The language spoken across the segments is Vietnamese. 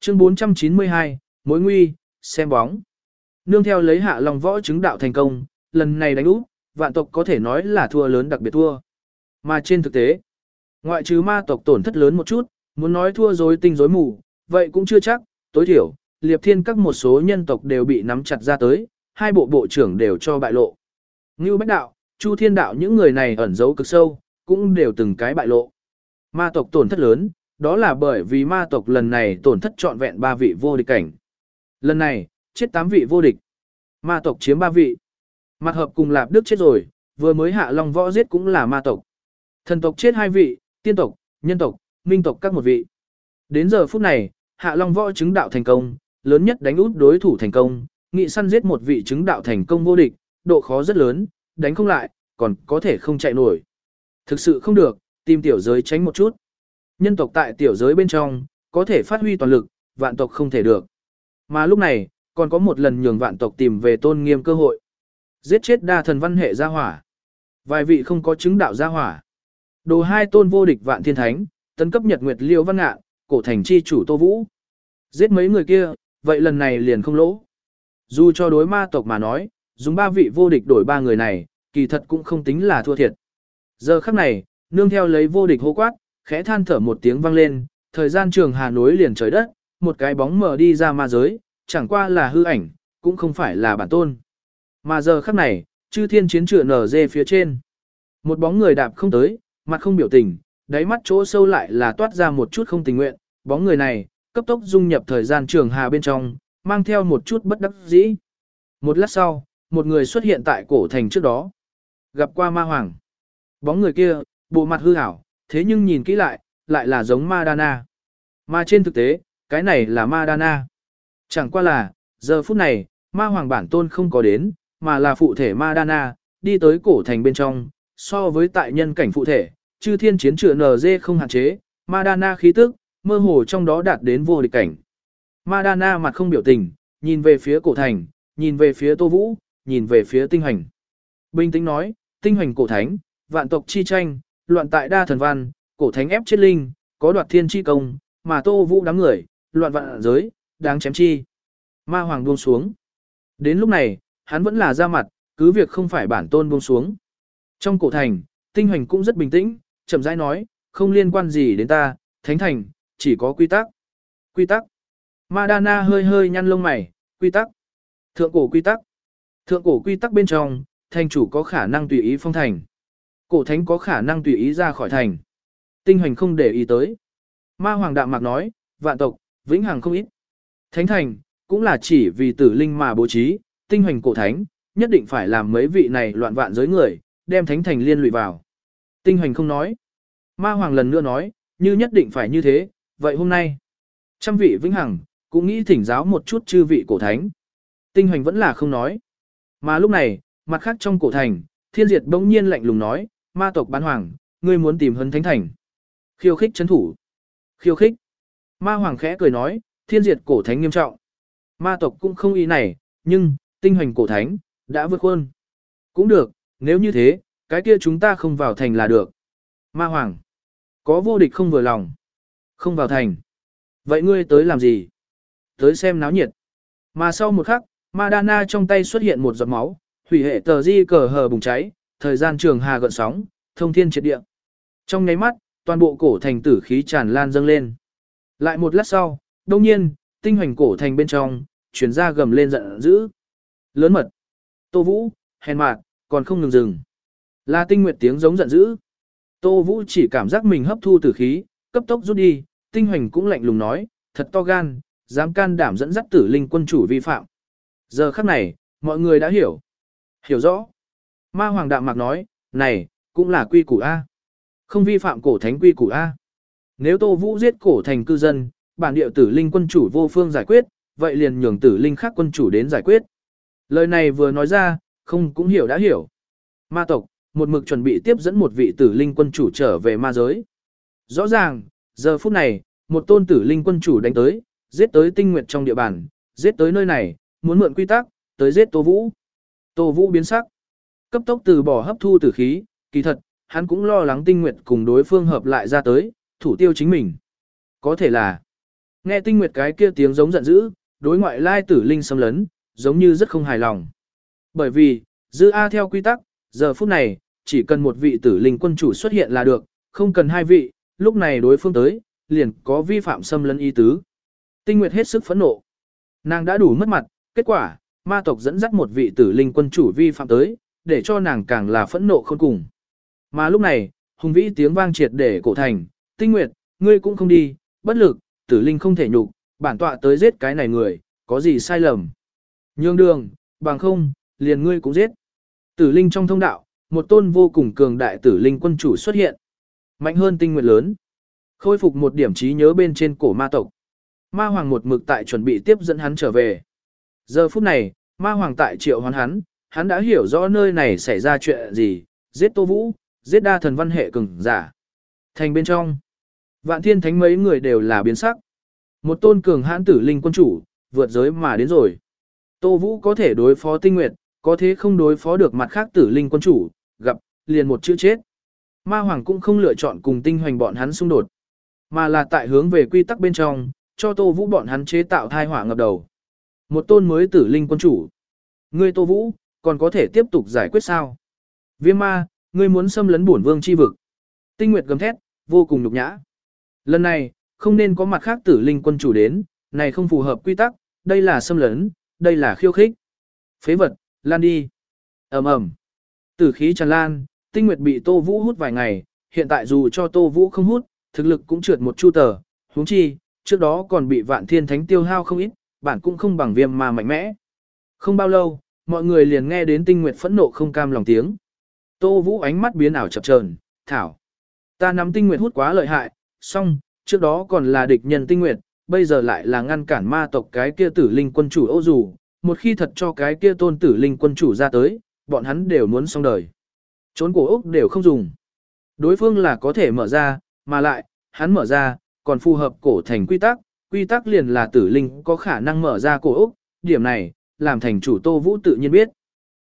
Chương 492, mối nguy, xem bóng. Nương theo lấy hạ long võ chứng đạo thành công, lần này đánh úp, vạn tộc có thể nói là thua lớn đặc biệt thua. Mà trên thực tế, ngoại trừ ma tộc tổn thất lớn một chút, muốn nói thua dối tinh rối mù, vậy cũng chưa chắc, tối thiểu, liệp thiên các một số nhân tộc đều bị nắm chặt ra tới, hai bộ bộ trưởng đều cho bại lộ. Ngưu Bách Đạo, Chu Thiên Đạo những người này ẩn giấu cực sâu, cũng đều từng cái bại lộ. Ma tộc tổn thất lớn, đó là bởi vì ma tộc lần này tổn thất trọn vẹn ba vị vô địch cảnh. Lần này, chết tám vị vô địch. Ma tộc chiếm ba vị. Mặt hợp cùng Lạp Đức chết rồi, vừa mới hạ long võ giết cũng là ma tộc. Thần tộc chết hai vị, tiên tộc, nhân tộc, minh tộc các một vị. Đến giờ phút này, hạ long võ chứng đạo thành công, lớn nhất đánh út đối thủ thành công, nghị săn giết một vị chứng đạo thành công vô địch, độ khó rất lớn, đánh không lại, còn có thể không chạy nổi. Thực sự không được, tìm tiểu giới tránh một chút. Nhân tộc tại tiểu giới bên trong, có thể phát huy toàn lực, vạn tộc không thể được. Mà lúc này, còn có một lần nhường vạn tộc tìm về tôn nghiêm cơ hội. Giết chết đa thần văn hệ gia hỏa. Vài vị không có chứng đạo gia hỏa. Đồ hai tôn vô địch vạn thiên thánh, tấn cấp nhật nguyệt liêu văn ngạ, cổ thành chi chủ tô vũ. Giết mấy người kia, vậy lần này liền không lỗ. Dù cho đối ma tộc mà nói, dùng ba vị vô địch đổi ba người này, kỳ thật cũng không tính là thua thiệt. Giờ khắc này, nương theo lấy vô địch hô quát, khẽ than thở một tiếng vang lên, thời gian trường hà nối liền trời đất, một cái bóng mờ đi ra ma giới, chẳng qua là hư ảnh, cũng không phải là bản tôn. Mà giờ khắc này, chư thiên chiến trựa nở dê phía trên. Một bóng người đạp không tới, mặt không biểu tình, đáy mắt chỗ sâu lại là toát ra một chút không tình nguyện, bóng người này, cấp tốc dung nhập thời gian trường hà bên trong, mang theo một chút bất đắc dĩ. Một lát sau, một người xuất hiện tại cổ thành trước đó. Gặp qua ma hoàng. Bóng người kia, bộ mặt hư ảo, thế nhưng nhìn kỹ lại, lại là giống Madana. Mà trên thực tế, cái này là Madana. Chẳng qua là, giờ phút này, ma hoàng bản tôn không có đến, mà là phụ thể Madana, đi tới cổ thành bên trong, so với tại nhân cảnh phụ thể, chư thiên chiến trựa NG không hạn chế, Madana khí tức, mơ hồ trong đó đạt đến vô địch cảnh. Madana mặt không biểu tình, nhìn về phía cổ thành, nhìn về phía Tô Vũ, nhìn về phía tinh hành. Bình tĩnh nói, tinh hành cổ thánh, vạn tộc chi tranh, loạn tại đa thần văn, cổ thánh ép chết linh, có đoạt thiên chi công, mà Tô Vũ đám người, loạn vạn giới, đáng chém chi. Ma hoàng buông xuống. Đến lúc này, hắn vẫn là ra mặt, cứ việc không phải bản tôn buông xuống. Trong cổ thành, tinh hành cũng rất bình tĩnh, chậm rãi nói, không liên quan gì đến ta, thánh thành, chỉ có quy tắc. Quy tắc. Madana hơi hơi nhăn lông mày, quy tắc. Thượng cổ quy tắc. Thượng cổ quy tắc bên trong, thành chủ có khả năng tùy ý phong thành. Cổ thánh có khả năng tùy ý ra khỏi thành. Tinh hoành không để ý tới. Ma hoàng đạm mạc nói, vạn tộc, vĩnh hằng không ít. Thánh thành, cũng là chỉ vì tử linh mà bố trí, tinh hoành cổ thánh, nhất định phải làm mấy vị này loạn vạn giới người, đem thánh thành liên lụy vào. Tinh hoành không nói. Ma hoàng lần nữa nói, như nhất định phải như thế, vậy hôm nay, trăm vị vĩnh hằng, cũng nghĩ thỉnh giáo một chút chư vị cổ thánh. Tinh hoành vẫn là không nói. Mà lúc này, mặt khác trong cổ thành, thiên diệt bỗng nhiên lạnh lùng nói, ma tộc bán hoàng, ngươi muốn tìm hấn thánh thành. Khiêu khích chấn thủ. Khiêu khích. Ma hoàng khẽ cười nói, thiên diệt cổ thánh nghiêm trọng. Ma tộc cũng không ý này, nhưng, tinh hoành cổ thánh, đã vượt khuôn. Cũng được, nếu như thế, cái kia chúng ta không vào thành là được. Ma hoàng. Có vô địch không vừa lòng. Không vào thành. Vậy ngươi tới làm gì? Tới xem náo nhiệt. Mà sau một khắc, Madana trong tay xuất hiện một giọt máu, hủy hệ tờ di cờ hờ bùng cháy, thời gian trường hà gợn sóng, thông thiên triệt địa. Trong nháy mắt, toàn bộ cổ thành tử khí tràn lan dâng lên. Lại một lát sau, đông nhiên, tinh hoành cổ thành bên trong, chuyển ra gầm lên giận dữ. Lớn mật. Tô Vũ, hèn mạt, còn không ngừng dừng. Là tinh nguyệt tiếng giống giận dữ. Tô Vũ chỉ cảm giác mình hấp thu tử khí, cấp tốc rút đi, tinh hoành cũng lạnh lùng nói, thật to gan, dám can đảm dẫn dắt tử linh quân chủ vi phạm. Giờ khắc này, mọi người đã hiểu. Hiểu rõ. Ma Hoàng Đạm Mạc nói, này, cũng là quy củ A. Không vi phạm cổ thánh quy củ A. Nếu Tô Vũ giết cổ thành cư dân, bản địa tử linh quân chủ vô phương giải quyết, vậy liền nhường tử linh khác quân chủ đến giải quyết. Lời này vừa nói ra, không cũng hiểu đã hiểu. Ma tộc, một mực chuẩn bị tiếp dẫn một vị tử linh quân chủ trở về ma giới. Rõ ràng, giờ phút này, một tôn tử linh quân chủ đánh tới, giết tới tinh nguyệt trong địa bàn, giết tới nơi này, muốn mượn quy tắc, tới giết Tô Vũ. Tô Vũ biến sắc. Cấp tốc từ bỏ hấp thu tử khí, kỳ thật, hắn cũng lo lắng tinh nguyệt cùng đối phương hợp lại ra tới, thủ tiêu chính mình. Có thể là Nghe tinh nguyệt cái kia tiếng giống giận dữ, đối ngoại lai tử linh xâm lấn, giống như rất không hài lòng. Bởi vì, dư A theo quy tắc, giờ phút này, chỉ cần một vị tử linh quân chủ xuất hiện là được, không cần hai vị, lúc này đối phương tới, liền có vi phạm xâm lấn ý tứ. Tinh Nguyệt hết sức phẫn nộ. Nàng đã đủ mất mặt, kết quả, ma tộc dẫn dắt một vị tử linh quân chủ vi phạm tới, để cho nàng càng là phẫn nộ khôn cùng. Mà lúc này, hùng vĩ tiếng vang triệt để cổ thành, Tinh Nguyệt, ngươi cũng không đi, bất lực, tử linh không thể nhục, bản tọa tới giết cái này người, có gì sai lầm. Nhương đường, bằng không, liền ngươi cũng giết. Tử linh trong thông đạo, một tôn vô cùng cường đại tử linh quân chủ xuất hiện. Mạnh hơn tinh nguyệt lớn. Khôi phục một điểm trí nhớ bên trên cổ ma tộc. Ma hoàng một mực tại chuẩn bị tiếp dẫn hắn trở về. Giờ phút này, ma hoàng tại triệu hoán hắn, hắn đã hiểu rõ nơi này xảy ra chuyện gì, giết tô vũ, giết đa thần văn hệ cường giả. Thành bên trong, vạn thiên thánh mấy người đều là biến sắc. Một tôn cường hãn tử linh quân chủ, vượt giới mà đến rồi. Tô Vũ có thể đối phó tinh nguyệt, có thế không đối phó được mặt khác tử linh quân chủ, gặp, liền một chữ chết. Ma Hoàng cũng không lựa chọn cùng tinh hoành bọn hắn xung đột, mà là tại hướng về quy tắc bên trong, cho Tô Vũ bọn hắn chế tạo thai hỏa ngập đầu. Một tôn mới tử linh quân chủ. Ngươi Tô Vũ, còn có thể tiếp tục giải quyết sao? Viêm ma, ngươi muốn xâm lấn bổn vương chi vực. Tinh Nguyệt gầm thét, vô cùng nhục nhã. Lần này, không nên có mặt khác tử linh quân chủ đến, này không phù hợp quy tắc, đây là xâm lấn, đây là khiêu khích. Phế vật, lan đi. ầm ầm Tử khí tràn lan, tinh nguyệt bị Tô Vũ hút vài ngày, hiện tại dù cho Tô Vũ không hút, thực lực cũng trượt một chu tờ, huống chi, trước đó còn bị vạn thiên thánh tiêu hao không ít, bản cũng không bằng viêm mà mạnh mẽ. Không bao lâu, mọi người liền nghe đến tinh nguyệt phẫn nộ không cam lòng tiếng. Tô Vũ ánh mắt biến ảo chập chờn, thảo. Ta nắm tinh nguyệt hút quá lợi hại, song, trước đó còn là địch nhân tinh nguyệt, bây giờ lại là ngăn cản ma tộc cái kia tử linh quân chủ ô dù, một khi thật cho cái kia tôn tử linh quân chủ ra tới, bọn hắn đều muốn xong đời. Trốn cổ ốc đều không dùng. Đối phương là có thể mở ra, mà lại, hắn mở ra, còn phù hợp cổ thành quy tắc, quy tắc liền là tử linh có khả năng mở ra cổ ốc, điểm này, làm thành chủ Tô Vũ tự nhiên biết.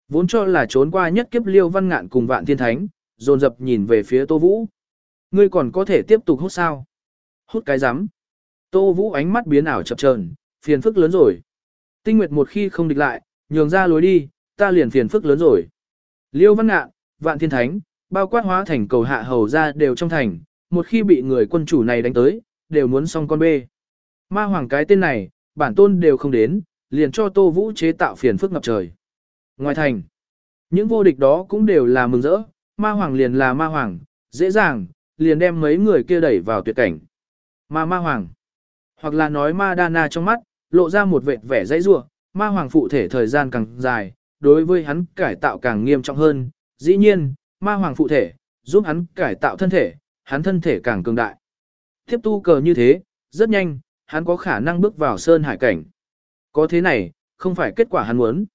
Vốn cho là trốn qua nhất kiếp liêu văn ngạn cùng vạn thiên thánh, dồn dập nhìn về phía Tô Vũ. Ngươi còn có thể tiếp tục hút sao? Hút cái rắm Tô Vũ ánh mắt biến ảo chập chờn, phiền phức lớn rồi. Tinh Nguyệt một khi không địch lại, nhường ra lối đi, ta liền phiền phức lớn rồi. Liêu Văn Ngạn, Vạn Thiên Thánh, bao quát hóa thành cầu hạ hầu ra đều trong thành, một khi bị người quân chủ này đánh tới, đều muốn xong con bê. Ma hoàng cái tên này, bản tôn đều không đến, liền cho Tô Vũ chế tạo phiền phức ngập trời. Ngoài thành, những vô địch đó cũng đều là mừng rỡ, ma hoàng liền là ma hoàng, dễ dàng, liền đem mấy người kia đẩy vào tuyệt cảnh. Ma ma hoàng, hoặc là nói ma đana trong mắt, lộ ra một vệt vẻ dãy rua, ma hoàng phụ thể thời gian càng dài, đối với hắn cải tạo càng nghiêm trọng hơn, dĩ nhiên, ma hoàng phụ thể, giúp hắn cải tạo thân thể, hắn thân thể càng cường đại. Tiếp tu cờ như thế, rất nhanh, hắn có khả năng bước vào sơn hải cảnh. Có thế này, không phải kết quả hắn muốn.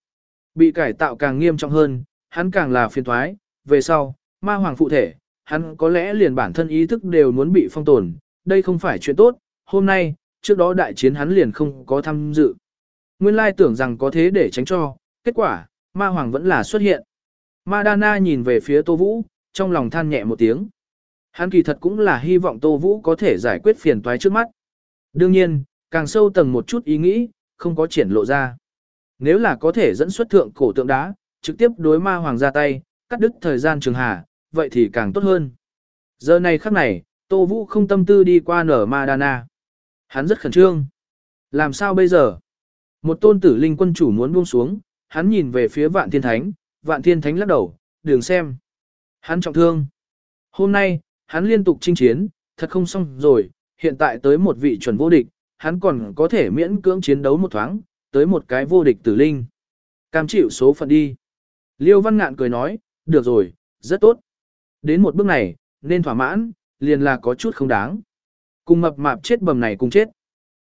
Bị cải tạo càng nghiêm trọng hơn, hắn càng là phiền thoái, về sau, ma hoàng phụ thể, hắn có lẽ liền bản thân ý thức đều muốn bị phong tồn, đây không phải chuyện tốt, hôm nay, trước đó đại chiến hắn liền không có tham dự. Nguyên lai tưởng rằng có thế để tránh cho, kết quả, ma hoàng vẫn là xuất hiện. madana nhìn về phía Tô Vũ, trong lòng than nhẹ một tiếng. Hắn kỳ thật cũng là hy vọng Tô Vũ có thể giải quyết phiền toái trước mắt. Đương nhiên, càng sâu tầng một chút ý nghĩ, không có triển lộ ra. Nếu là có thể dẫn xuất thượng cổ tượng đá, trực tiếp đối ma hoàng ra tay, cắt đứt thời gian trường hà, vậy thì càng tốt hơn. Giờ này khắc này, Tô Vũ không tâm tư đi qua nở madana. Hắn rất khẩn trương. Làm sao bây giờ? Một tôn tử linh quân chủ muốn buông xuống, hắn nhìn về phía vạn thiên thánh, vạn thiên thánh lắc đầu, đường xem. Hắn trọng thương. Hôm nay, hắn liên tục chinh chiến, thật không xong rồi, hiện tại tới một vị chuẩn vô địch, hắn còn có thể miễn cưỡng chiến đấu một thoáng, tới một cái vô địch tử linh. Cam chịu số phận đi. Liêu Văn Ngạn cười nói, được rồi, rất tốt. Đến một bước này, nên thỏa mãn, liền là có chút không đáng. Cùng mập mạp chết bầm này cùng chết.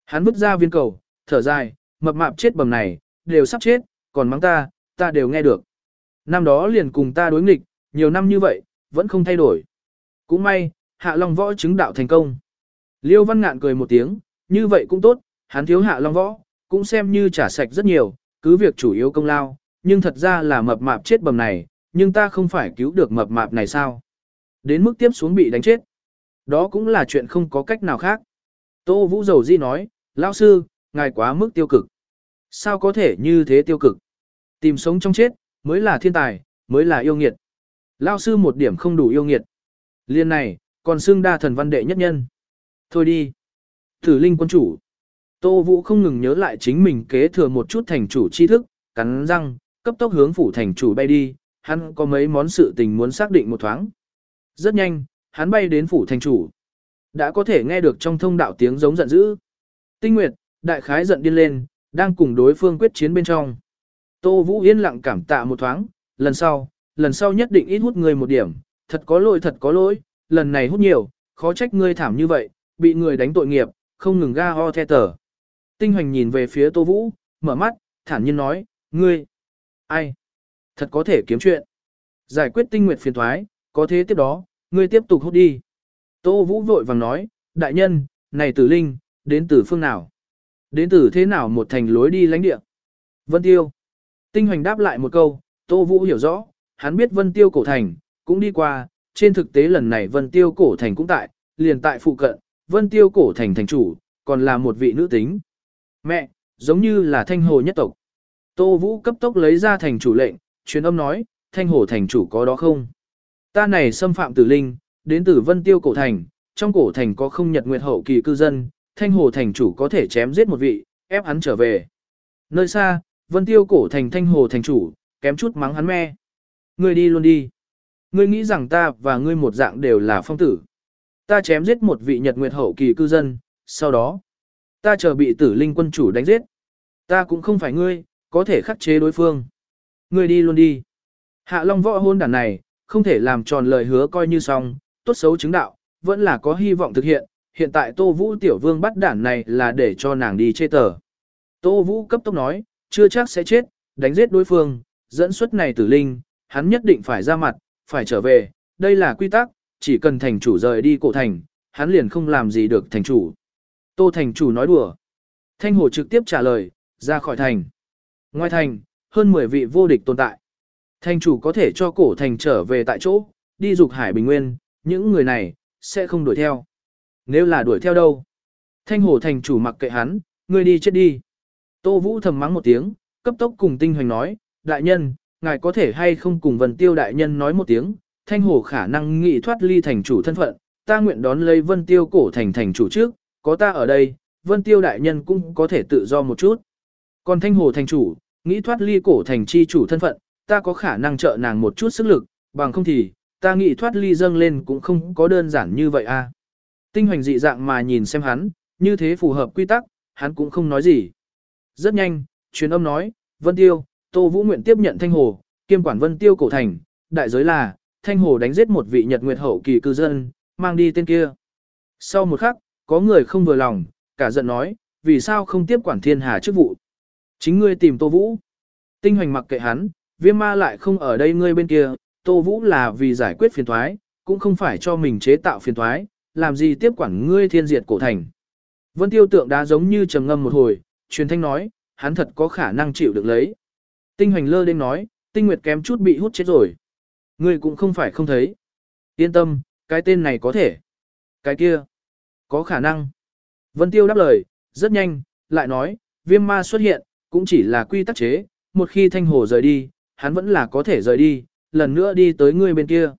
Hắn vứt ra viên cầu, thở dài, mập mạp chết bầm này, đều sắp chết, còn mắng ta, ta đều nghe được. Năm đó liền cùng ta đối nghịch, nhiều năm như vậy, vẫn không thay đổi. Cũng may, hạ long võ chứng đạo thành công. Liêu văn ngạn cười một tiếng, như vậy cũng tốt, hắn thiếu hạ long võ, cũng xem như trả sạch rất nhiều, cứ việc chủ yếu công lao, nhưng thật ra là mập mạp chết bầm này, nhưng ta không phải cứu được mập mạp này sao. Đến mức tiếp xuống bị đánh chết. Đó cũng là chuyện không có cách nào khác. Tô Vũ Dầu Di nói, Lão sư, ngài quá mức tiêu cực. Sao có thể như thế tiêu cực? Tìm sống trong chết, mới là thiên tài, mới là yêu nghiệt. Lão sư một điểm không đủ yêu nghiệt. Liên này, còn xưng đa thần văn đệ nhất nhân. Thôi đi. Tử linh quân chủ. Tô Vũ không ngừng nhớ lại chính mình kế thừa một chút thành chủ tri thức, cắn răng, cấp tốc hướng phủ thành chủ bay đi, hắn có mấy món sự tình muốn xác định một thoáng. Rất nhanh, hắn bay đến phủ thành chủ. Đã có thể nghe được trong thông đạo tiếng giống giận dữ. Tinh Nguyệt, đại khái giận điên lên, đang cùng đối phương quyết chiến bên trong. Tô Vũ yên lặng cảm tạ một thoáng, lần sau, lần sau nhất định ít hút người một điểm, thật có lỗi thật có lỗi, lần này hút nhiều, khó trách ngươi thảm như vậy, bị người đánh tội nghiệp, không ngừng ga ho the tờ. Tinh hoành nhìn về phía Tô Vũ, mở mắt, thản nhiên nói, ngươi, ai, thật có thể kiếm chuyện. Giải quyết tinh nguyệt phiền thoái, có thế tiếp đó, ngươi tiếp tục hút đi. Tô Vũ vội vàng nói, đại nhân, này tử linh, đến từ phương nào? Đến từ thế nào một thành lối đi lãnh địa? Vân Tiêu. Tinh hoành đáp lại một câu, Tô Vũ hiểu rõ, hắn biết Vân Tiêu cổ thành, cũng đi qua, trên thực tế lần này Vân Tiêu cổ thành cũng tại, liền tại phụ cận, Vân Tiêu cổ thành thành chủ, còn là một vị nữ tính. Mẹ, giống như là thanh hồ nhất tộc. Tô Vũ cấp tốc lấy ra thành chủ lệnh, truyền âm nói, thanh hồ thành chủ có đó không? Ta này xâm phạm tử linh, đến từ Vân Tiêu cổ thành, trong cổ thành có không nhật nguyệt hậu kỳ cư dân, thanh hồ thành chủ có thể chém giết một vị, ép hắn trở về. Nơi xa, Vân Tiêu cổ thành thanh hồ thành chủ, kém chút mắng hắn me. Ngươi đi luôn đi. Ngươi nghĩ rằng ta và ngươi một dạng đều là phong tử. Ta chém giết một vị nhật nguyệt hậu kỳ cư dân, sau đó, ta chờ bị tử linh quân chủ đánh giết. Ta cũng không phải ngươi, có thể khắc chế đối phương. Ngươi đi luôn đi. Hạ Long võ hôn đàn này, không thể làm tròn lời hứa coi như xong, tốt xấu chứng đạo, vẫn là có hy vọng thực hiện. Hiện tại Tô Vũ tiểu vương bắt đản này là để cho nàng đi chê tờ. Tô Vũ cấp tốc nói, chưa chắc sẽ chết, đánh giết đối phương, dẫn xuất này tử linh, hắn nhất định phải ra mặt, phải trở về, đây là quy tắc, chỉ cần thành chủ rời đi cổ thành, hắn liền không làm gì được thành chủ. Tô thành chủ nói đùa. Thanh hồ trực tiếp trả lời, ra khỏi thành. Ngoài thành, hơn 10 vị vô địch tồn tại. Thành chủ có thể cho cổ thành trở về tại chỗ, đi dục hải bình nguyên, những người này, sẽ không đuổi theo. Nếu là đuổi theo đâu? Thanh hồ thành chủ mặc kệ hắn, ngươi đi chết đi. Tô Vũ thầm mắng một tiếng, cấp tốc cùng tinh hoành nói, đại nhân, ngài có thể hay không cùng vân tiêu đại nhân nói một tiếng, thanh hồ khả năng nghị thoát ly thành chủ thân phận, ta nguyện đón lấy vân tiêu cổ thành thành chủ trước, có ta ở đây, vân tiêu đại nhân cũng có thể tự do một chút. Còn thanh hồ thành chủ, nghĩ thoát ly cổ thành chi chủ thân phận, ta có khả năng trợ nàng một chút sức lực, bằng không thì, ta nghĩ thoát ly dâng lên cũng không có đơn giản như vậy a. Tinh hoành dị dạng mà nhìn xem hắn, như thế phù hợp quy tắc, hắn cũng không nói gì. Rất nhanh, truyền âm nói, Vân Tiêu, Tô Vũ nguyện tiếp nhận Thanh Hồ, kiêm quản Vân Tiêu cổ thành, đại giới là, Thanh Hồ đánh giết một vị Nhật Nguyệt hậu kỳ cư dân, mang đi tên kia. Sau một khắc, có người không vừa lòng, cả giận nói, vì sao không tiếp quản thiên hà chức vụ. Chính ngươi tìm Tô Vũ. Tinh hoành mặc kệ hắn, viêm ma lại không ở đây ngươi bên kia, Tô Vũ là vì giải quyết phiền thoái, cũng không phải cho mình chế tạo phiền thoái, làm gì tiếp quản ngươi thiên diệt cổ thành. Vân tiêu tượng đá giống như trầm ngâm một hồi, truyền thanh nói, hắn thật có khả năng chịu được lấy. Tinh hoành lơ lên nói, tinh nguyệt kém chút bị hút chết rồi. Ngươi cũng không phải không thấy. Yên tâm, cái tên này có thể. Cái kia, có khả năng. Vân tiêu đáp lời, rất nhanh, lại nói, viêm ma xuất hiện, cũng chỉ là quy tắc chế, một khi thanh hồ rời đi, hắn vẫn là có thể rời đi, lần nữa đi tới ngươi bên kia.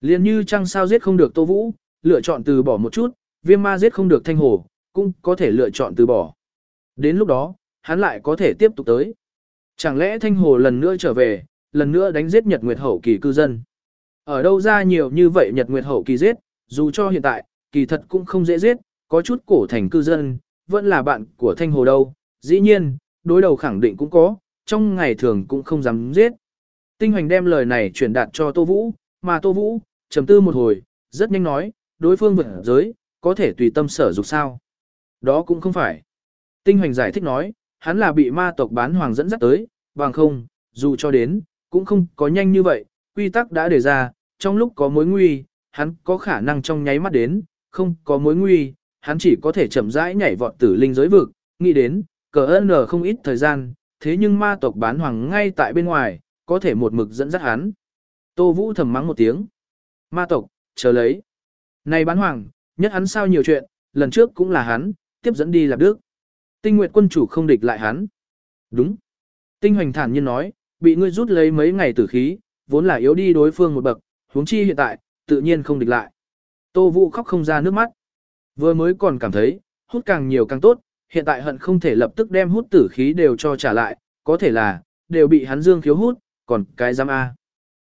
Liên như trăng sao giết không được Tô Vũ, lựa chọn từ bỏ một chút, viêm ma giết không được thanh hồ, cũng có thể lựa chọn từ bỏ. Đến lúc đó, hắn lại có thể tiếp tục tới. Chẳng lẽ thanh hồ lần nữa trở về, lần nữa đánh giết Nhật Nguyệt Hậu kỳ cư dân. Ở đâu ra nhiều như vậy Nhật Nguyệt Hậu kỳ giết, dù cho hiện tại, kỳ thật cũng không dễ giết, có chút cổ thành cư dân, vẫn là bạn của thanh hồ đâu. Dĩ nhiên, đối đầu khẳng định cũng có, trong ngày thường cũng không dám giết. Tinh hoành đem lời này truyền đạt cho Tô Vũ, mà Tô Vũ, trầm tư một hồi, rất nhanh nói, đối phương vượt giới, có thể tùy tâm sở dục sao. Đó cũng không phải. Tinh hoành giải thích nói, hắn là bị ma tộc bán hoàng dẫn dắt tới, bằng không, dù cho đến, cũng không có nhanh như vậy, quy tắc đã đề ra, trong lúc có mối nguy, hắn có khả năng trong nháy mắt đến, không có mối nguy, hắn chỉ có thể chậm rãi nhảy vọt tử linh giới vực, nghĩ đến, cờ ơn không ít thời gian, thế nhưng ma tộc bán hoàng ngay tại bên ngoài, có thể một mực dẫn dắt hắn. Tô Vũ thầm mắng một tiếng. Ma tộc, chờ lấy. Này bán hoàng, nhất hắn sao nhiều chuyện, lần trước cũng là hắn, tiếp dẫn đi lạp đức. Tinh Nguyệt quân chủ không địch lại hắn. Đúng. Tinh Hoành thản nhiên nói, bị ngươi rút lấy mấy ngày tử khí, vốn là yếu đi đối phương một bậc, huống chi hiện tại, tự nhiên không địch lại. Tô Vũ khóc không ra nước mắt. Vừa mới còn cảm thấy, hút càng nhiều càng tốt, hiện tại hận không thể lập tức đem hút tử khí đều cho trả lại, có thể là, đều bị hắn dương khiếu hút, còn cái giam A.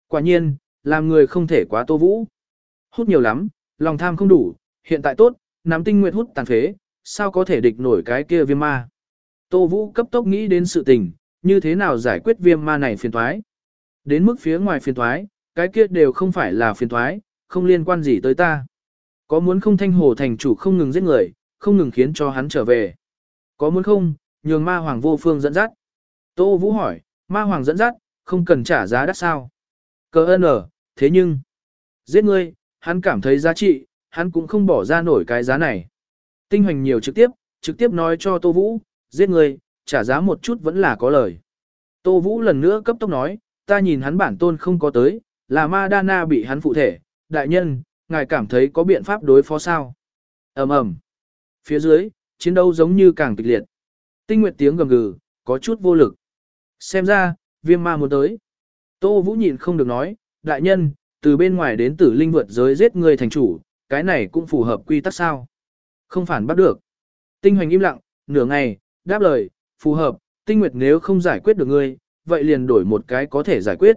Quả nhiên, làm người không thể quá Tô Vũ. Hút nhiều lắm, lòng tham không đủ, hiện tại tốt, nắm tinh nguyệt hút tàn phế, sao có thể địch nổi cái kia viêm ma. Tô Vũ cấp tốc nghĩ đến sự tình, như thế nào giải quyết viêm ma này phiền thoái. Đến mức phía ngoài phiền thoái, cái kia đều không phải là phiền thoái, không liên quan gì tới ta. Có muốn không thanh hồ thành chủ không ngừng giết người, không ngừng khiến cho hắn trở về. Có muốn không, nhường ma hoàng vô phương dẫn dắt. Tô Vũ hỏi, ma hoàng dẫn dắt, không cần trả giá đắt sao. Cờ ơn ở, thế nhưng, giết ngươi, hắn cảm thấy giá trị, hắn cũng không bỏ ra nổi cái giá này. Tinh hoành nhiều trực tiếp, trực tiếp nói cho Tô Vũ, giết ngươi, trả giá một chút vẫn là có lời. Tô Vũ lần nữa cấp tốc nói, ta nhìn hắn bản tôn không có tới, là Madana bị hắn phụ thể, đại nhân, ngài cảm thấy có biện pháp đối phó sao? ầm ầm Phía dưới, chiến đấu giống như càng kịch liệt. Tinh nguyệt tiếng gầm gừ, có chút vô lực. Xem ra, viêm ma muốn tới. Tô Vũ nhìn không được nói, đại nhân, từ bên ngoài đến tử linh vượt giới giết người thành chủ, cái này cũng phù hợp quy tắc sao. Không phản bắt được. Tinh hoành im lặng, nửa ngày, đáp lời, phù hợp, tinh nguyệt nếu không giải quyết được ngươi, vậy liền đổi một cái có thể giải quyết.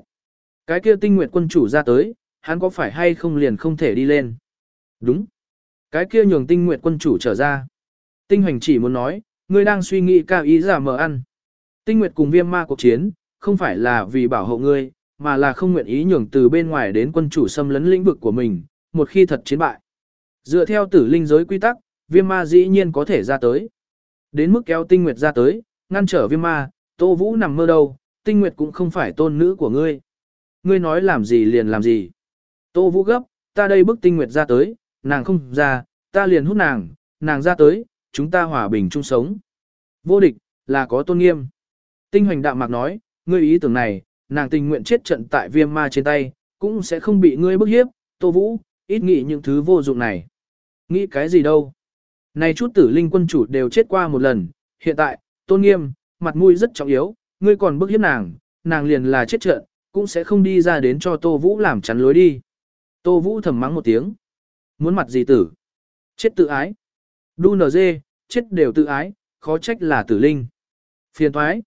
Cái kia tinh nguyệt quân chủ ra tới, hắn có phải hay không liền không thể đi lên. Đúng. Cái kia nhường tinh nguyệt quân chủ trở ra. Tinh hoành chỉ muốn nói, ngươi đang suy nghĩ cao ý giả mở ăn. Tinh nguyệt cùng viêm ma cuộc chiến, không phải là vì bảo hộ ngươi, mà là không nguyện ý nhường từ bên ngoài đến quân chủ xâm lấn lĩnh vực của mình, một khi thật chiến bại. Dựa theo tử linh giới quy tắc, viêm ma dĩ nhiên có thể ra tới. Đến mức kéo tinh nguyệt ra tới, ngăn trở viêm ma, tô vũ nằm mơ đâu, tinh nguyệt cũng không phải tôn nữ của ngươi. Ngươi nói làm gì liền làm gì. Tô vũ gấp, ta đây bức tinh nguyệt ra tới, nàng không ra, ta liền hút nàng, nàng ra tới, chúng ta hòa bình chung sống. Vô địch, là có tôn nghiêm. Tinh hoành đạm mạc nói, ngươi ý tưởng này, nàng tình nguyện chết trận tại viêm ma trên tay, cũng sẽ không bị ngươi bức hiếp, tô vũ, ít nghĩ những thứ vô dụng này. Nghĩ cái gì đâu. Này chút tử linh quân chủ đều chết qua một lần, hiện tại, tôn nghiêm, mặt mũi rất trọng yếu, ngươi còn bức hiếp nàng, nàng liền là chết trận, cũng sẽ không đi ra đến cho Tô Vũ làm chắn lối đi. Tô Vũ thầm mắng một tiếng. Muốn mặt gì tử? Chết tự ái. Đu nờ dê, chết đều tự ái, khó trách là tử linh. Phiền thoái.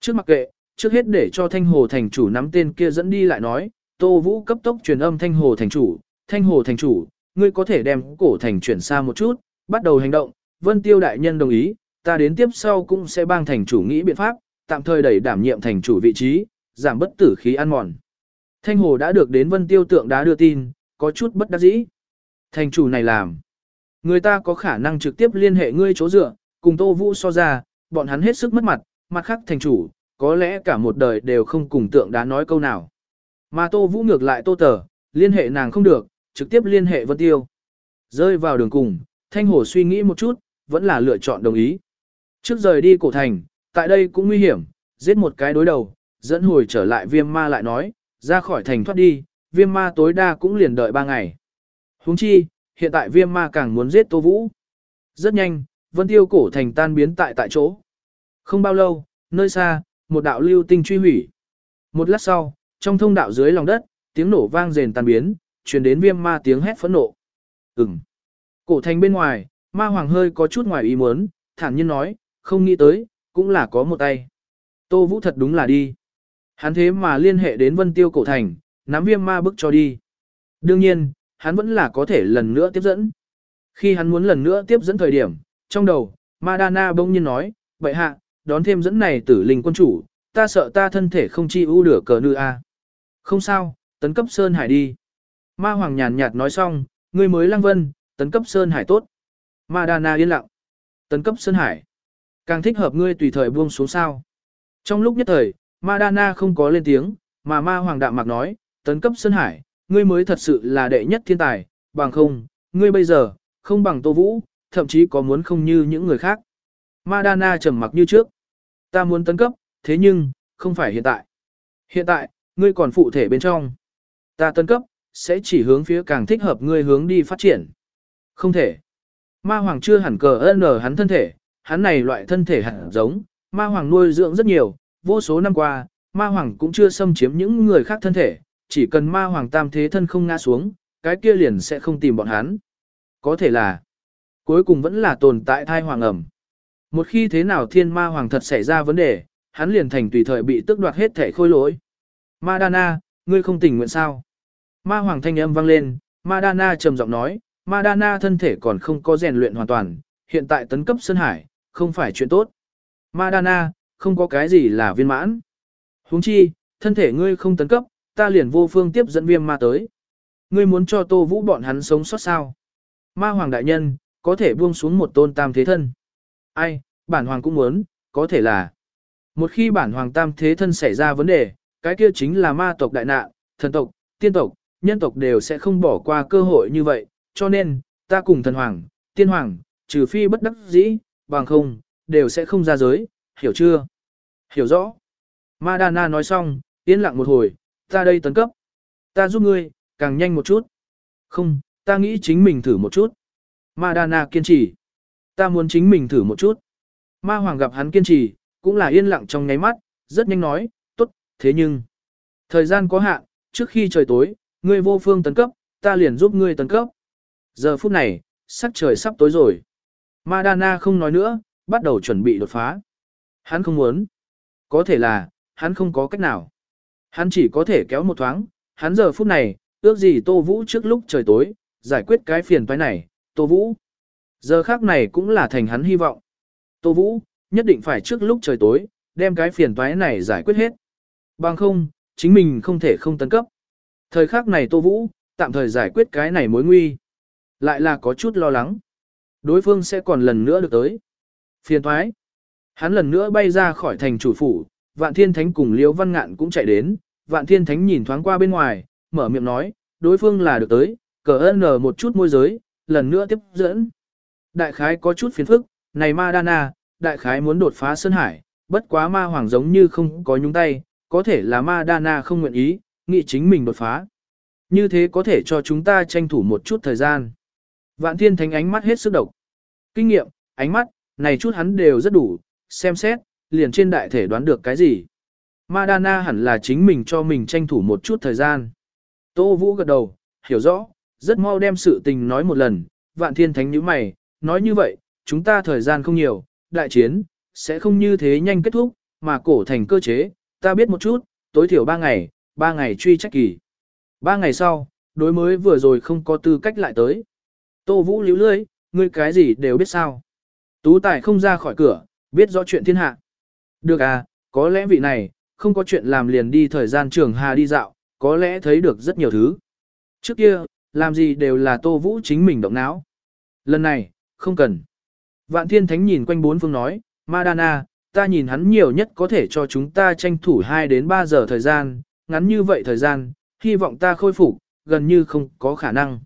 Trước mặc kệ, trước hết để cho Thanh Hồ thành chủ nắm tên kia dẫn đi lại nói, Tô Vũ cấp tốc truyền âm Thanh Hồ thành chủ, Thanh Hồ thành chủ, ngươi có thể đem cổ thành chuyển xa một chút, bắt đầu hành động, Vân Tiêu đại nhân đồng ý, ta đến tiếp sau cũng sẽ bang thành chủ nghĩ biện pháp, tạm thời đẩy đảm nhiệm thành chủ vị trí, giảm bất tử khí ăn mòn. Thanh Hồ đã được đến Vân Tiêu tượng đá đưa tin, có chút bất đắc dĩ. Thành chủ này làm. Người ta có khả năng trực tiếp liên hệ ngươi chỗ dựa, cùng Tô Vũ so ra, bọn hắn hết sức mất mặt, mặt khác thành chủ, có lẽ cả một đời đều không cùng tượng đá nói câu nào. Mà Tô Vũ ngược lại Tô Tờ, liên hệ nàng không được, trực tiếp liên hệ Vân Tiêu. Rơi vào đường cùng, Thanh Hồ suy nghĩ một chút, vẫn là lựa chọn đồng ý. Trước rời đi cổ thành, tại đây cũng nguy hiểm, giết một cái đối đầu, dẫn hồi trở lại viêm ma lại nói, ra khỏi thành thoát đi, viêm ma tối đa cũng liền đợi ba ngày. Huống chi, hiện tại viêm ma càng muốn giết Tô Vũ. Rất nhanh, vân tiêu cổ thành tan biến tại tại chỗ. Không bao lâu, nơi xa, một đạo lưu tinh truy hủy. Một lát sau, trong thông đạo dưới lòng đất, tiếng nổ vang rền tan biến, truyền đến viêm ma tiếng hét phẫn nộ. Ừm. Cổ thành bên ngoài, ma hoàng hơi có chút ngoài ý muốn, thản nhiên nói, không nghĩ tới, cũng là có một tay. Tô Vũ thật đúng là đi. Hắn thế mà liên hệ đến vân tiêu cổ thành, nắm viêm ma bức cho đi. Đương nhiên, hắn vẫn là có thể lần nữa tiếp dẫn. Khi hắn muốn lần nữa tiếp dẫn thời điểm, trong đầu, Madana bỗng nhiên nói, vậy hạ, đón thêm dẫn này tử linh quân chủ, ta sợ ta thân thể không chi ưu được cờ nữ a. Không sao, tấn cấp Sơn Hải đi. Ma Hoàng nhàn nhạt nói xong, người mới lăng vân, tấn cấp Sơn Hải tốt. Madana yên lặng. Tấn cấp Sơn Hải. Càng thích hợp ngươi tùy thời buông xuống sao. Trong lúc nhất thời, Madana không có lên tiếng, mà Ma Hoàng đạm mạc nói, tấn cấp Sơn Hải, ngươi mới thật sự là đệ nhất thiên tài, bằng không, ngươi bây giờ, không bằng Tô Vũ, thậm chí có muốn không như những người khác. Madana trầm mặc như trước. Ta muốn tấn cấp, thế nhưng, không phải hiện tại. Hiện tại, ngươi còn phụ thể bên trong. Ta tấn cấp, sẽ chỉ hướng phía càng thích hợp ngươi hướng đi phát triển. Không thể. Ma Hoàng chưa hẳn cờ ơn ở hắn thân thể, hắn này loại thân thể hẳn giống, ma hoàng nuôi dưỡng rất nhiều, vô số năm qua, ma hoàng cũng chưa xâm chiếm những người khác thân thể, chỉ cần ma hoàng tam thế thân không ngã xuống, cái kia liền sẽ không tìm bọn hắn. Có thể là, cuối cùng vẫn là tồn tại thai hoàng ẩm. Một khi thế nào thiên ma hoàng thật xảy ra vấn đề, hắn liền thành tùy thời bị tước đoạt hết thể khôi lỗi. Madana, ngươi không tình nguyện sao? Ma hoàng thanh âm vang lên, Madana trầm giọng nói, Madana thân thể còn không có rèn luyện hoàn toàn, hiện tại tấn cấp Sơn Hải, không phải chuyện tốt. Madana, không có cái gì là viên mãn. huống chi, thân thể ngươi không tấn cấp, ta liền vô phương tiếp dẫn viêm ma tới. Ngươi muốn cho Tô Vũ bọn hắn sống sót sao? Ma hoàng đại nhân, có thể buông xuống một tôn tam thế thân. Ai, bản hoàng cũng muốn, có thể là. Một khi bản hoàng tam thế thân xảy ra vấn đề, cái kia chính là ma tộc đại nạn, thần tộc, tiên tộc, nhân tộc đều sẽ không bỏ qua cơ hội như vậy, cho nên, ta cùng thần hoàng, tiên hoàng, trừ phi bất đắc dĩ, bằng không, đều sẽ không ra giới, hiểu chưa? Hiểu rõ. Madana nói xong, yên lặng một hồi, ta đây tấn cấp. Ta giúp ngươi, càng nhanh một chút. Không, ta nghĩ chính mình thử một chút. Madana kiên trì. Ta muốn chính mình thử một chút. Ma Hoàng gặp hắn kiên trì, cũng là yên lặng trong nháy mắt, rất nhanh nói, tốt, thế nhưng, thời gian có hạn, trước khi trời tối, ngươi vô phương tấn cấp, ta liền giúp ngươi tấn cấp. Giờ phút này, sắc trời sắp tối rồi. Madana không nói nữa, bắt đầu chuẩn bị đột phá. Hắn không muốn. Có thể là, hắn không có cách nào. Hắn chỉ có thể kéo một thoáng, hắn giờ phút này, ước gì Tô Vũ trước lúc trời tối, giải quyết cái phiền toái này, Tô Vũ. Giờ khác này cũng là thành hắn hy vọng. Tô Vũ, nhất định phải trước lúc trời tối, đem cái phiền toái này giải quyết hết. Bằng không, chính mình không thể không tấn cấp. Thời khắc này Tô Vũ, tạm thời giải quyết cái này mối nguy. Lại là có chút lo lắng. Đối phương sẽ còn lần nữa được tới. Phiền toái. Hắn lần nữa bay ra khỏi thành chủ phủ, Vạn Thiên Thánh cùng Liễu Văn Ngạn cũng chạy đến, Vạn Thiên Thánh nhìn thoáng qua bên ngoài, mở miệng nói, đối phương là được tới, cờ ơn nở một chút môi giới, lần nữa tiếp dẫn. Đại khái có chút phiền phức, này ma đana, đại khái muốn đột phá Sơn Hải, bất quá ma hoàng giống như không có nhúng tay, có thể là ma đana không nguyện ý, nghĩ chính mình đột phá. Như thế có thể cho chúng ta tranh thủ một chút thời gian. Vạn thiên thánh ánh mắt hết sức độc. Kinh nghiệm, ánh mắt, này chút hắn đều rất đủ, xem xét, liền trên đại thể đoán được cái gì. Madana hẳn là chính mình cho mình tranh thủ một chút thời gian. Tô Vũ gật đầu, hiểu rõ, rất mau đem sự tình nói một lần, vạn thiên thánh như mày, nói như vậy, chúng ta thời gian không nhiều, đại chiến, sẽ không như thế nhanh kết thúc, mà cổ thành cơ chế, ta biết một chút, tối thiểu 3 ngày, 3 ngày truy trách kỳ. 3 ngày sau, đối mới vừa rồi không có tư cách lại tới. Tô Vũ líu lưới, ngươi cái gì đều biết sao. Tú tài không ra khỏi cửa, biết rõ chuyện thiên hạ. Được à, có lẽ vị này, không có chuyện làm liền đi thời gian trường hà đi dạo, có lẽ thấy được rất nhiều thứ. Trước kia, làm gì đều là Tô Vũ chính mình động não. Lần này, không cần. Vạn Thiên Thánh nhìn quanh bốn phương nói, Madana, ta nhìn hắn nhiều nhất có thể cho chúng ta tranh thủ 2 đến 3 giờ thời gian, ngắn như vậy thời gian, hy vọng ta khôi phục, gần như không có khả năng.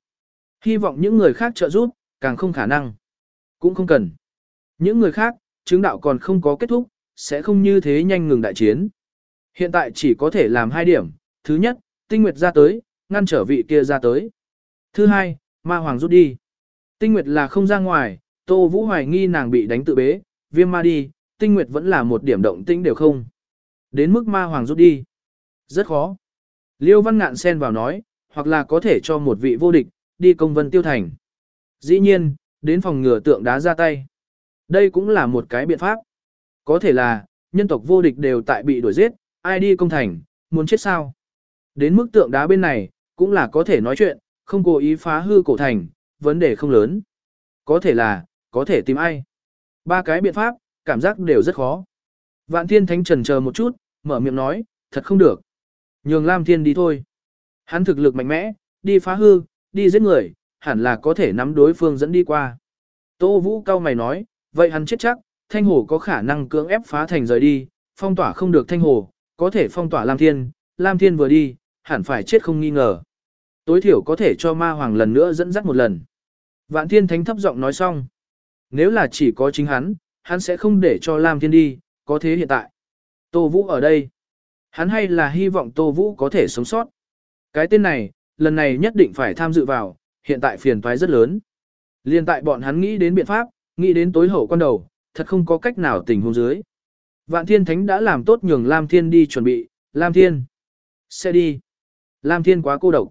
Hy vọng những người khác trợ giúp, càng không khả năng. Cũng không cần. Những người khác, chứng đạo còn không có kết thúc, sẽ không như thế nhanh ngừng đại chiến. Hiện tại chỉ có thể làm hai điểm. Thứ nhất, tinh nguyệt ra tới, ngăn trở vị kia ra tới. Thứ hai, ma hoàng rút đi. Tinh nguyệt là không ra ngoài, Tô Vũ hoài nghi nàng bị đánh tự bế, viêm ma đi, tinh nguyệt vẫn là một điểm động tĩnh đều không. Đến mức ma hoàng rút đi. Rất khó. Liêu văn ngạn xen vào nói, hoặc là có thể cho một vị vô địch, đi công vân tiêu thành. Dĩ nhiên, đến phòng ngừa tượng đá ra tay. Đây cũng là một cái biện pháp. Có thể là, nhân tộc vô địch đều tại bị đuổi giết, ai đi công thành, muốn chết sao. Đến mức tượng đá bên này, cũng là có thể nói chuyện, không cố ý phá hư cổ thành, vấn đề không lớn. Có thể là, có thể tìm ai. Ba cái biện pháp, cảm giác đều rất khó. Vạn thiên thánh trần chờ một chút, mở miệng nói, thật không được. Nhường Lam Thiên đi thôi. Hắn thực lực mạnh mẽ, đi phá hư, đi giết người, hẳn là có thể nắm đối phương dẫn đi qua. Tô Vũ cao mày nói, vậy hắn chết chắc, Thanh Hồ có khả năng cưỡng ép phá thành rời đi, phong tỏa không được Thanh Hồ, có thể phong tỏa Lam Thiên, Lam Thiên vừa đi, hẳn phải chết không nghi ngờ. Tối thiểu có thể cho ma hoàng lần nữa dẫn dắt một lần. Vạn Thiên Thánh thấp giọng nói xong. Nếu là chỉ có chính hắn, hắn sẽ không để cho Lam Thiên đi, có thế hiện tại. Tô Vũ ở đây. Hắn hay là hy vọng Tô Vũ có thể sống sót. Cái tên này, lần này nhất định phải tham dự vào, hiện tại phiền toái rất lớn. Liên tại bọn hắn nghĩ đến biện pháp, nghĩ đến tối hậu quan đầu, thật không có cách nào tình huống dưới. Vạn Thiên Thánh đã làm tốt nhường Lam Thiên đi chuẩn bị, Lam Thiên sẽ đi. Lam Thiên quá cô độc.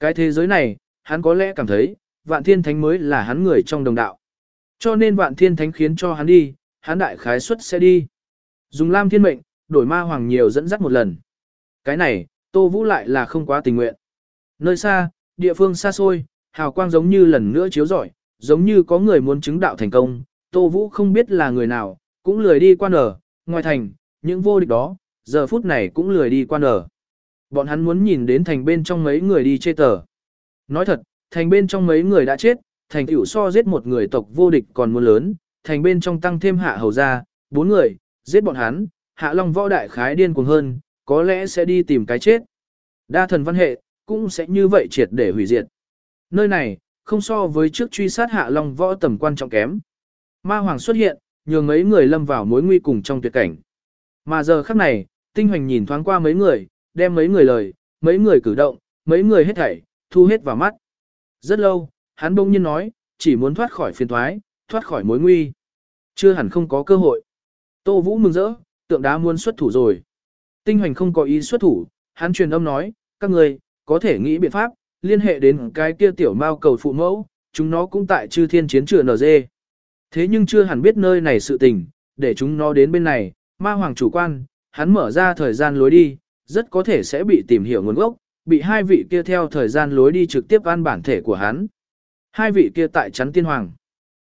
Cái thế giới này, hắn có lẽ cảm thấy, Vạn Thiên Thánh mới là hắn người trong đồng đạo. Cho nên Vạn Thiên Thánh khiến cho hắn đi, hắn đại khái suất sẽ đi. Dùng Lam Thiên mệnh, đổi ma hoàng nhiều dẫn dắt một lần. Cái này, Tô Vũ lại là không quá tình nguyện. Nơi xa, địa phương xa xôi, hào quang giống như lần nữa chiếu rọi, giống như có người muốn chứng đạo thành công, Tô Vũ không biết là người nào, cũng lười đi quan ở, ngoài thành, những vô địch đó, giờ phút này cũng lười đi quan ở. Bọn hắn muốn nhìn đến thành bên trong mấy người đi chê tờ. Nói thật, thành bên trong mấy người đã chết, thành tựu so giết một người tộc vô địch còn muốn lớn, thành bên trong tăng thêm hạ hầu ra, bốn người, giết bọn hắn, hạ long võ đại khái điên cuồng hơn, có lẽ sẽ đi tìm cái chết. Đa thần văn hệ, cũng sẽ như vậy triệt để hủy diệt. Nơi này, không so với trước truy sát hạ long võ tầm quan trọng kém. Ma hoàng xuất hiện, nhường mấy người lâm vào mối nguy cùng trong tuyệt cảnh. Mà giờ khắc này, tinh hoành nhìn thoáng qua mấy người, đem mấy người lời, mấy người cử động, mấy người hết thảy, thu hết vào mắt. Rất lâu, hắn bỗng nhiên nói, chỉ muốn thoát khỏi phiền thoái, thoát khỏi mối nguy. Chưa hẳn không có cơ hội. Tô Vũ mừng rỡ, tượng đá muốn xuất thủ rồi. Tinh hoành không có ý xuất thủ, hắn truyền âm nói, các người, có thể nghĩ biện pháp, liên hệ đến cái kia tiểu mao cầu phụ mẫu, chúng nó cũng tại chư thiên chiến trường NG. Thế nhưng chưa hẳn biết nơi này sự tình, để chúng nó đến bên này, ma hoàng chủ quan, hắn mở ra thời gian lối đi, rất có thể sẽ bị tìm hiểu nguồn gốc, bị hai vị kia theo thời gian lối đi trực tiếp an bản thể của hắn. Hai vị kia tại chắn tiên hoàng.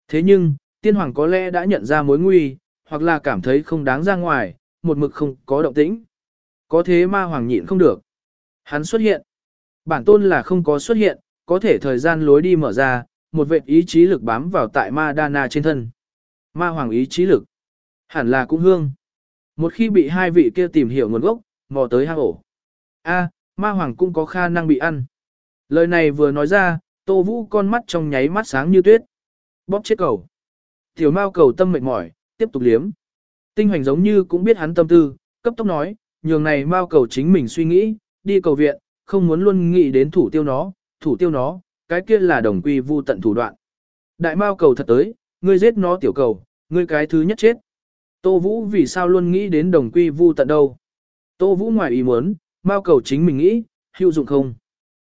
Thế nhưng, tiên hoàng có lẽ đã nhận ra mối nguy, hoặc là cảm thấy không đáng ra ngoài, một mực không có động tĩnh. Có thế ma hoàng nhịn không được. Hắn xuất hiện. Bản tôn là không có xuất hiện, có thể thời gian lối đi mở ra, một vệt ý chí lực bám vào tại ma đana trên thân. Ma hoàng ý chí lực. Hẳn là cũng hương. Một khi bị hai vị kia tìm hiểu nguồn gốc, mò tới hang ổ. A, ma hoàng cũng có khả năng bị ăn. Lời này vừa nói ra, Tô Vũ con mắt trong nháy mắt sáng như tuyết. Bóp chết cầu. Tiểu Mao cầu tâm mệt mỏi, tiếp tục liếm. Tinh hoành giống như cũng biết hắn tâm tư, cấp tốc nói, nhường này Mao cầu chính mình suy nghĩ, đi cầu viện, không muốn luôn nghĩ đến thủ tiêu nó, thủ tiêu nó, cái kia là đồng quy vu tận thủ đoạn. Đại Mao cầu thật tới, ngươi giết nó tiểu cầu, ngươi cái thứ nhất chết. Tô Vũ vì sao luôn nghĩ đến đồng quy vu tận đâu? Tô Vũ ngoài ý muốn, Mao cầu chính mình nghĩ, hữu dụng không?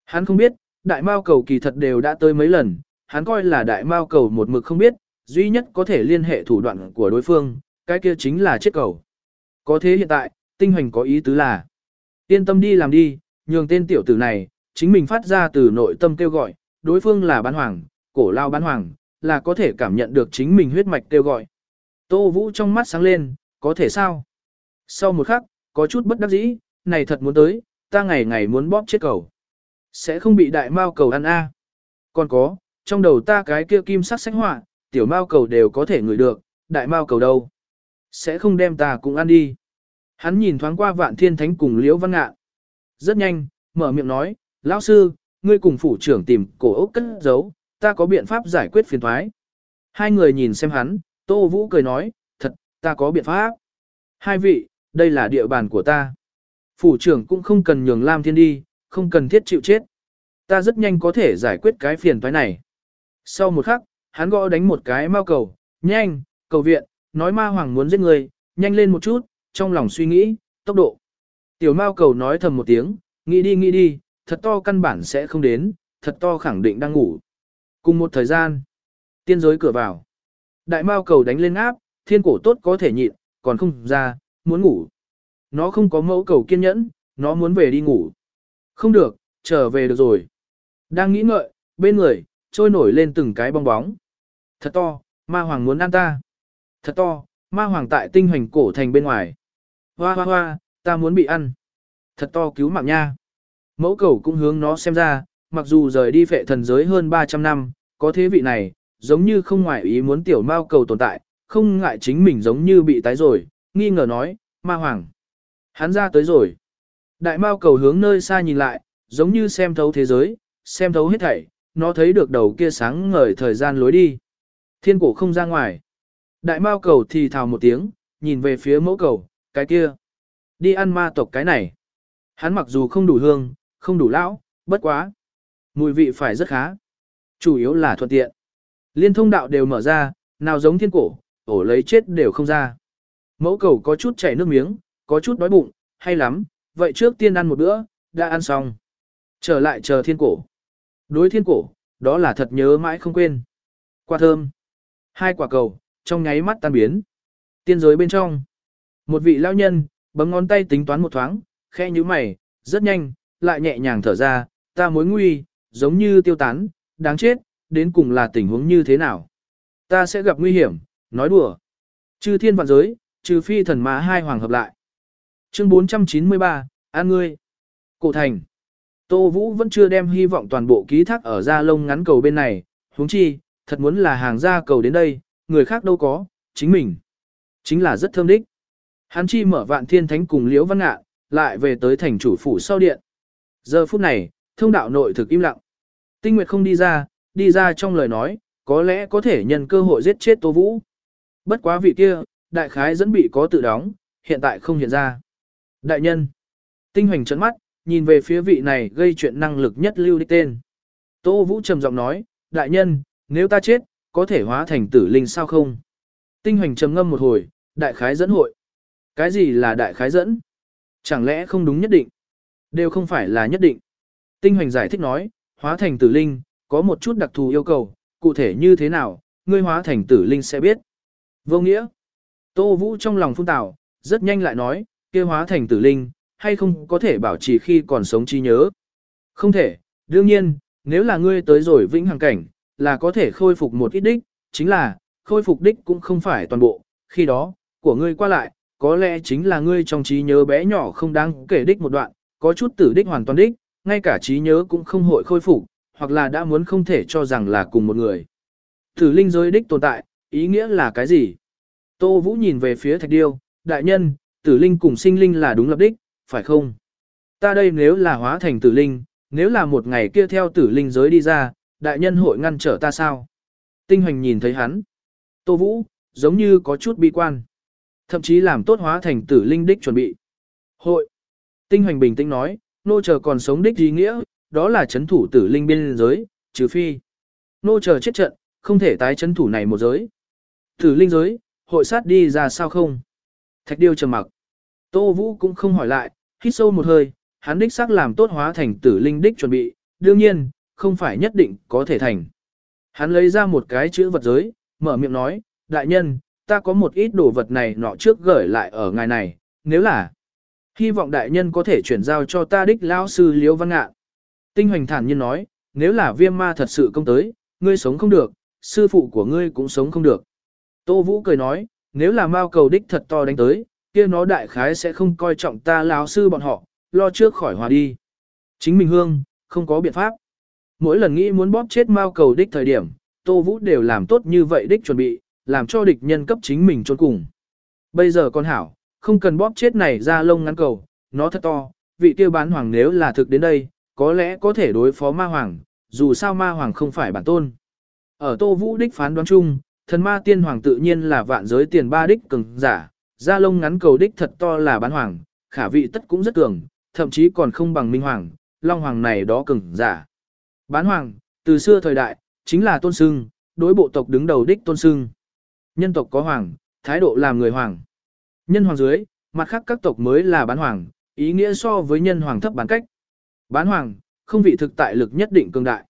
Hắn không biết, đại Mao cầu kỳ thật đều đã tới mấy lần, hắn coi là đại Mao cầu một mực không biết, duy nhất có thể liên hệ thủ đoạn của đối phương, cái kia chính là chết cầu. Có thế hiện tại, tinh hoành có ý tứ là, yên tâm đi làm đi, nhường tên tiểu tử này, chính mình phát ra từ nội tâm kêu gọi, đối phương là bán hoàng, cổ lao bán hoàng, là có thể cảm nhận được chính mình huyết mạch kêu gọi. Tô Vũ trong mắt sáng lên, có thể sao? Sau một khắc, có chút bất đắc dĩ, này thật muốn tới, ta ngày ngày muốn bóp chết cầu. Sẽ không bị đại mao cầu ăn a Còn có, trong đầu ta cái kia kim sắc sách họa, tiểu mao cầu đều có thể ngửi được, đại mao cầu đâu. Sẽ không đem ta cũng ăn đi. Hắn nhìn thoáng qua vạn thiên thánh cùng liễu văn ngạn. Rất nhanh, mở miệng nói, lão sư, ngươi cùng phủ trưởng tìm cổ ốc cất giấu, ta có biện pháp giải quyết phiền thoái. Hai người nhìn xem hắn, Tô Vũ cười nói, thật, ta có biện pháp. Hai vị, đây là địa bàn của ta. Phủ trưởng cũng không cần nhường Lam Thiên đi, không cần thiết chịu chết. Ta rất nhanh có thể giải quyết cái phiền toái này. Sau một khắc, hắn gõ đánh một cái mao cầu, nhanh, cầu viện, nói ma hoàng muốn giết người, nhanh lên một chút, trong lòng suy nghĩ, tốc độ. Tiểu mao cầu nói thầm một tiếng, nghĩ đi nghĩ đi, thật to căn bản sẽ không đến, thật to khẳng định đang ngủ. Cùng một thời gian, tiên giới cửa vào. Đại mao cầu đánh lên áp, thiên cổ tốt có thể nhịn, còn không ra, muốn ngủ. Nó không có mẫu cầu kiên nhẫn, nó muốn về đi ngủ. Không được, trở về được rồi. Đang nghĩ ngợi, bên người, trôi nổi lên từng cái bong bóng. Thật to, ma hoàng muốn ăn ta. Thật to, ma hoàng tại tinh hoành cổ thành bên ngoài. Hoa hoa hoa, ta muốn bị ăn. Thật to cứu mạng nha. Mẫu cầu cũng hướng nó xem ra, mặc dù rời đi phệ thần giới hơn 300 năm, có thế vị này, giống như không ngoại ý muốn tiểu mao cầu tồn tại, không ngại chính mình giống như bị tái rồi, nghi ngờ nói, ma hoàng. Hắn ra tới rồi. Đại mao cầu hướng nơi xa nhìn lại, giống như xem thấu thế giới, xem thấu hết thảy, nó thấy được đầu kia sáng ngời thời gian lối đi. Thiên cổ không ra ngoài. Đại mao cầu thì thào một tiếng, nhìn về phía mẫu cầu, cái kia. Đi ăn ma tộc cái này. Hắn mặc dù không đủ hương, không đủ lão, bất quá. Mùi vị phải rất khá. Chủ yếu là thuận tiện. Liên thông đạo đều mở ra, nào giống thiên cổ, ổ lấy chết đều không ra. Mẫu cầu có chút chảy nước miếng, có chút đói bụng, hay lắm, vậy trước tiên ăn một bữa, đã ăn xong. Trở lại chờ thiên cổ. Đối thiên cổ, đó là thật nhớ mãi không quên. Quả thơm. Hai quả cầu, trong nháy mắt tan biến. Tiên giới bên trong. Một vị lao nhân, bấm ngón tay tính toán một thoáng, khe như mày, rất nhanh, lại nhẹ nhàng thở ra, ta mối nguy, giống như tiêu tán, đáng chết, đến cùng là tình huống như thế nào. Ta sẽ gặp nguy hiểm, nói đùa. Chư thiên vạn giới, trừ phi thần má hai hoàng hợp lại. Chương 493, An ngươi. Cổ thành. Tô Vũ vẫn chưa đem hy vọng toàn bộ ký thác ở ra lông ngắn cầu bên này, huống chi, thật muốn là hàng ra cầu đến đây, người khác đâu có, chính mình. Chính là rất thơm đích. Hắn chi mở vạn thiên thánh cùng liễu văn ngạ, lại về tới thành chủ phủ sau điện. Giờ phút này, thông đạo nội thực im lặng. Tinh Nguyệt không đi ra, đi ra trong lời nói, có lẽ có thể nhân cơ hội giết chết Tô Vũ. Bất quá vị kia, đại khái dẫn bị có tự đóng, hiện tại không hiện ra. Đại nhân, tinh hoành trấn mắt, nhìn về phía vị này gây chuyện năng lực nhất lưu đi tên. Tô Vũ trầm giọng nói, đại nhân, nếu ta chết, có thể hóa thành tử linh sao không? Tinh hoành trầm ngâm một hồi, đại khái dẫn hội. Cái gì là đại khái dẫn? Chẳng lẽ không đúng nhất định? Đều không phải là nhất định. Tinh hoành giải thích nói, hóa thành tử linh, có một chút đặc thù yêu cầu, cụ thể như thế nào, ngươi hóa thành tử linh sẽ biết. Vô nghĩa. Tô Vũ trong lòng phun tảo, rất nhanh lại nói, kia hóa thành tử linh, hay không có thể bảo trì khi còn sống trí nhớ. Không thể, đương nhiên, nếu là ngươi tới rồi vĩnh hằng cảnh, là có thể khôi phục một ít đích, chính là, khôi phục đích cũng không phải toàn bộ, khi đó, của ngươi qua lại, có lẽ chính là ngươi trong trí nhớ bé nhỏ không đáng kể đích một đoạn, có chút tử đích hoàn toàn đích, ngay cả trí nhớ cũng không hội khôi phục, hoặc là đã muốn không thể cho rằng là cùng một người. Tử linh giới đích tồn tại, ý nghĩa là cái gì? Tô Vũ nhìn về phía thạch điêu, đại nhân, tử linh cùng sinh linh là đúng lập đích, phải không? Ta đây nếu là hóa thành tử linh, nếu là một ngày kia theo tử linh giới đi ra, đại nhân hội ngăn trở ta sao? Tinh hoành nhìn thấy hắn. Tô Vũ, giống như có chút bi quan. Thậm chí làm tốt hóa thành tử linh đích chuẩn bị. Hội. Tinh hoành bình tĩnh nói, nô chờ còn sống đích ý nghĩa, đó là chấn thủ tử linh biên giới, trừ phi. Nô chờ chết trận, không thể tái chấn thủ này một giới. Tử linh giới, hội sát đi ra sao không? Thạch điêu trầm mặc. Tô Vũ cũng không hỏi lại, hít sâu một hơi, hắn đích xác làm tốt hóa thành tử linh đích chuẩn bị, đương nhiên, không phải nhất định có thể thành. Hắn lấy ra một cái chữ vật giới, mở miệng nói, đại nhân, ta có một ít đồ vật này nọ trước gửi lại ở ngài này, nếu là hy vọng đại nhân có thể chuyển giao cho ta đích lão sư Liễu Văn Ngạn. Tinh hoành thản nhiên nói, nếu là viêm ma thật sự công tới, ngươi sống không được, sư phụ của ngươi cũng sống không được. Tô Vũ cười nói, nếu là mao cầu đích thật to đánh tới, kia nó đại khái sẽ không coi trọng ta lão sư bọn họ, lo trước khỏi hòa đi. Chính mình hương, không có biện pháp. Mỗi lần nghĩ muốn bóp chết mao cầu đích thời điểm, Tô Vũ đều làm tốt như vậy đích chuẩn bị, làm cho địch nhân cấp chính mình trốn cùng. Bây giờ con hảo, không cần bóp chết này ra lông ngắn cầu, nó thật to, vị kia bán hoàng nếu là thực đến đây, có lẽ có thể đối phó ma hoàng, dù sao ma hoàng không phải bản tôn. Ở Tô Vũ đích phán đoán chung, thần ma tiên hoàng tự nhiên là vạn giới tiền ba đích cường giả, da lông ngắn cầu đích thật to là bán hoàng, khả vị tất cũng rất cường, thậm chí còn không bằng minh hoàng, long hoàng này đó cường giả. Bán hoàng, từ xưa thời đại, chính là tôn sưng, đối bộ tộc đứng đầu đích tôn sưng. Nhân tộc có hoàng, thái độ làm người hoàng. Nhân hoàng dưới, mặt khác các tộc mới là bán hoàng, ý nghĩa so với nhân hoàng thấp bán cách. Bán hoàng, không vị thực tại lực nhất định cường đại.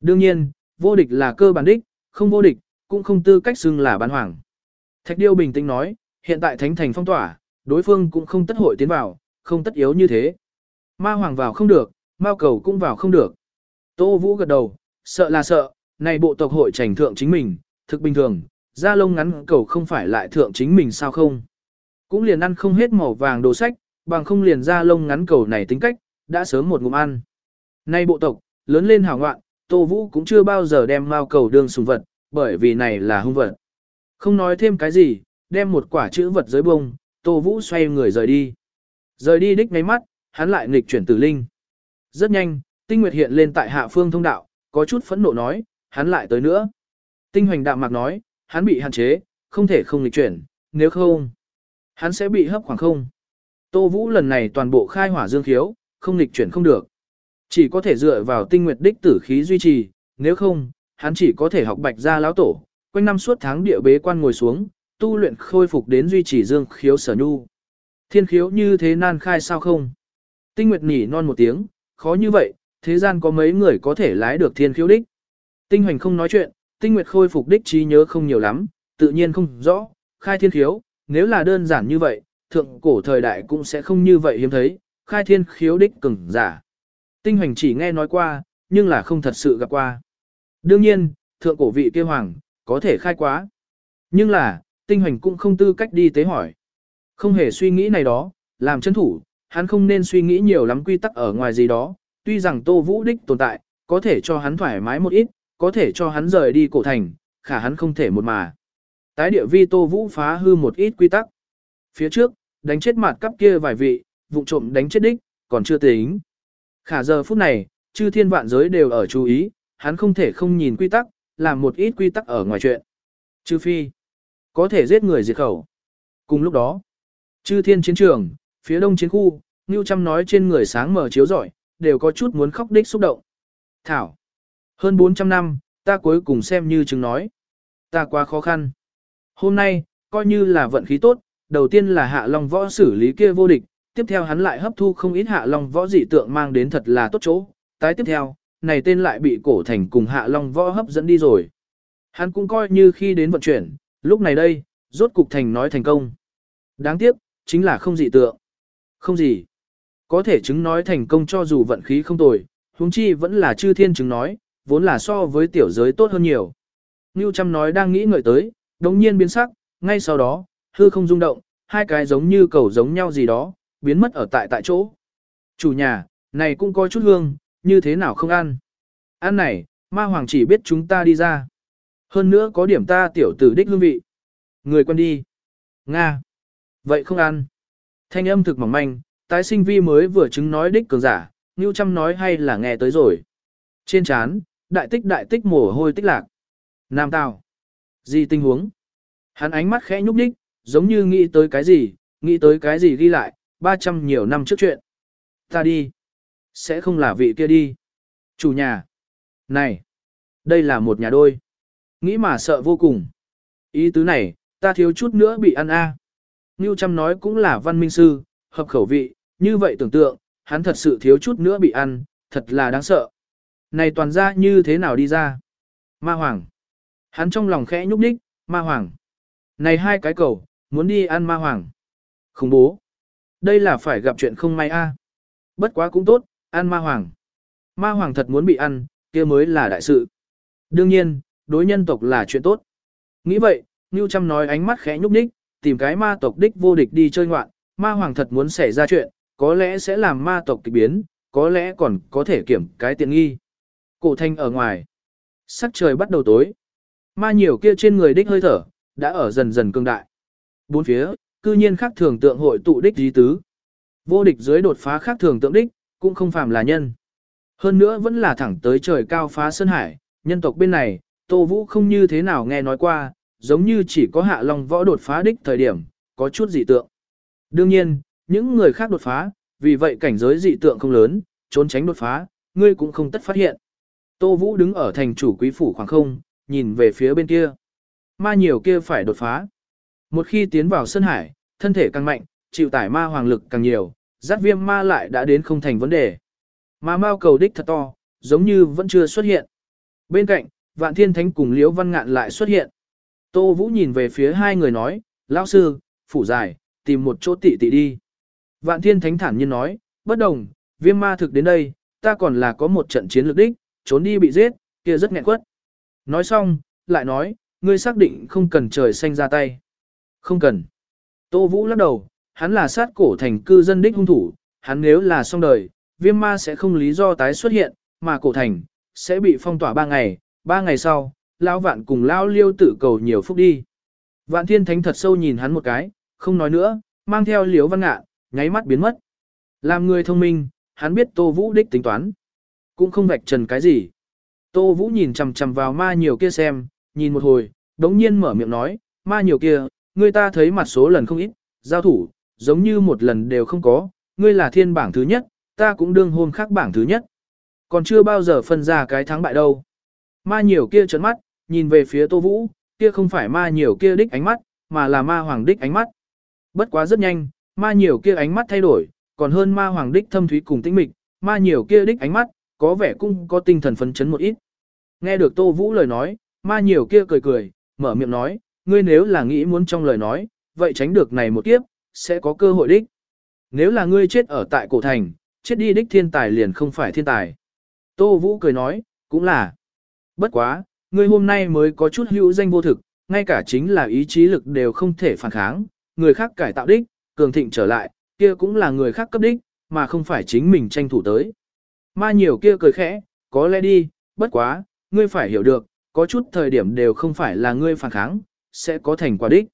Đương nhiên, vô địch là cơ bản đích, không vô địch, cũng không tư cách xưng là bán hoàng. Thạch Điêu bình tĩnh nói, hiện tại thánh thành phong tỏa, đối phương cũng không tất hội tiến vào, không tất yếu như thế. Ma hoàng vào không được, mao cầu cũng vào không được. Tô Vũ gật đầu, sợ là sợ, này bộ tộc hội trành thượng chính mình, thực bình thường, da lông ngắn cầu không phải lại thượng chính mình sao không. Cũng liền ăn không hết màu vàng đồ sách, bằng không liền da lông ngắn cầu này tính cách, đã sớm một ngụm ăn. Nay bộ tộc, lớn lên hào ngoạn, Tô Vũ cũng chưa bao giờ đem mao cầu đương sùng vật, bởi vì này là hung vật. Không nói thêm cái gì, đem một quả chữ vật dưới bông, Tô Vũ xoay người rời đi. Rời đi đích ngáy mắt, hắn lại nghịch chuyển tử linh. Rất nhanh, tinh nguyệt hiện lên tại hạ phương thông đạo, có chút phẫn nộ nói, hắn lại tới nữa. Tinh hoành đạm mạc nói, hắn bị hạn chế, không thể không lịch chuyển, nếu không, hắn sẽ bị hấp khoảng không. Tô Vũ lần này toàn bộ khai hỏa dương khiếu, không lịch chuyển không được. Chỉ có thể dựa vào tinh nguyệt đích tử khí duy trì, nếu không, hắn chỉ có thể học bạch ra lão tổ, quanh năm suốt tháng địa bế quan ngồi xuống, tu luyện khôi phục đến duy trì dương khiếu sở nhu. Thiên khiếu như thế nan khai sao không? Tinh Nguyệt nỉ non một tiếng, khó như vậy, thế gian có mấy người có thể lái được thiên khiếu đích. Tinh Hoành không nói chuyện, Tinh Nguyệt khôi phục đích trí nhớ không nhiều lắm, tự nhiên không rõ, khai thiên khiếu, nếu là đơn giản như vậy, thượng cổ thời đại cũng sẽ không như vậy hiếm thấy, khai thiên khiếu đích cứng giả. Tinh Hoành chỉ nghe nói qua, nhưng là không thật sự gặp qua. Đương nhiên, thượng cổ vị kia hoàng, có thể khai quá. Nhưng là, tinh hoành cũng không tư cách đi tế hỏi. Không hề suy nghĩ này đó, làm chân thủ, hắn không nên suy nghĩ nhiều lắm quy tắc ở ngoài gì đó, tuy rằng Tô Vũ Đích tồn tại, có thể cho hắn thoải mái một ít, có thể cho hắn rời đi cổ thành, khả hắn không thể một mà. Tái địa vi Tô Vũ phá hư một ít quy tắc. Phía trước, đánh chết mặt cắp kia vài vị, vụ trộm đánh chết đích, còn chưa tính. Khả giờ phút này, chư thiên vạn giới đều ở chú ý, hắn không thể không nhìn quy tắc, làm một ít quy tắc ở ngoài chuyện. Chư phi, có thể giết người diệt khẩu. Cùng lúc đó, chư thiên chiến trường, phía đông chiến khu, Ngưu Trăm nói trên người sáng mở chiếu rọi, đều có chút muốn khóc đích xúc động. Thảo, hơn 400 năm, ta cuối cùng xem như chứng nói. Ta quá khó khăn. Hôm nay, coi như là vận khí tốt, đầu tiên là hạ long võ xử lý kia vô địch, tiếp theo hắn lại hấp thu không ít hạ long võ dị tượng mang đến thật là tốt chỗ. Tái tiếp theo, này tên lại bị cổ thành cùng hạ long võ hấp dẫn đi rồi. Hắn cũng coi như khi đến vận chuyển, lúc này đây, rốt cục thành nói thành công. Đáng tiếc, chính là không dị tượng. Không gì. Có thể chứng nói thành công cho dù vận khí không tồi, huống chi vẫn là chư thiên chứng nói, vốn là so với tiểu giới tốt hơn nhiều. Ngưu Trăm nói đang nghĩ ngợi tới, đồng nhiên biến sắc, ngay sau đó, hư không rung động, hai cái giống như cầu giống nhau gì đó, biến mất ở tại tại chỗ. Chủ nhà, này cũng có chút hương, như thế nào không ăn. Ăn này, ma hoàng chỉ biết chúng ta đi ra. Hơn nữa có điểm ta tiểu tử đích hương vị. Người quân đi. Nga. Vậy không ăn. Thanh âm thực mỏng manh, tái sinh vi mới vừa chứng nói đích cường giả, Ngưu Trăm nói hay là nghe tới rồi. Trên chán, đại tích đại tích mồ hôi tích lạc. Nam Tào. Gì tình huống? Hắn ánh mắt khẽ nhúc nhích, giống như nghĩ tới cái gì, nghĩ tới cái gì ghi lại, 300 nhiều năm trước chuyện. Ta đi. Sẽ không là vị kia đi. Chủ nhà. Này. Đây là một nhà đôi. Nghĩ mà sợ vô cùng. Ý tứ này, ta thiếu chút nữa bị ăn a. À. Ngưu Trăm nói cũng là văn minh sư, hợp khẩu vị, như vậy tưởng tượng, hắn thật sự thiếu chút nữa bị ăn, thật là đáng sợ. Này toàn ra như thế nào đi ra? Ma Hoàng. Hắn trong lòng khẽ nhúc nhích, Ma Hoàng. Này hai cái cầu, muốn đi ăn Ma Hoàng. Không bố. Đây là phải gặp chuyện không may a. Bất quá cũng tốt, ăn Ma Hoàng. Ma Hoàng thật muốn bị ăn, kia mới là đại sự. Đương nhiên, đối nhân tộc là chuyện tốt. Nghĩ vậy, Ngưu Trăm nói ánh mắt khẽ nhúc nhích, tìm cái ma tộc đích vô địch đi chơi ngoạn, ma hoàng thật muốn xảy ra chuyện, có lẽ sẽ làm ma tộc kỳ biến, có lẽ còn có thể kiểm cái tiện nghi. Cổ thanh ở ngoài. Sắc trời bắt đầu tối. Ma nhiều kia trên người đích hơi thở, đã ở dần dần cương đại. Bốn phía, cư nhiên khác thường tượng hội tụ đích dí tứ. Vô địch dưới đột phá khác thường tượng đích, cũng không phàm là nhân. Hơn nữa vẫn là thẳng tới trời cao phá sơn hải, nhân tộc bên này, Tô Vũ không như thế nào nghe nói qua, giống như chỉ có hạ long võ đột phá đích thời điểm, có chút dị tượng. Đương nhiên, những người khác đột phá, vì vậy cảnh giới dị tượng không lớn, trốn tránh đột phá, ngươi cũng không tất phát hiện. Tô Vũ đứng ở thành chủ quý phủ khoảng không, nhìn về phía bên kia. Ma nhiều kia phải đột phá. Một khi tiến vào sân hải, thân thể càng mạnh, chịu tải ma hoàng lực càng nhiều, giáp viêm ma lại đã đến không thành vấn đề. Ma mao cầu đích thật to, giống như vẫn chưa xuất hiện. Bên cạnh, Vạn Thiên Thánh cùng Liễu Văn Ngạn lại xuất hiện. Tô Vũ nhìn về phía hai người nói, lão sư, phủ dài, tìm một chỗ tị tị đi. Vạn Thiên Thánh thản nhiên nói, bất đồng, viêm ma thực đến đây, ta còn là có một trận chiến lược đích, trốn đi bị giết, kia rất nghẹn quất. Nói xong, lại nói, ngươi xác định không cần trời xanh ra tay. Không cần. Tô Vũ lắc đầu, hắn là sát cổ thành cư dân đích hung thủ, hắn nếu là xong đời, viêm ma sẽ không lý do tái xuất hiện, mà cổ thành, sẽ bị phong tỏa ba ngày, ba ngày sau, lão vạn cùng lão liêu tự cầu nhiều phúc đi. Vạn thiên thánh thật sâu nhìn hắn một cái, không nói nữa, mang theo liếu văn ngạ, nháy mắt biến mất. Làm người thông minh, hắn biết tô vũ đích tính toán. Cũng không vạch trần cái gì. Tô vũ nhìn chằm chằm vào ma nhiều kia xem, nhìn một hồi, đống nhiên mở miệng nói, ma nhiều kia, người ta thấy mặt số lần không ít, giao thủ, giống như một lần đều không có, ngươi là thiên bảng thứ nhất, ta cũng đương hôn khác bảng thứ nhất. Còn chưa bao giờ phân ra cái thắng bại đâu. Ma nhiều kia trấn mắt, nhìn về phía Tô Vũ, kia không phải ma nhiều kia đích ánh mắt, mà là ma hoàng đích ánh mắt. Bất quá rất nhanh, ma nhiều kia ánh mắt thay đổi, còn hơn ma hoàng đích thâm thúy cùng tĩnh mịch, ma nhiều kia đích ánh mắt, có vẻ cũng có tinh thần phấn chấn một ít. Nghe được Tô Vũ lời nói, ma nhiều kia cười cười, mở miệng nói, ngươi nếu là nghĩ muốn trong lời nói, vậy tránh được này một kiếp, sẽ có cơ hội đích. Nếu là ngươi chết ở tại cổ thành, chết đi đích thiên tài liền không phải thiên tài. Tô Vũ cười nói, cũng là. Bất quá, ngươi hôm nay mới có chút hữu danh vô thực, ngay cả chính là ý chí lực đều không thể phản kháng, người khác cải tạo đích, cường thịnh trở lại, kia cũng là người khác cấp đích, mà không phải chính mình tranh thủ tới. Ma nhiều kia cười khẽ, có lẽ đi, bất quá, ngươi phải hiểu được, có chút thời điểm đều không phải là ngươi phản kháng, sẽ có thành quả đích.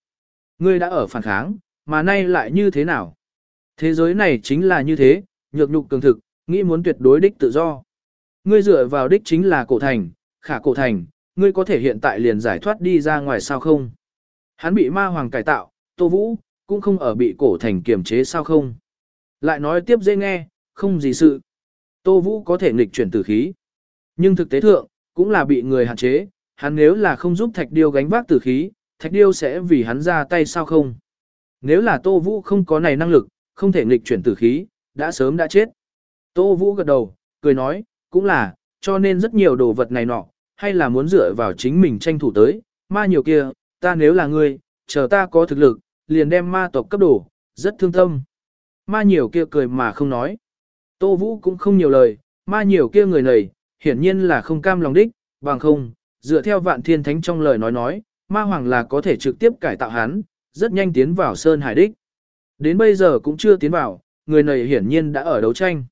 Ngươi đã ở phản kháng, mà nay lại như thế nào? Thế giới này chính là như thế, nhược nhục cường thực, nghĩ muốn tuyệt đối đích tự do. Ngươi dựa vào đích chính là cổ thành, khả cổ thành, ngươi có thể hiện tại liền giải thoát đi ra ngoài sao không? Hắn bị ma hoàng cải tạo, Tô Vũ, cũng không ở bị cổ thành kiềm chế sao không? Lại nói tiếp dễ nghe, không gì sự. Tô Vũ có thể nghịch chuyển tử khí. Nhưng thực tế thượng, cũng là bị người hạn chế, hắn nếu là không giúp thạch điêu gánh vác tử khí, thạch điêu sẽ vì hắn ra tay sao không? Nếu là Tô Vũ không có này năng lực, không thể nghịch chuyển tử khí, đã sớm đã chết. Tô Vũ gật đầu, cười nói, cũng là, cho nên rất nhiều đồ vật này nọ, hay là muốn dựa vào chính mình tranh thủ tới, ma nhiều kia, ta nếu là người, chờ ta có thực lực, liền đem ma tộc cấp đổ, rất thương tâm. Ma nhiều kia cười mà không nói. Tô Vũ cũng không nhiều lời, ma nhiều kia người này, hiển nhiên là không cam lòng đích, bằng không, dựa theo vạn thiên thánh trong lời nói nói, ma hoàng là có thể trực tiếp cải tạo hắn, rất nhanh tiến vào Sơn Hải đích. Đến bây giờ cũng chưa tiến vào, người này hiển nhiên đã ở đấu tranh.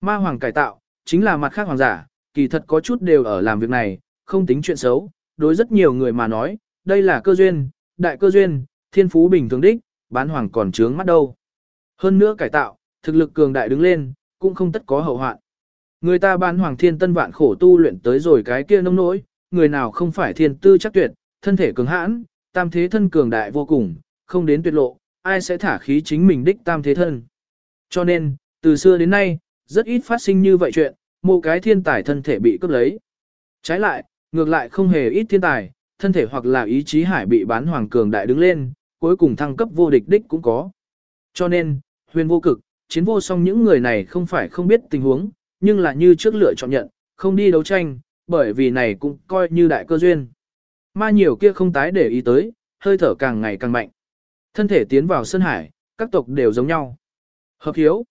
Ma hoàng cải tạo, chính là mặt khác hoàng giả, kỳ thật có chút đều ở làm việc này, không tính chuyện xấu, đối rất nhiều người mà nói, đây là cơ duyên, đại cơ duyên, thiên phú bình thường đích, bán hoàng còn trướng mắt đâu. Hơn nữa cải tạo, thực lực cường đại đứng lên, cũng không tất có hậu hoạn. Người ta bán hoàng thiên tân vạn khổ tu luyện tới rồi cái kia nông nỗi, người nào không phải thiên tư chắc tuyệt, thân thể cường hãn, tam thế thân cường đại vô cùng, không đến tuyệt lộ, ai sẽ thả khí chính mình đích tam thế thân. Cho nên, từ xưa đến nay, rất ít phát sinh như vậy chuyện, một cái thiên tài thân thể bị cướp lấy. Trái lại, ngược lại không hề ít thiên tài, thân thể hoặc là ý chí hải bị bán hoàng cường đại đứng lên, cuối cùng thăng cấp vô địch đích cũng có. Cho nên, huyền vô cực, chiến vô song những người này không phải không biết tình huống, nhưng là như trước lựa chọn nhận, không đi đấu tranh, bởi vì này cũng coi như đại cơ duyên. Ma nhiều kia không tái để ý tới, hơi thở càng ngày càng mạnh. Thân thể tiến vào sân hải, các tộc đều giống nhau. Hợp hiếu.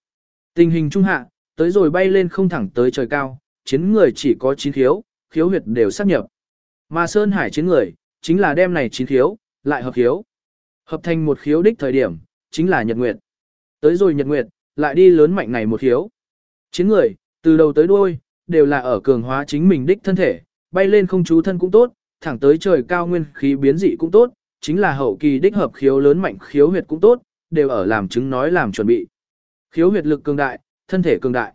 Tình hình trung hạ, tới rồi bay lên không thẳng tới trời cao, chiến người chỉ có chín khiếu, khiếu huyệt đều sắp nhập. Mà Sơn Hải chiến người, chính là đem này chín khiếu, lại hợp khiếu. Hợp thành một khiếu đích thời điểm, chính là Nhật Nguyệt. Tới rồi Nhật Nguyệt, lại đi lớn mạnh này một hiếu, Chiến người, từ đầu tới đuôi, đều là ở cường hóa chính mình đích thân thể, bay lên không chú thân cũng tốt, thẳng tới trời cao nguyên khí biến dị cũng tốt, chính là hậu kỳ đích hợp khiếu lớn mạnh khiếu huyệt cũng tốt, đều ở làm chứng nói làm chuẩn bị. Khiếu huyệt lực cường đại, thân thể cường đại.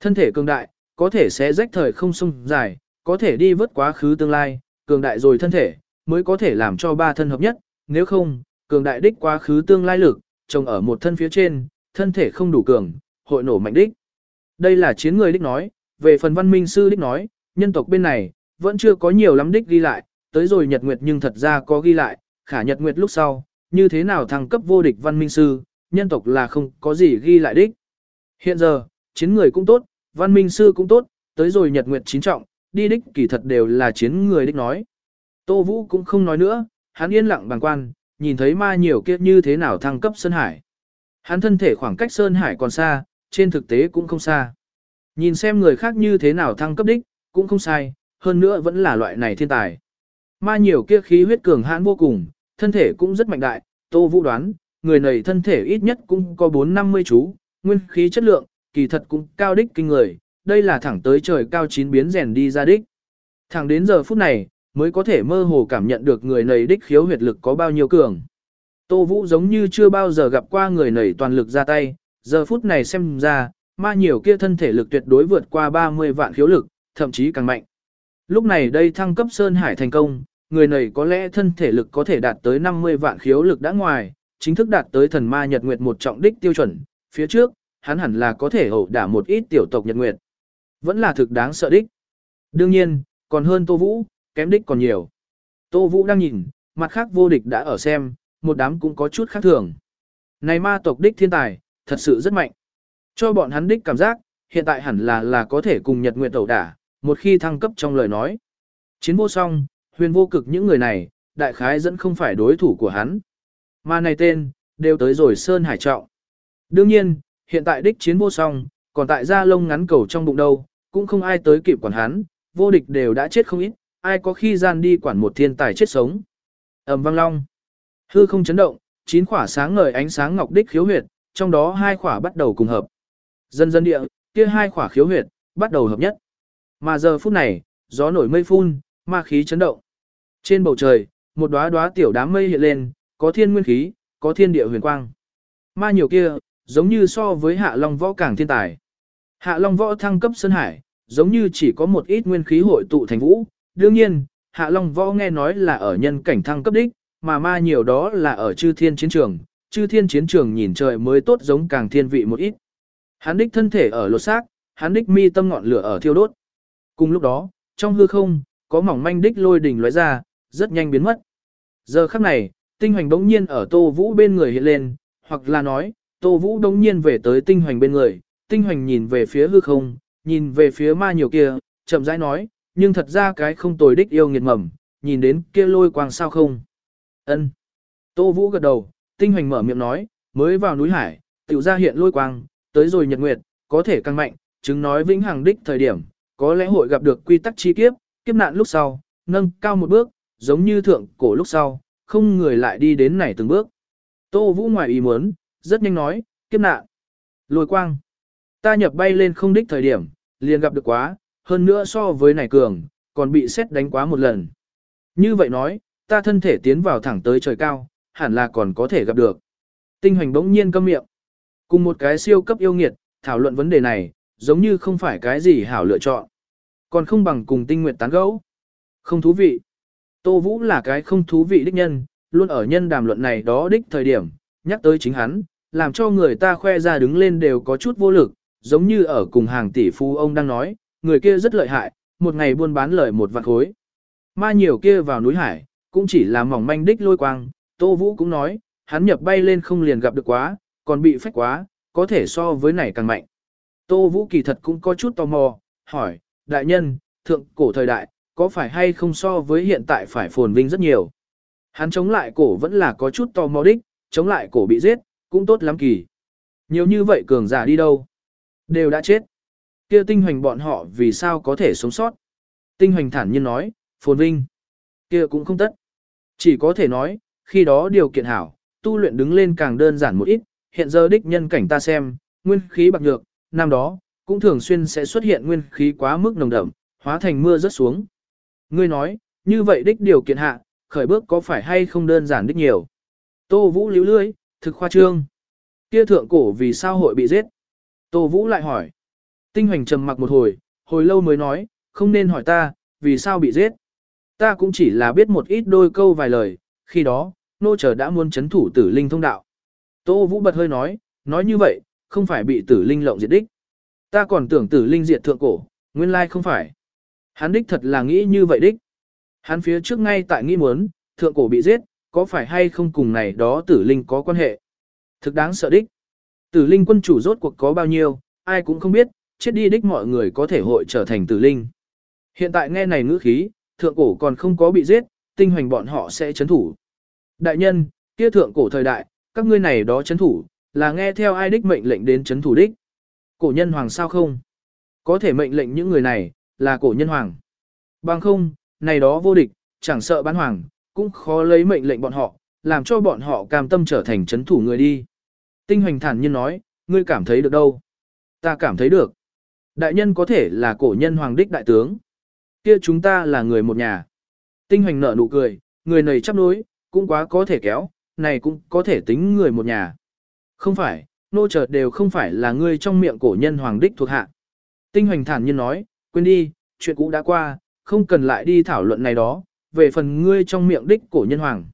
Thân thể cường đại, có thể sẽ rách thời không sung dài, có thể đi vớt quá khứ tương lai, cường đại rồi thân thể, mới có thể làm cho ba thân hợp nhất, nếu không, cường đại đích quá khứ tương lai lực, trồng ở một thân phía trên, thân thể không đủ cường, hội nổ mạnh đích. Đây là chiến người đích nói, về phần văn minh sư đích nói, nhân tộc bên này, vẫn chưa có nhiều lắm đích ghi lại, tới rồi Nhật Nguyệt nhưng thật ra có ghi lại, khả Nhật Nguyệt lúc sau, như thế nào thăng cấp vô địch văn minh sư, nhân tộc là không có gì ghi lại đích. Hiện giờ, chiến người cũng tốt, văn minh sư cũng tốt, tới rồi Nhật Nguyệt chín trọng, đi đích kỳ thật đều là chiến người đích nói. Tô Vũ cũng không nói nữa, hắn yên lặng bằng quan, nhìn thấy ma nhiều kiếp như thế nào thăng cấp Sơn Hải. Hắn thân thể khoảng cách Sơn Hải còn xa, trên thực tế cũng không xa. Nhìn xem người khác như thế nào thăng cấp đích, cũng không sai, hơn nữa vẫn là loại này thiên tài. Ma nhiều kia khí huyết cường hãn vô cùng, thân thể cũng rất mạnh đại, Tô Vũ đoán, người này thân thể ít nhất cũng có 4-50 chú, nguyên khí chất lượng, kỳ thật cũng cao đích kinh người, đây là thẳng tới trời cao chín biến rèn đi ra đích. Thẳng đến giờ phút này, mới có thể mơ hồ cảm nhận được người này đích khiếu huyệt lực có bao nhiêu cường. Tô Vũ giống như chưa bao giờ gặp qua người nảy toàn lực ra tay, giờ phút này xem ra, ma nhiều kia thân thể lực tuyệt đối vượt qua 30 vạn khiếu lực, thậm chí càng mạnh. Lúc này đây thăng cấp Sơn Hải thành công, người này có lẽ thân thể lực có thể đạt tới 50 vạn khiếu lực đã ngoài, chính thức đạt tới thần ma nhật nguyệt một trọng đích tiêu chuẩn, phía trước, hắn hẳn là có thể ẩu đả một ít tiểu tộc nhật nguyệt. Vẫn là thực đáng sợ đích. Đương nhiên, còn hơn Tô Vũ, kém đích còn nhiều. Tô Vũ đang nhìn, mặt khác vô địch đã ở xem, một đám cũng có chút khác thường. Này ma tộc đích thiên tài, thật sự rất mạnh. Cho bọn hắn đích cảm giác, hiện tại hẳn là là có thể cùng Nhật Nguyệt tẩu đả, một khi thăng cấp trong lời nói. Chiến vô song, huyền vô cực những người này, đại khái dẫn không phải đối thủ của hắn. Mà này tên, đều tới rồi Sơn Hải Trọng. Đương nhiên, hiện tại đích chiến vô song, còn tại gia lông ngắn cầu trong bụng đâu, cũng không ai tới kịp quản hắn, vô địch đều đã chết không ít, ai có khi gian đi quản một thiên tài chết sống. ầm vang long. Hư không chấn động, chín khỏa sáng ngời ánh sáng ngọc đích khiếu huyệt, trong đó hai khỏa bắt đầu cùng hợp. Dần dần địa, kia hai khỏa khiếu huyệt, bắt đầu hợp nhất. Mà giờ phút này, gió nổi mây phun, ma khí chấn động. Trên bầu trời, một đóa đóa tiểu đám mây hiện lên, có thiên nguyên khí, có thiên địa huyền quang. Ma nhiều kia, giống như so với hạ long võ càng thiên tài. Hạ long võ thăng cấp sơn hải, giống như chỉ có một ít nguyên khí hội tụ thành vũ. Đương nhiên, hạ long võ nghe nói là ở nhân cảnh thăng cấp đích, mà ma nhiều đó là ở chư thiên chiến trường. Chư thiên chiến trường nhìn trời mới tốt giống càng thiên vị một ít. Hắn đích thân thể ở lột xác, hắn đích mi tâm ngọn lửa ở thiêu đốt. Cùng lúc đó, trong hư không, có mỏng manh đích lôi đỉnh lóe ra, rất nhanh biến mất. Giờ khắc này, tinh hoành đống nhiên ở Tô Vũ bên người hiện lên, hoặc là nói, Tô Vũ đống nhiên về tới tinh hoành bên người, tinh hoành nhìn về phía hư không, nhìn về phía ma nhiều kia, chậm rãi nói, nhưng thật ra cái không tồi đích yêu nghiệt mầm, nhìn đến kia lôi quang sao không ân Tô Vũ gật đầu, tinh hoành mở miệng nói, mới vào núi hải, tiểu ra hiện lôi quang, tới rồi nhật nguyệt, có thể căng mạnh, chứng nói vĩnh hằng đích thời điểm, có lẽ hội gặp được quy tắc chi kiếp, kiếp nạn lúc sau, nâng cao một bước, giống như thượng cổ lúc sau, không người lại đi đến này từng bước. Tô Vũ ngoài ý muốn, rất nhanh nói, kiếp nạn, lôi quang. Ta nhập bay lên không đích thời điểm, liền gặp được quá, hơn nữa so với này cường, còn bị xét đánh quá một lần. Như vậy nói, ta thân thể tiến vào thẳng tới trời cao, hẳn là còn có thể gặp được. Tinh hoành bỗng nhiên câm miệng. Cùng một cái siêu cấp yêu nghiệt, thảo luận vấn đề này, giống như không phải cái gì hảo lựa chọn. Còn không bằng cùng tinh nguyện tán gẫu. Không thú vị. Tô Vũ là cái không thú vị đích nhân, luôn ở nhân đàm luận này đó đích thời điểm, nhắc tới chính hắn, làm cho người ta khoe ra đứng lên đều có chút vô lực, giống như ở cùng hàng tỷ phú ông đang nói, người kia rất lợi hại, một ngày buôn bán lợi một vạn khối. Ma nhiều kia vào núi hải, cũng chỉ là mỏng manh đích lôi quang, Tô Vũ cũng nói, hắn nhập bay lên không liền gặp được quá, còn bị phách quá, có thể so với này càng mạnh. Tô Vũ kỳ thật cũng có chút tò mò, hỏi, đại nhân, thượng cổ thời đại, có phải hay không so với hiện tại phải phồn vinh rất nhiều? Hắn chống lại cổ vẫn là có chút tò mò đích, chống lại cổ bị giết, cũng tốt lắm kỳ. Nhiều như vậy cường giả đi đâu? Đều đã chết. kia tinh hoành bọn họ vì sao có thể sống sót? Tinh hoành thản nhiên nói, phồn vinh. kia cũng không tất. Chỉ có thể nói, khi đó điều kiện hảo, tu luyện đứng lên càng đơn giản một ít, hiện giờ đích nhân cảnh ta xem, nguyên khí bạc nhược, năm đó, cũng thường xuyên sẽ xuất hiện nguyên khí quá mức nồng đậm, hóa thành mưa rớt xuống. Ngươi nói, như vậy đích điều kiện hạ, khởi bước có phải hay không đơn giản đích nhiều. Tô Vũ líu lưới, thực khoa trương. Kia thượng cổ vì sao hội bị giết? Tô Vũ lại hỏi. Tinh hoành trầm mặc một hồi, hồi lâu mới nói, không nên hỏi ta, vì sao bị giết. Ta cũng chỉ là biết một ít đôi câu vài lời, khi đó, nô chờ đã muốn chấn thủ tử linh thông đạo. Tô Vũ bật hơi nói, nói như vậy, không phải bị tử linh lộng diệt đích. Ta còn tưởng tử linh diệt thượng cổ, nguyên lai không phải. Hắn đích thật là nghĩ như vậy đích. Hắn phía trước ngay tại nghĩ muốn, thượng cổ bị giết, có phải hay không cùng này đó tử linh có quan hệ. Thực đáng sợ đích. Tử linh quân chủ rốt cuộc có bao nhiêu, ai cũng không biết, chết đi đích mọi người có thể hội trở thành tử linh. Hiện tại nghe này ngữ khí, thượng cổ còn không có bị giết, tinh hoành bọn họ sẽ chấn thủ. Đại nhân, kia thượng cổ thời đại, các ngươi này đó chấn thủ, là nghe theo ai đích mệnh lệnh đến chấn thủ đích. Cổ nhân hoàng sao không? Có thể mệnh lệnh những người này, là cổ nhân hoàng. Bằng không, này đó vô địch, chẳng sợ bán hoàng, cũng khó lấy mệnh lệnh bọn họ, làm cho bọn họ cam tâm trở thành chấn thủ người đi. Tinh hoành thản nhiên nói, ngươi cảm thấy được đâu? Ta cảm thấy được. Đại nhân có thể là cổ nhân hoàng đích đại tướng. Kia chúng ta là người một nhà. Tinh hoành nở nụ cười, người này chấp nối cũng quá có thể kéo, này cũng có thể tính người một nhà. Không phải, nô chợt đều không phải là ngươi trong miệng cổ nhân hoàng đích thuộc hạ. Tinh hoành thản nhiên nói, quên đi, chuyện cũ đã qua, không cần lại đi thảo luận này đó, về phần ngươi trong miệng đích cổ nhân hoàng.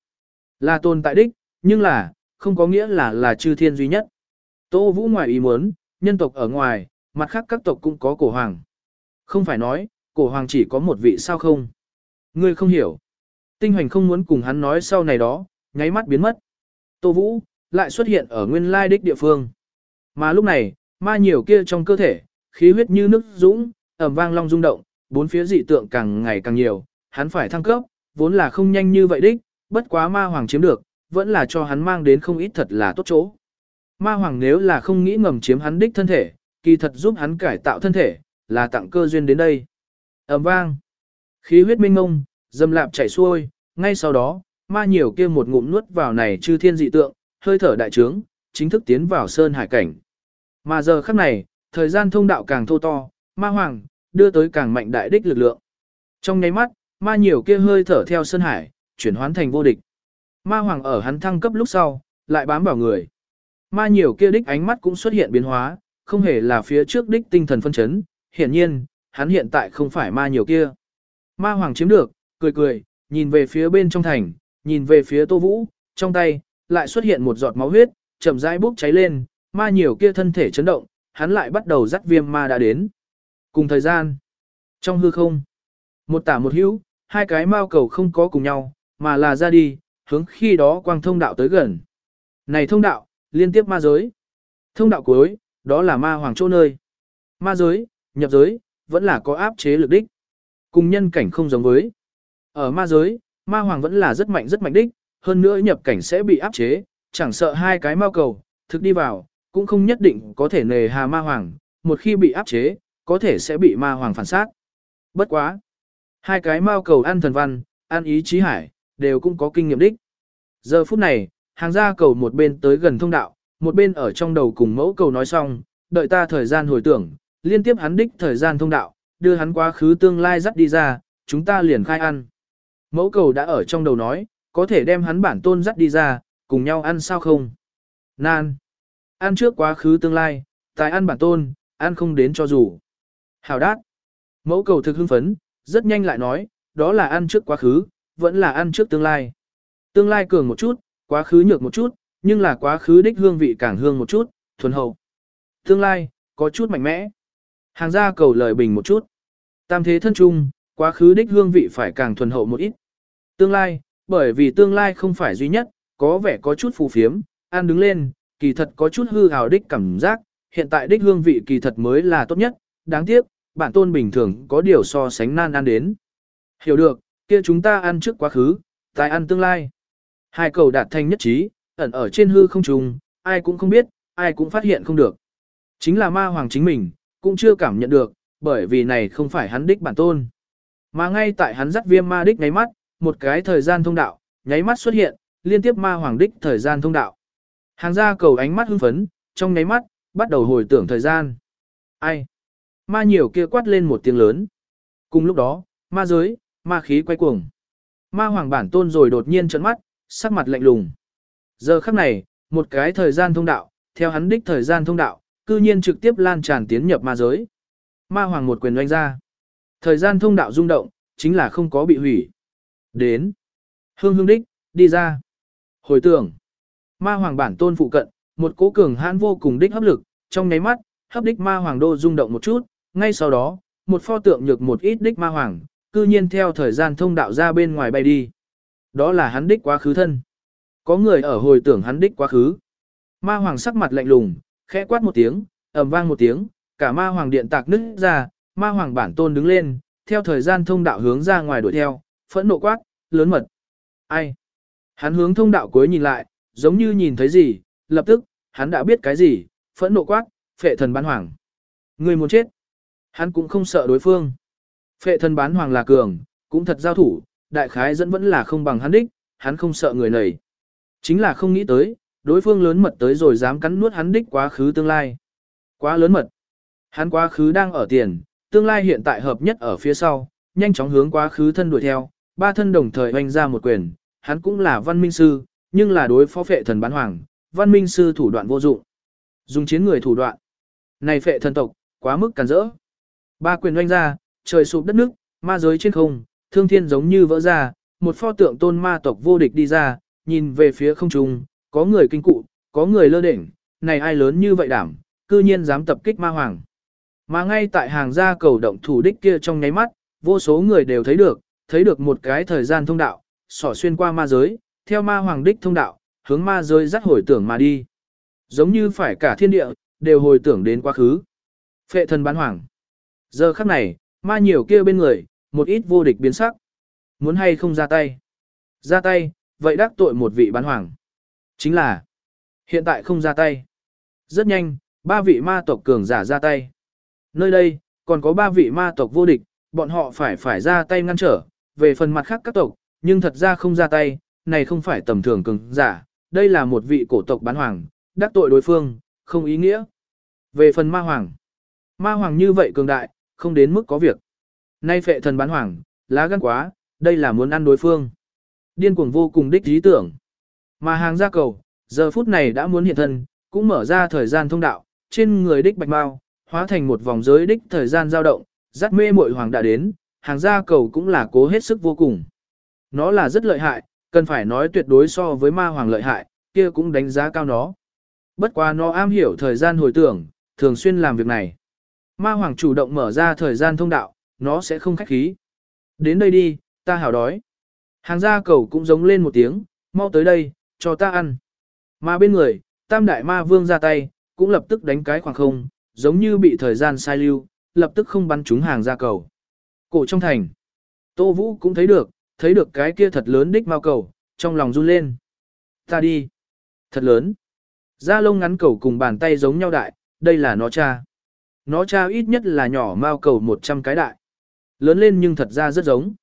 Là tồn tại đích, nhưng là, không có nghĩa là là chư thiên duy nhất. Tô Vũ ngoài ý muốn, nhân tộc ở ngoài, mặt khác các tộc cũng có cổ hoàng. Không phải nói, cổ hoàng chỉ có một vị sao không? Ngươi không hiểu. Tinh hoành không muốn cùng hắn nói sau này đó, nháy mắt biến mất. Tô Vũ, lại xuất hiện ở nguyên lai đích địa phương. Mà lúc này, ma nhiều kia trong cơ thể, khí huyết như nước dũng, ẩm vang long rung động, bốn phía dị tượng càng ngày càng nhiều, hắn phải thăng cấp, vốn là không nhanh như vậy đích, bất quá ma hoàng chiếm được, vẫn là cho hắn mang đến không ít thật là tốt chỗ. Ma hoàng nếu là không nghĩ ngầm chiếm hắn đích thân thể, kỳ thật giúp hắn cải tạo thân thể, là tặng cơ duyên đến đây ầm vang, khí huyết minh ngông, dâm lạp chảy xuôi, ngay sau đó, ma nhiều kia một ngụm nuốt vào này chư thiên dị tượng, hơi thở đại trướng, chính thức tiến vào sơn hải cảnh. Mà giờ khắc này, thời gian thông đạo càng thô to, ma hoàng, đưa tới càng mạnh đại đích lực lượng. Trong nháy mắt, ma nhiều kia hơi thở theo sơn hải, chuyển hoán thành vô địch. Ma hoàng ở hắn thăng cấp lúc sau, lại bám vào người. Ma nhiều kia đích ánh mắt cũng xuất hiện biến hóa, không hề là phía trước đích tinh thần phân chấn, hiển nhiên, hắn hiện tại không phải ma nhiều kia. Ma hoàng chiếm được, cười cười, nhìn về phía bên trong thành, nhìn về phía Tô Vũ, trong tay, lại xuất hiện một giọt máu huyết, chậm rãi bốc cháy lên, ma nhiều kia thân thể chấn động, hắn lại bắt đầu dắt viêm ma đã đến. Cùng thời gian, trong hư không, một tả một hữu, hai cái mao cầu không có cùng nhau, mà là ra đi, hướng khi đó quang thông đạo tới gần. Này thông đạo, liên tiếp ma giới. Thông đạo cuối, đó là ma hoàng chỗ nơi. Ma giới, nhập giới, vẫn là có áp chế lực đích. Cùng nhân cảnh không giống với. Ở ma giới, ma hoàng vẫn là rất mạnh rất mạnh đích, hơn nữa nhập cảnh sẽ bị áp chế, chẳng sợ hai cái mao cầu, thực đi vào, cũng không nhất định có thể nề hà ma hoàng, một khi bị áp chế, có thể sẽ bị ma hoàng phản sát. Bất quá. Hai cái mao cầu ăn thần văn, ăn ý chí hải, đều cũng có kinh nghiệm đích. Giờ phút này, hàng gia cầu một bên tới gần thông đạo, một bên ở trong đầu cùng mẫu cầu nói xong, đợi ta thời gian hồi tưởng, liên tiếp hắn đích thời gian thông đạo, đưa hắn quá khứ tương lai dắt đi ra, chúng ta liền khai ăn. Mẫu cầu đã ở trong đầu nói, có thể đem hắn bản tôn dắt đi ra, cùng nhau ăn sao không? Nan. Ăn trước quá khứ tương lai, tài ăn bản tôn, ăn không đến cho dù. Hào đát. Mẫu cầu thực hưng phấn, rất nhanh lại nói, đó là ăn trước quá khứ, vẫn là ăn trước tương lai. Tương lai cường một chút, quá khứ nhược một chút, nhưng là quá khứ đích hương vị càng hương một chút, thuần hậu. Tương lai, có chút mạnh mẽ. Hàng gia cầu lời bình một chút. Tam thế thân chung, quá khứ đích hương vị phải càng thuần hậu một ít. Tương lai, bởi vì tương lai không phải duy nhất, có vẻ có chút phù phiếm, ăn đứng lên, kỳ thật có chút hư hào đích cảm giác, hiện tại đích hương vị kỳ thật mới là tốt nhất, đáng tiếc, bản tôn bình thường có điều so sánh nan ăn đến. Hiểu được, kia chúng ta ăn trước quá khứ, tài ăn tương lai. Hai cầu đạt thành nhất trí, ẩn ở trên hư không trùng, ai cũng không biết, ai cũng phát hiện không được. Chính là ma hoàng chính mình, cũng chưa cảm nhận được, bởi vì này không phải hắn đích bản tôn. Mà ngay tại hắn dắt viêm ma đích nháy mắt, một cái thời gian thông đạo, nháy mắt xuất hiện, liên tiếp ma hoàng đích thời gian thông đạo. Hàng gia cầu ánh mắt hưng phấn, trong nháy mắt, bắt đầu hồi tưởng thời gian. Ai? Ma nhiều kia quát lên một tiếng lớn. Cùng lúc đó, ma giới, ma khí quay cuồng. Ma hoàng bản tôn rồi đột nhiên trợn mắt, sắc mặt lạnh lùng. Giờ khắc này, một cái thời gian thông đạo, theo hắn đích thời gian thông đạo, cư nhiên trực tiếp lan tràn tiến nhập ma giới. Ma hoàng một quyền oanh ra. Thời gian thông đạo rung động, chính là không có bị hủy. Đến. Hương hương đích, đi ra. Hồi tưởng. Ma hoàng bản tôn phụ cận, một cố cường hãn vô cùng đích hấp lực, trong nháy mắt, hấp đích ma hoàng đô rung động một chút, ngay sau đó, một pho tượng nhược một ít đích ma hoàng, cư nhiên theo thời gian thông đạo ra bên ngoài bay đi. Đó là hắn đích quá khứ thân. Có người ở hồi tưởng hắn đích quá khứ. Ma hoàng sắc mặt lạnh lùng, khẽ quát một tiếng, ầm vang một tiếng, cả ma hoàng điện tạc nứt ra, ma hoàng bản tôn đứng lên, theo thời gian thông đạo hướng ra ngoài đuổi theo, phẫn nộ quát, lớn mật. Ai? Hắn hướng thông đạo cuối nhìn lại, giống như nhìn thấy gì, lập tức, hắn đã biết cái gì, phẫn nộ quát, phệ thần bán hoàng. Người muốn chết. Hắn cũng không sợ đối phương. Phệ thần bán hoàng là cường, cũng thật giao thủ, đại khái dẫn vẫn là không bằng hắn đích, hắn không sợ người này. Chính là không nghĩ tới, đối phương lớn mật tới rồi dám cắn nuốt hắn đích quá khứ tương lai. Quá lớn mật. Hắn quá khứ đang ở tiền, tương lai hiện tại hợp nhất ở phía sau, nhanh chóng hướng quá khứ thân đuổi theo, ba thân đồng thời hoành ra một quyền, hắn cũng là văn minh sư, nhưng là đối phó phệ thần bán hoàng, văn minh sư thủ đoạn vô dụng. Dùng chiến người thủ đoạn. Này phệ thần tộc, quá mức càn rỡ. Ba quyền hoành ra, trời sụp đất nước, ma giới trên không, thương thiên giống như vỡ ra, một pho tượng tôn ma tộc vô địch đi ra, nhìn về phía không trung, có người kinh cụ, có người lơ đỉnh, này ai lớn như vậy đảm, cư nhiên dám tập kích ma hoàng. Mà ngay tại hàng gia cầu động thủ đích kia trong nháy mắt, vô số người đều thấy được, thấy được một cái thời gian thông đạo, sỏ xuyên qua ma giới, theo ma hoàng đích thông đạo, hướng ma giới dắt hồi tưởng mà đi. Giống như phải cả thiên địa, đều hồi tưởng đến quá khứ. Phệ thần bán hoàng. Giờ khắc này, ma nhiều kia bên người, một ít vô địch biến sắc. Muốn hay không ra tay? Ra tay, vậy đắc tội một vị bán hoàng. Chính là, hiện tại không ra tay. Rất nhanh, ba vị ma tộc cường giả ra tay. Nơi đây, còn có ba vị ma tộc vô địch, bọn họ phải phải ra tay ngăn trở, về phần mặt khác các tộc, nhưng thật ra không ra tay, này không phải tầm thường cường giả, đây là một vị cổ tộc bán hoàng, đắc tội đối phương, không ý nghĩa. Về phần ma hoàng, ma hoàng như vậy cường đại, không đến mức có việc. Nay phệ thần bán hoàng, lá gan quá, đây là muốn ăn đối phương. Điên cuồng vô cùng đích ý tưởng. Mà hàng gia cầu, giờ phút này đã muốn hiện thân, cũng mở ra thời gian thông đạo, trên người đích bạch mau, hóa thành một vòng giới đích thời gian dao động, dắt mê muội hoàng đã đến, hàng gia cầu cũng là cố hết sức vô cùng. Nó là rất lợi hại, cần phải nói tuyệt đối so với ma hoàng lợi hại, kia cũng đánh giá cao nó. Bất quá nó am hiểu thời gian hồi tưởng, thường xuyên làm việc này. Ma hoàng chủ động mở ra thời gian thông đạo, nó sẽ không khách khí. Đến đây đi, ta hảo đói. Hàng gia cầu cũng giống lên một tiếng, mau tới đây, cho ta ăn. Mà bên người, tam đại ma vương ra tay, cũng lập tức đánh cái khoảng không, giống như bị thời gian sai lưu, lập tức không bắn trúng hàng ra cầu. Cổ trong thành, Tô Vũ cũng thấy được, thấy được cái kia thật lớn đích mao cầu, trong lòng run lên. Ta đi. Thật lớn. Da lông ngắn cầu cùng bàn tay giống nhau đại, đây là nó cha. Nó cha ít nhất là nhỏ mao cầu 100 cái đại. Lớn lên nhưng thật ra rất giống.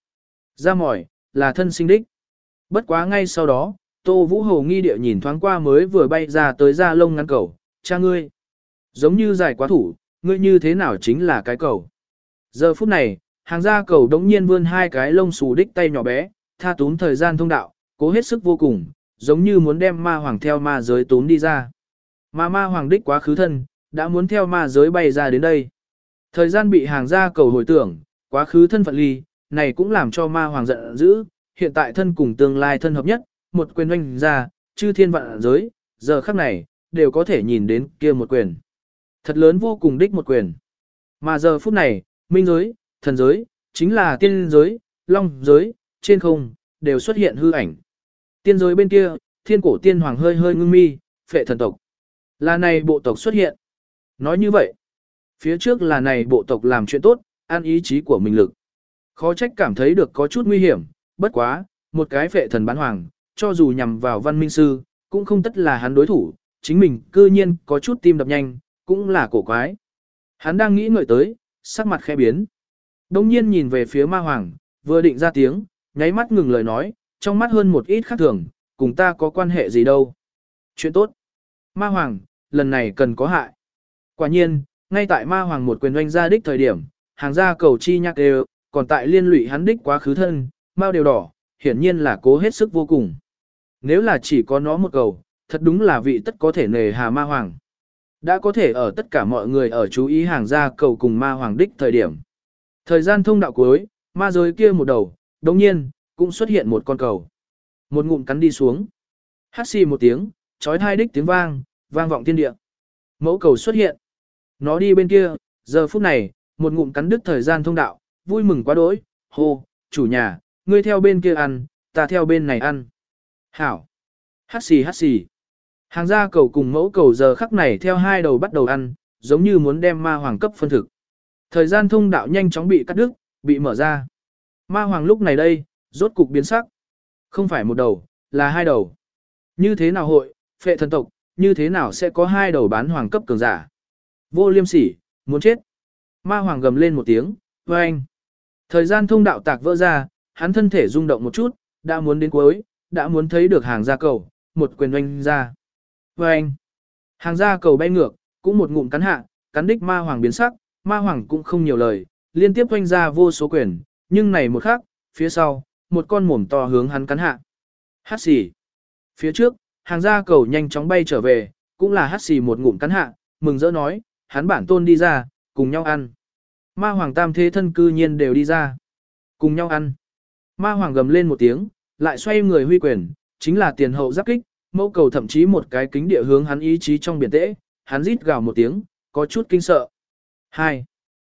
Da mỏi, là thân sinh đích. Bất quá ngay sau đó, Tô Vũ Hồ nghi địa nhìn thoáng qua mới vừa bay ra tới da lông ngắn cầu, cha ngươi. Giống như dài quá thủ, ngươi như thế nào chính là cái cầu. Giờ phút này, hàng Ra cầu đống nhiên vươn hai cái lông xù đích tay nhỏ bé, tha tún thời gian thông đạo, cố hết sức vô cùng, giống như muốn đem ma hoàng theo ma giới tún đi ra. Mà ma hoàng đích quá khứ thân, đã muốn theo ma giới bay ra đến đây. Thời gian bị hàng Ra cầu hồi tưởng, quá khứ thân phận ly, này cũng làm cho ma hoàng giận dữ, hiện tại thân cùng tương lai thân hợp nhất, một quyền oanh ra, chư thiên vạn giới, giờ khắc này, đều có thể nhìn đến kia một quyền. Thật lớn vô cùng đích một quyền. Mà giờ phút này, minh giới, thần giới, chính là tiên giới, long giới, trên không, đều xuất hiện hư ảnh. Tiên giới bên kia, thiên cổ tiên hoàng hơi hơi ngưng mi, phệ thần tộc. Là này bộ tộc xuất hiện. Nói như vậy, phía trước là này bộ tộc làm chuyện tốt, an ý chí của mình lực. Khó trách cảm thấy được có chút nguy hiểm, bất quá, một cái phệ thần bán hoàng, cho dù nhằm vào văn minh sư, cũng không tất là hắn đối thủ, chính mình cư nhiên có chút tim đập nhanh, cũng là cổ quái. Hắn đang nghĩ ngợi tới, sắc mặt khẽ biến. Đông nhiên nhìn về phía ma hoàng, vừa định ra tiếng, nháy mắt ngừng lời nói, trong mắt hơn một ít khác thường, cùng ta có quan hệ gì đâu. Chuyện tốt. Ma hoàng, lần này cần có hại. Quả nhiên, ngay tại ma hoàng một quyền doanh ra đích thời điểm, hàng gia cầu chi nhạc đều, còn tại liên lụy hắn đích quá khứ thân, mau đều đỏ, hiển nhiên là cố hết sức vô cùng. Nếu là chỉ có nó một cầu, thật đúng là vị tất có thể nề hà ma hoàng. Đã có thể ở tất cả mọi người ở chú ý hàng ra cầu cùng ma hoàng đích thời điểm. Thời gian thông đạo cuối, ma giới kia một đầu, đồng nhiên, cũng xuất hiện một con cầu. Một ngụm cắn đi xuống. Hát xì một tiếng, trói thai đích tiếng vang, vang vọng thiên địa. Mẫu cầu xuất hiện. Nó đi bên kia, giờ phút này, một ngụm cắn đứt thời gian thông đạo, vui mừng quá đỗi, hô, chủ nhà, ngươi theo bên kia ăn, ta theo bên này ăn. Hảo. Hát xì hát xì. Hàng gia cầu cùng mẫu cầu giờ khắc này theo hai đầu bắt đầu ăn, giống như muốn đem ma hoàng cấp phân thực. Thời gian thông đạo nhanh chóng bị cắt đứt, bị mở ra. Ma hoàng lúc này đây, rốt cục biến sắc. Không phải một đầu, là hai đầu. Như thế nào hội, phệ thần tộc, như thế nào sẽ có hai đầu bán hoàng cấp cường giả? Vô liêm sỉ, muốn chết. Ma hoàng gầm lên một tiếng, vâng. Thời gian thông đạo tạc vỡ ra, hắn thân thể rung động một chút, đã muốn đến cuối, đã muốn thấy được hàng gia cầu, một quyền oanh ra. anh. Hàng gia cầu bay ngược, cũng một ngụm cắn hạ, cắn đích ma hoàng biến sắc, ma hoàng cũng không nhiều lời, liên tiếp oanh ra vô số quyền, nhưng này một khắc, phía sau, một con mồm to hướng hắn cắn hạ. Hát xì. Phía trước, hàng gia cầu nhanh chóng bay trở về, cũng là hát xì một ngụm cắn hạ, mừng rỡ nói, hắn bản tôn đi ra, cùng nhau ăn. Ma hoàng tam thế thân cư nhiên đều đi ra. Cùng nhau ăn. Ma hoàng gầm lên một tiếng, lại xoay người huy quyền, chính là tiền hậu giáp kích, mẫu cầu thậm chí một cái kính địa hướng hắn ý chí trong biển tễ, hắn rít gào một tiếng, có chút kinh sợ. Hai.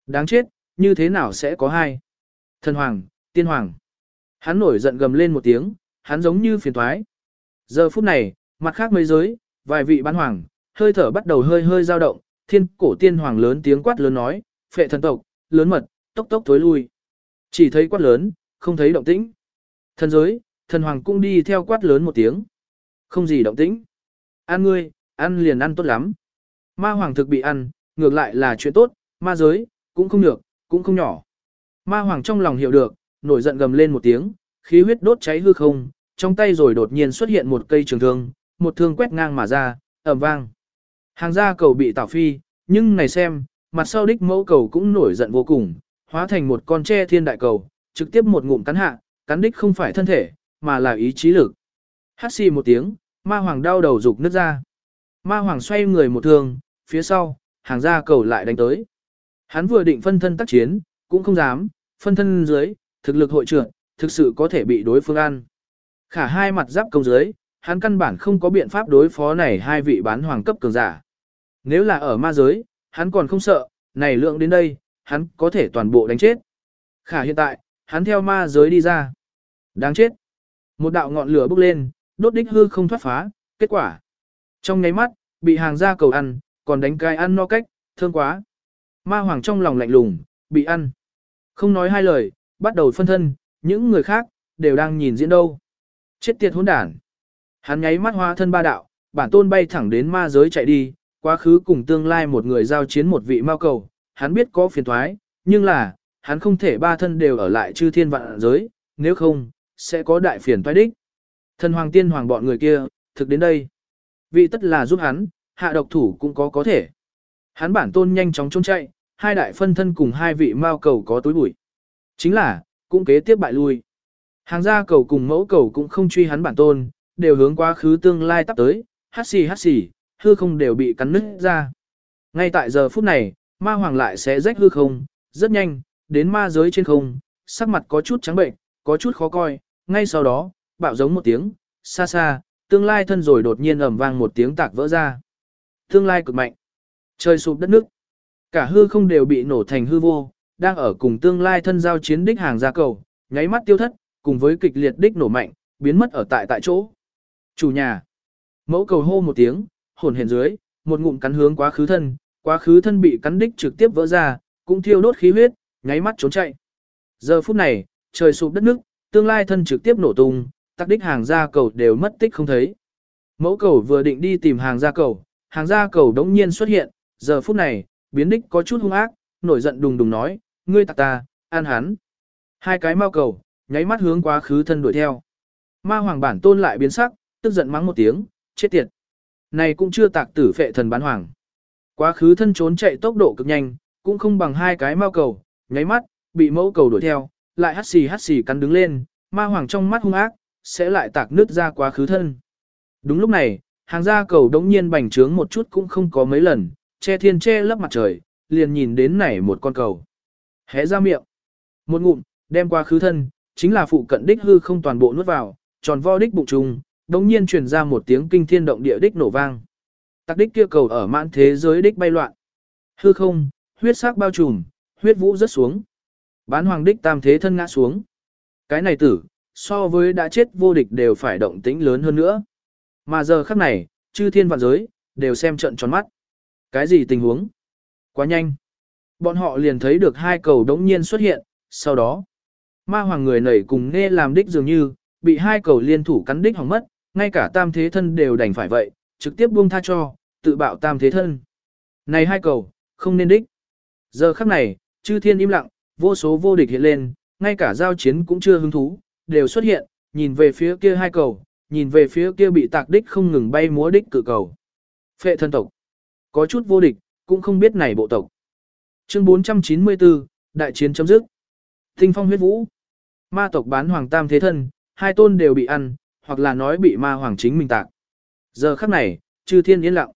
Đáng chết, như thế nào sẽ có hai? Thần hoàng, tiên hoàng. Hắn nổi giận gầm lên một tiếng, hắn giống như phiền thoái. Giờ phút này, mặt khác mấy giới, vài vị bán hoàng, hơi thở bắt đầu hơi hơi dao động, thiên cổ tiên hoàng lớn tiếng quát lớn nói, phệ thần tộc, lớn mật, tốc tốc tối lui. Chỉ thấy quát lớn, không thấy động tĩnh. Thần giới, thần hoàng cũng đi theo quát lớn một tiếng. Không gì động tĩnh. Ăn ngươi, ăn liền ăn tốt lắm. Ma hoàng thực bị ăn, ngược lại là chuyện tốt, ma giới, cũng không được, cũng không nhỏ. Ma hoàng trong lòng hiểu được, nổi giận gầm lên một tiếng, khí huyết đốt cháy hư không, trong tay rồi đột nhiên xuất hiện một cây trường thương, một thương quét ngang mà ra, ầm vang. Hàng gia cầu bị tảo phi, nhưng này xem, mặt sau đích mẫu cầu cũng nổi giận vô cùng, hóa thành một con tre thiên đại cầu, trực tiếp một ngụm cắn hạ, cắn đích không phải thân thể, mà là ý chí lực. Hát xì một tiếng, ma hoàng đau đầu rục nứt ra. Ma hoàng xoay người một thương, phía sau, hàng ra cầu lại đánh tới. Hắn vừa định phân thân tác chiến, cũng không dám, phân thân dưới, thực lực hội trưởng, thực sự có thể bị đối phương ăn. Khả hai mặt giáp công dưới, hắn căn bản không có biện pháp đối phó này hai vị bán hoàng cấp cường giả. Nếu là ở ma giới, hắn còn không sợ, này lượng đến đây, hắn có thể toàn bộ đánh chết. Khả hiện tại, hắn theo ma giới đi ra. Đáng chết. Một đạo ngọn lửa bốc lên, đốt đích hư không thoát phá, kết quả. Trong nháy mắt, bị hàng ra cầu ăn, còn đánh cái ăn no cách, thương quá. Ma hoàng trong lòng lạnh lùng, bị ăn. Không nói hai lời, bắt đầu phân thân, những người khác, đều đang nhìn diễn đâu. Chết tiệt hỗn đản. Hắn nháy mắt hóa thân ba đạo, bản tôn bay thẳng đến ma giới chạy đi, quá khứ cùng tương lai một người giao chiến một vị mao cầu, hắn biết có phiền thoái, nhưng là, hắn không thể ba thân đều ở lại chư thiên vạn giới, nếu không, sẽ có đại phiền toái đích. Thần hoàng tiên hoàng bọn người kia, thực đến đây. Vị tất là giúp hắn, hạ độc thủ cũng có có thể. Hắn bản tôn nhanh chóng trốn chạy, hai đại phân thân cùng hai vị mao cầu có túi bụi. Chính là, cũng kế tiếp bại lui. Hàng gia cầu cùng mẫu cầu cũng không truy hắn bản tôn, đều hướng quá khứ tương lai tắp tới, hát xì hát xì, hư không đều bị cắn nứt ra. Ngay tại giờ phút này, ma hoàng lại sẽ rách hư không, rất nhanh, đến ma giới trên không, sắc mặt có chút trắng bệnh, có chút khó coi, ngay sau đó, bạo giống một tiếng, xa xa, tương lai thân rồi đột nhiên ầm vang một tiếng tạc vỡ ra. Tương lai cực mạnh, trời sụp đất nước, cả hư không đều bị nổ thành hư vô, đang ở cùng tương lai thân giao chiến đích hàng ra cầu, nháy mắt tiêu thất, cùng với kịch liệt đích nổ mạnh, biến mất ở tại tại chỗ. Chủ nhà, mẫu cầu hô một tiếng, hồn hển dưới, một ngụm cắn hướng quá khứ thân, quá khứ thân bị cắn đích trực tiếp vỡ ra, cũng thiêu đốt khí huyết, nháy mắt trốn chạy. Giờ phút này, trời sụp đất nước, tương lai thân trực tiếp nổ tung, tắc đích hàng ra cầu đều mất tích không thấy. Mẫu cầu vừa định đi tìm hàng ra cầu, hàng ra cầu đống nhiên xuất hiện, giờ phút này, biến đích có chút hung ác, nổi giận đùng đùng nói, ngươi tạc ta, an hắn. Hai cái mau cầu, nháy mắt hướng quá khứ thân đuổi theo. Ma hoàng bản tôn lại biến sắc, tức giận mắng một tiếng, chết tiệt. Này cũng chưa tạc tử phệ thần bán hoàng. Quá khứ thân trốn chạy tốc độ cực nhanh, cũng không bằng hai cái mau cầu, nháy mắt, bị mẫu cầu đuổi theo, lại hắt xì hắt xì cắn đứng lên, ma hoàng trong mắt hung ác, sẽ lại tạc nước ra quá khứ thân. Đúng lúc này, hàng gia cầu đống nhiên bành trướng một chút cũng không có mấy lần, che thiên che lấp mặt trời, liền nhìn đến nảy một con cầu. Hé ra miệng. Một ngụm, đem qua khứ thân, chính là phụ cận đích hư không toàn bộ nuốt vào, tròn vo đích bụng trùng, đống nhiên truyền ra một tiếng kinh thiên động địa đích nổ vang. Tạc đích kia cầu ở mãn thế giới đích bay loạn. Hư không, huyết sắc bao trùm, huyết vũ rất xuống. Bán hoàng đích tam thế thân ngã xuống. Cái này tử, so với đã chết vô địch đều phải động tĩnh lớn hơn nữa. Mà giờ khắc này, chư thiên vạn giới, đều xem trận tròn mắt. Cái gì tình huống? Quá nhanh. Bọn họ liền thấy được hai cầu đống nhiên xuất hiện, sau đó. Ma hoàng người nảy cùng nghe làm đích dường như, bị hai cầu liên thủ cắn đích hỏng mất, ngay cả tam thế thân đều đành phải vậy, trực tiếp buông tha cho, tự bạo tam thế thân. Này hai cầu, không nên đích. Giờ khắc này, chư thiên im lặng, vô số vô địch hiện lên, ngay cả giao chiến cũng chưa hứng thú, đều xuất hiện, nhìn về phía kia hai cầu, nhìn về phía kia bị tạc đích không ngừng bay múa đích cự cầu. Phệ thân tộc. Có chút vô địch, cũng không biết này bộ tộc. Chương 494, đại chiến chấm dứt. Tinh phong huyết vũ. Ma tộc bán hoàng tam thế thân, hai tôn đều bị ăn, hoặc là nói bị ma hoàng chính mình tạc. Giờ khắc này, chư thiên yên lặng.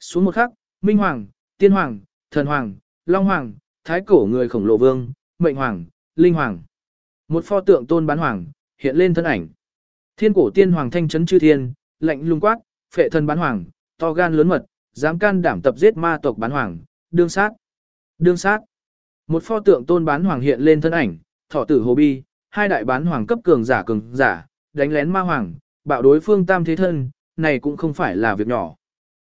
Xuống một khắc, minh hoàng, tiên hoàng, thần hoàng, long hoàng, thái cổ người khổng lồ vương, mệnh hoàng, linh hoàng. Một pho tượng tôn bán hoàng, hiện lên thân ảnh. Thiên cổ tiên hoàng thanh chấn chư thiên, lạnh lung quát, phệ thân bán hoàng, to gan lớn mật, dám can đảm tập giết ma tộc bán hoàng, đương sát. Đương sát. Một pho tượng tôn bán hoàng hiện lên thân ảnh, thọ tử hồ bi, hai đại bán hoàng cấp cường giả cường giả, đánh lén ma hoàng, bạo đối phương tam thế thân, này cũng không phải là việc nhỏ.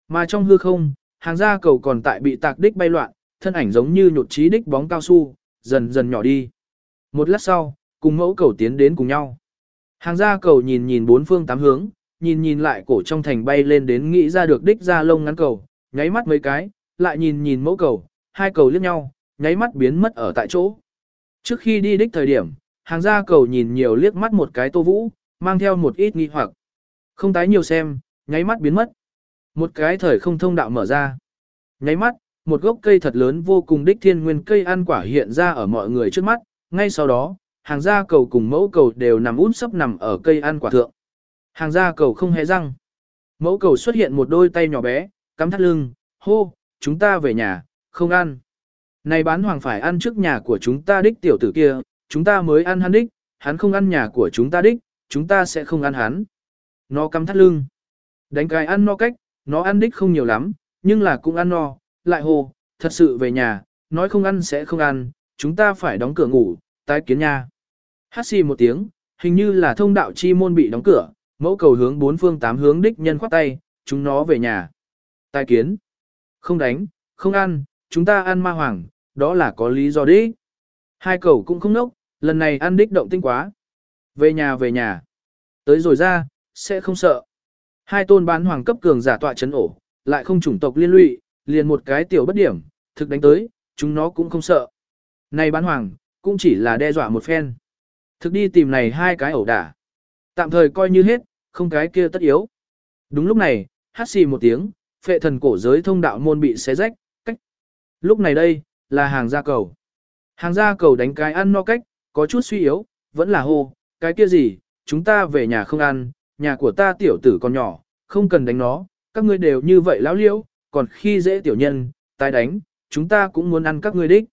Mà trong hư không, hàng gia cầu còn tại bị tạc đích bay loạn, thân ảnh giống như nhột trí đích bóng cao su, dần dần nhỏ đi. Một lát sau, cùng mẫu cầu tiến đến cùng nhau. Hàng gia cầu nhìn nhìn bốn phương tám hướng, nhìn nhìn lại cổ trong thành bay lên đến nghĩ ra được đích ra lông ngắn cầu, nháy mắt mấy cái, lại nhìn nhìn mẫu cầu, hai cầu liếc nhau, nháy mắt biến mất ở tại chỗ. Trước khi đi đích thời điểm, hàng gia cầu nhìn nhiều liếc mắt một cái tô vũ, mang theo một ít nghi hoặc. Không tái nhiều xem, nháy mắt biến mất. Một cái thời không thông đạo mở ra. Nháy mắt, một gốc cây thật lớn vô cùng đích thiên nguyên cây ăn quả hiện ra ở mọi người trước mắt, ngay sau đó, hàng gia cầu cùng mẫu cầu đều nằm út sấp nằm ở cây ăn quả thượng. Hàng gia cầu không hề răng. Mẫu cầu xuất hiện một đôi tay nhỏ bé, cắm thắt lưng, hô, chúng ta về nhà, không ăn. Này bán hoàng phải ăn trước nhà của chúng ta đích tiểu tử kia, chúng ta mới ăn hắn đích, hắn không ăn nhà của chúng ta đích, chúng ta sẽ không ăn hắn. Nó cắm thắt lưng. Đánh cái ăn no cách, nó ăn đích không nhiều lắm, nhưng là cũng ăn no, lại hồ, thật sự về nhà, nói không ăn sẽ không ăn, chúng ta phải đóng cửa ngủ, tái kiến nha. Hát xì một tiếng, hình như là thông đạo chi môn bị đóng cửa, mẫu cầu hướng bốn phương tám hướng đích nhân khoát tay, chúng nó về nhà. Tái kiến. Không đánh, không ăn, chúng ta ăn ma hoàng, đó là có lý do đấy. Hai cầu cũng không nốc, lần này ăn đích động tinh quá. Về nhà về nhà. Tới rồi ra, sẽ không sợ. Hai tôn bán hoàng cấp cường giả tọa chấn ổ, lại không chủng tộc liên lụy, liền một cái tiểu bất điểm, thực đánh tới, chúng nó cũng không sợ. Này bán hoàng, cũng chỉ là đe dọa một phen. Thực đi tìm này hai cái ẩu đả. Tạm thời coi như hết, không cái kia tất yếu. Đúng lúc này, hát xì một tiếng, phệ thần cổ giới thông đạo môn bị xé rách, cách. Lúc này đây, là hàng gia cầu. Hàng gia cầu đánh cái ăn no cách, có chút suy yếu, vẫn là hô, cái kia gì, chúng ta về nhà không ăn, nhà của ta tiểu tử còn nhỏ, không cần đánh nó, các ngươi đều như vậy lão liễu, còn khi dễ tiểu nhân, tái đánh, chúng ta cũng muốn ăn các ngươi đích.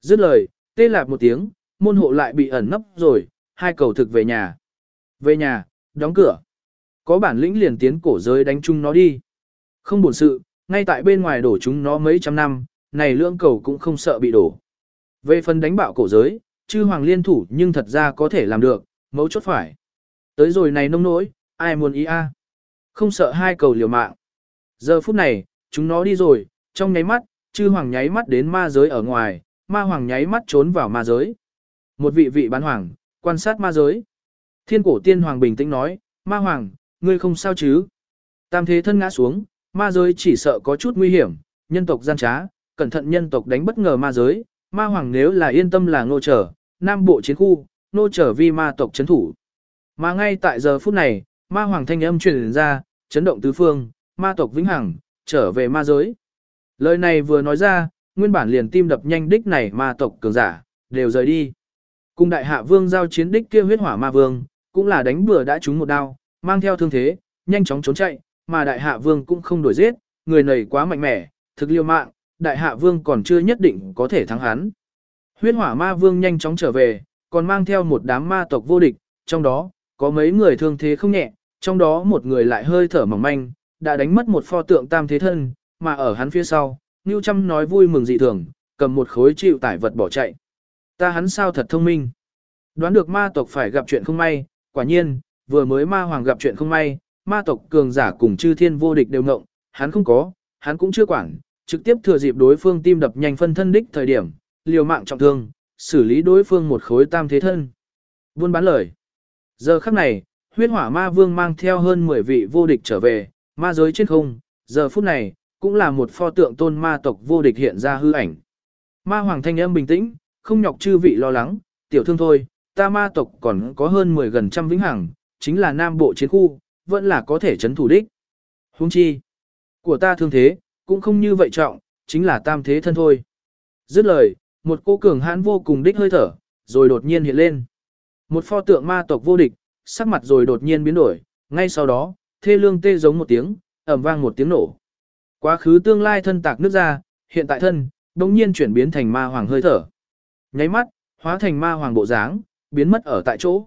Dứt lời, tê lạp một tiếng, môn hộ lại bị ẩn nấp rồi, hai cầu thực về nhà. Về nhà, đóng cửa. Có bản lĩnh liền tiến cổ giới đánh chung nó đi. Không buồn sự, ngay tại bên ngoài đổ chúng nó mấy trăm năm, này lưỡng cầu cũng không sợ bị đổ. Về phần đánh bạo cổ giới, chư hoàng liên thủ nhưng thật ra có thể làm được, mấu chốt phải. Tới rồi này nông nỗi, ai muốn ý a? Không sợ hai cầu liều mạng. Giờ phút này, chúng nó đi rồi, trong nháy mắt, chư hoàng nháy mắt đến ma giới ở ngoài, ma hoàng nháy mắt trốn vào ma giới. Một vị vị bán hoàng, quan sát ma giới. Thiên cổ tiên hoàng bình tĩnh nói, ma hoàng, ngươi không sao chứ? Tam thế thân ngã xuống, ma giới chỉ sợ có chút nguy hiểm, nhân tộc gian trá, cẩn thận nhân tộc đánh bất ngờ ma giới, ma hoàng nếu là yên tâm là ngô trở, nam bộ chiến khu, nô trở vi ma tộc chấn thủ. Mà ngay tại giờ phút này, ma hoàng thanh âm truyền ra, chấn động tứ phương, ma tộc vĩnh hằng, trở về ma giới. Lời này vừa nói ra, nguyên bản liền tim đập nhanh đích này ma tộc cường giả, đều rời đi. Cùng đại hạ vương giao chiến đích kia huyết hỏa ma vương, cũng là đánh bừa đã trúng một đao, mang theo thương thế, nhanh chóng trốn chạy, mà đại hạ vương cũng không đổi giết, người này quá mạnh mẽ, thực liêu mạng, đại hạ vương còn chưa nhất định có thể thắng hắn. Huyết hỏa ma vương nhanh chóng trở về, còn mang theo một đám ma tộc vô địch, trong đó, có mấy người thương thế không nhẹ, trong đó một người lại hơi thở mỏng manh, đã đánh mất một pho tượng tam thế thân, mà ở hắn phía sau, Ngưu Trăm nói vui mừng dị thường, cầm một khối chịu tải vật bỏ chạy. Ta hắn sao thật thông minh. Đoán được ma tộc phải gặp chuyện không may, quả nhiên, vừa mới ma hoàng gặp chuyện không may, ma tộc cường giả cùng chư thiên vô địch đều ngộng, hắn không có, hắn cũng chưa quản, trực tiếp thừa dịp đối phương tim đập nhanh phân thân đích thời điểm, liều mạng trọng thương, xử lý đối phương một khối tam thế thân. Buôn bán lời. Giờ khắc này, huyết hỏa ma vương mang theo hơn 10 vị vô địch trở về, ma giới trên không, giờ phút này, cũng là một pho tượng tôn ma tộc vô địch hiện ra hư ảnh. Ma hoàng thanh âm bình tĩnh, không nhọc chư vị lo lắng, tiểu thương thôi, ta ma tộc còn có hơn 10 gần trăm vĩnh hằng, chính là nam bộ chiến khu, vẫn là có thể chấn thủ đích. Huống chi, của ta thương thế, cũng không như vậy trọng, chính là tam thế thân thôi. Dứt lời, một cô cường hãn vô cùng đích hơi thở, rồi đột nhiên hiện lên. Một pho tượng ma tộc vô địch, sắc mặt rồi đột nhiên biến đổi, ngay sau đó, thê lương tê giống một tiếng, ầm vang một tiếng nổ. Quá khứ tương lai thân tạc nước ra, hiện tại thân, đồng nhiên chuyển biến thành ma hoàng hơi thở. Nháy mắt, hóa thành ma hoàng bộ dáng, biến mất ở tại chỗ.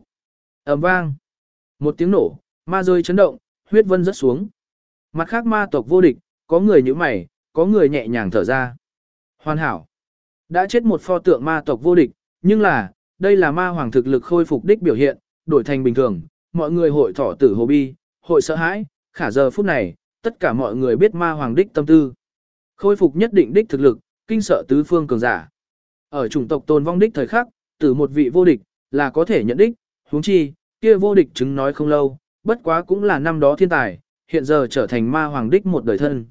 ầm vang. Một tiếng nổ, ma rơi chấn động, huyết vân rớt xuống. Mặt khác ma tộc vô địch, có người như mày, có người nhẹ nhàng thở ra. Hoàn hảo. Đã chết một pho tượng ma tộc vô địch, nhưng là, đây là ma hoàng thực lực khôi phục đích biểu hiện, đổi thành bình thường, mọi người hội thỏ tử hồ bi, hội sợ hãi, khả giờ phút này, tất cả mọi người biết ma hoàng đích tâm tư. Khôi phục nhất định đích thực lực, kinh sợ tứ phương cường giả. Ở chủng tộc tồn vong đích thời khắc, từ một vị vô địch, là có thể nhận đích, huống chi, kia vô địch chứng nói không lâu, bất quá cũng là năm đó thiên tài, hiện giờ trở thành ma hoàng đích một đời thân.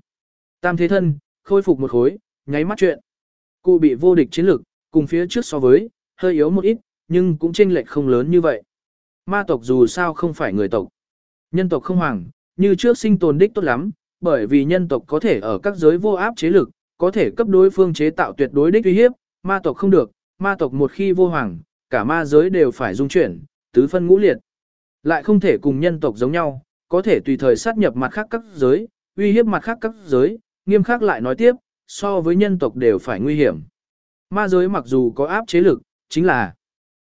Tam thế thân, khôi phục một khối, nháy mắt chuyện. Cụ bị vô địch chiến lực, cùng phía trước so với, hơi yếu một ít, nhưng cũng chênh lệch không lớn như vậy. Ma tộc dù sao không phải người tộc. Nhân tộc không hoàng, như trước sinh tồn đích tốt lắm, bởi vì nhân tộc có thể ở các giới vô áp chế lực, có thể cấp đối phương chế tạo tuyệt đối đích uy hiếp, ma tộc không được, ma tộc một khi vô hoàng, cả ma giới đều phải dung chuyển, tứ phân ngũ liệt. Lại không thể cùng nhân tộc giống nhau, có thể tùy thời sát nhập mặt khác các giới, uy hiếp mặt khác các giới, nghiêm khắc lại nói tiếp, so với nhân tộc đều phải nguy hiểm. Ma giới mặc dù có áp chế lực, chính là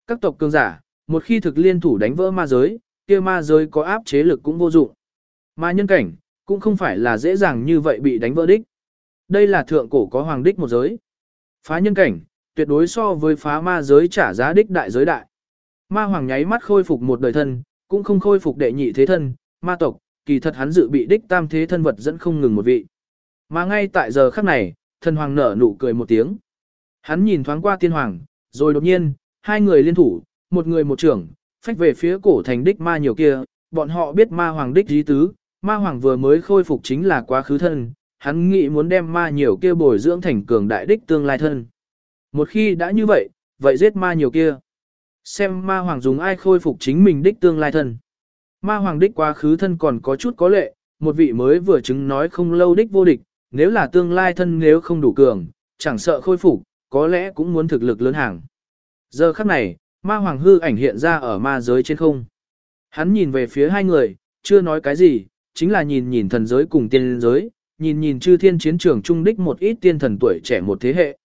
các tộc cường giả, một khi thực liên thủ đánh vỡ ma giới, kia ma giới có áp chế lực cũng vô dụng. Ma nhân cảnh, cũng không phải là dễ dàng như vậy bị đánh vỡ đích. Đây là thượng cổ có hoàng đích một giới. Phá nhân cảnh, tuyệt đối so với phá ma giới trả giá đích đại giới đại. Ma hoàng nháy mắt khôi phục một đời thân, cũng không khôi phục đệ nhị thế thân, ma tộc, kỳ thật hắn dự bị đích tam thế thân vật dẫn không ngừng một vị. Mà ngay tại giờ khắc này, thần hoàng nở nụ cười một tiếng. Hắn nhìn thoáng qua tiên hoàng, rồi đột nhiên, hai người liên thủ, một người một trưởng, phách về phía cổ thành đích ma nhiều kia, bọn họ biết ma hoàng đích dí tứ, ma hoàng vừa mới khôi phục chính là quá khứ thân, hắn nghĩ muốn đem ma nhiều kia bồi dưỡng thành cường đại đích tương lai thân. Một khi đã như vậy, vậy giết ma nhiều kia. Xem ma hoàng dùng ai khôi phục chính mình đích tương lai thân. Ma hoàng đích quá khứ thân còn có chút có lệ, một vị mới vừa chứng nói không lâu đích vô địch, nếu là tương lai thân nếu không đủ cường, chẳng sợ khôi phục, có lẽ cũng muốn thực lực lớn hàng. Giờ khắc này, ma hoàng hư ảnh hiện ra ở ma giới trên không. Hắn nhìn về phía hai người, chưa nói cái gì, chính là nhìn nhìn thần giới cùng tiên giới, nhìn nhìn chư thiên chiến trường trung đích một ít tiên thần tuổi trẻ một thế hệ.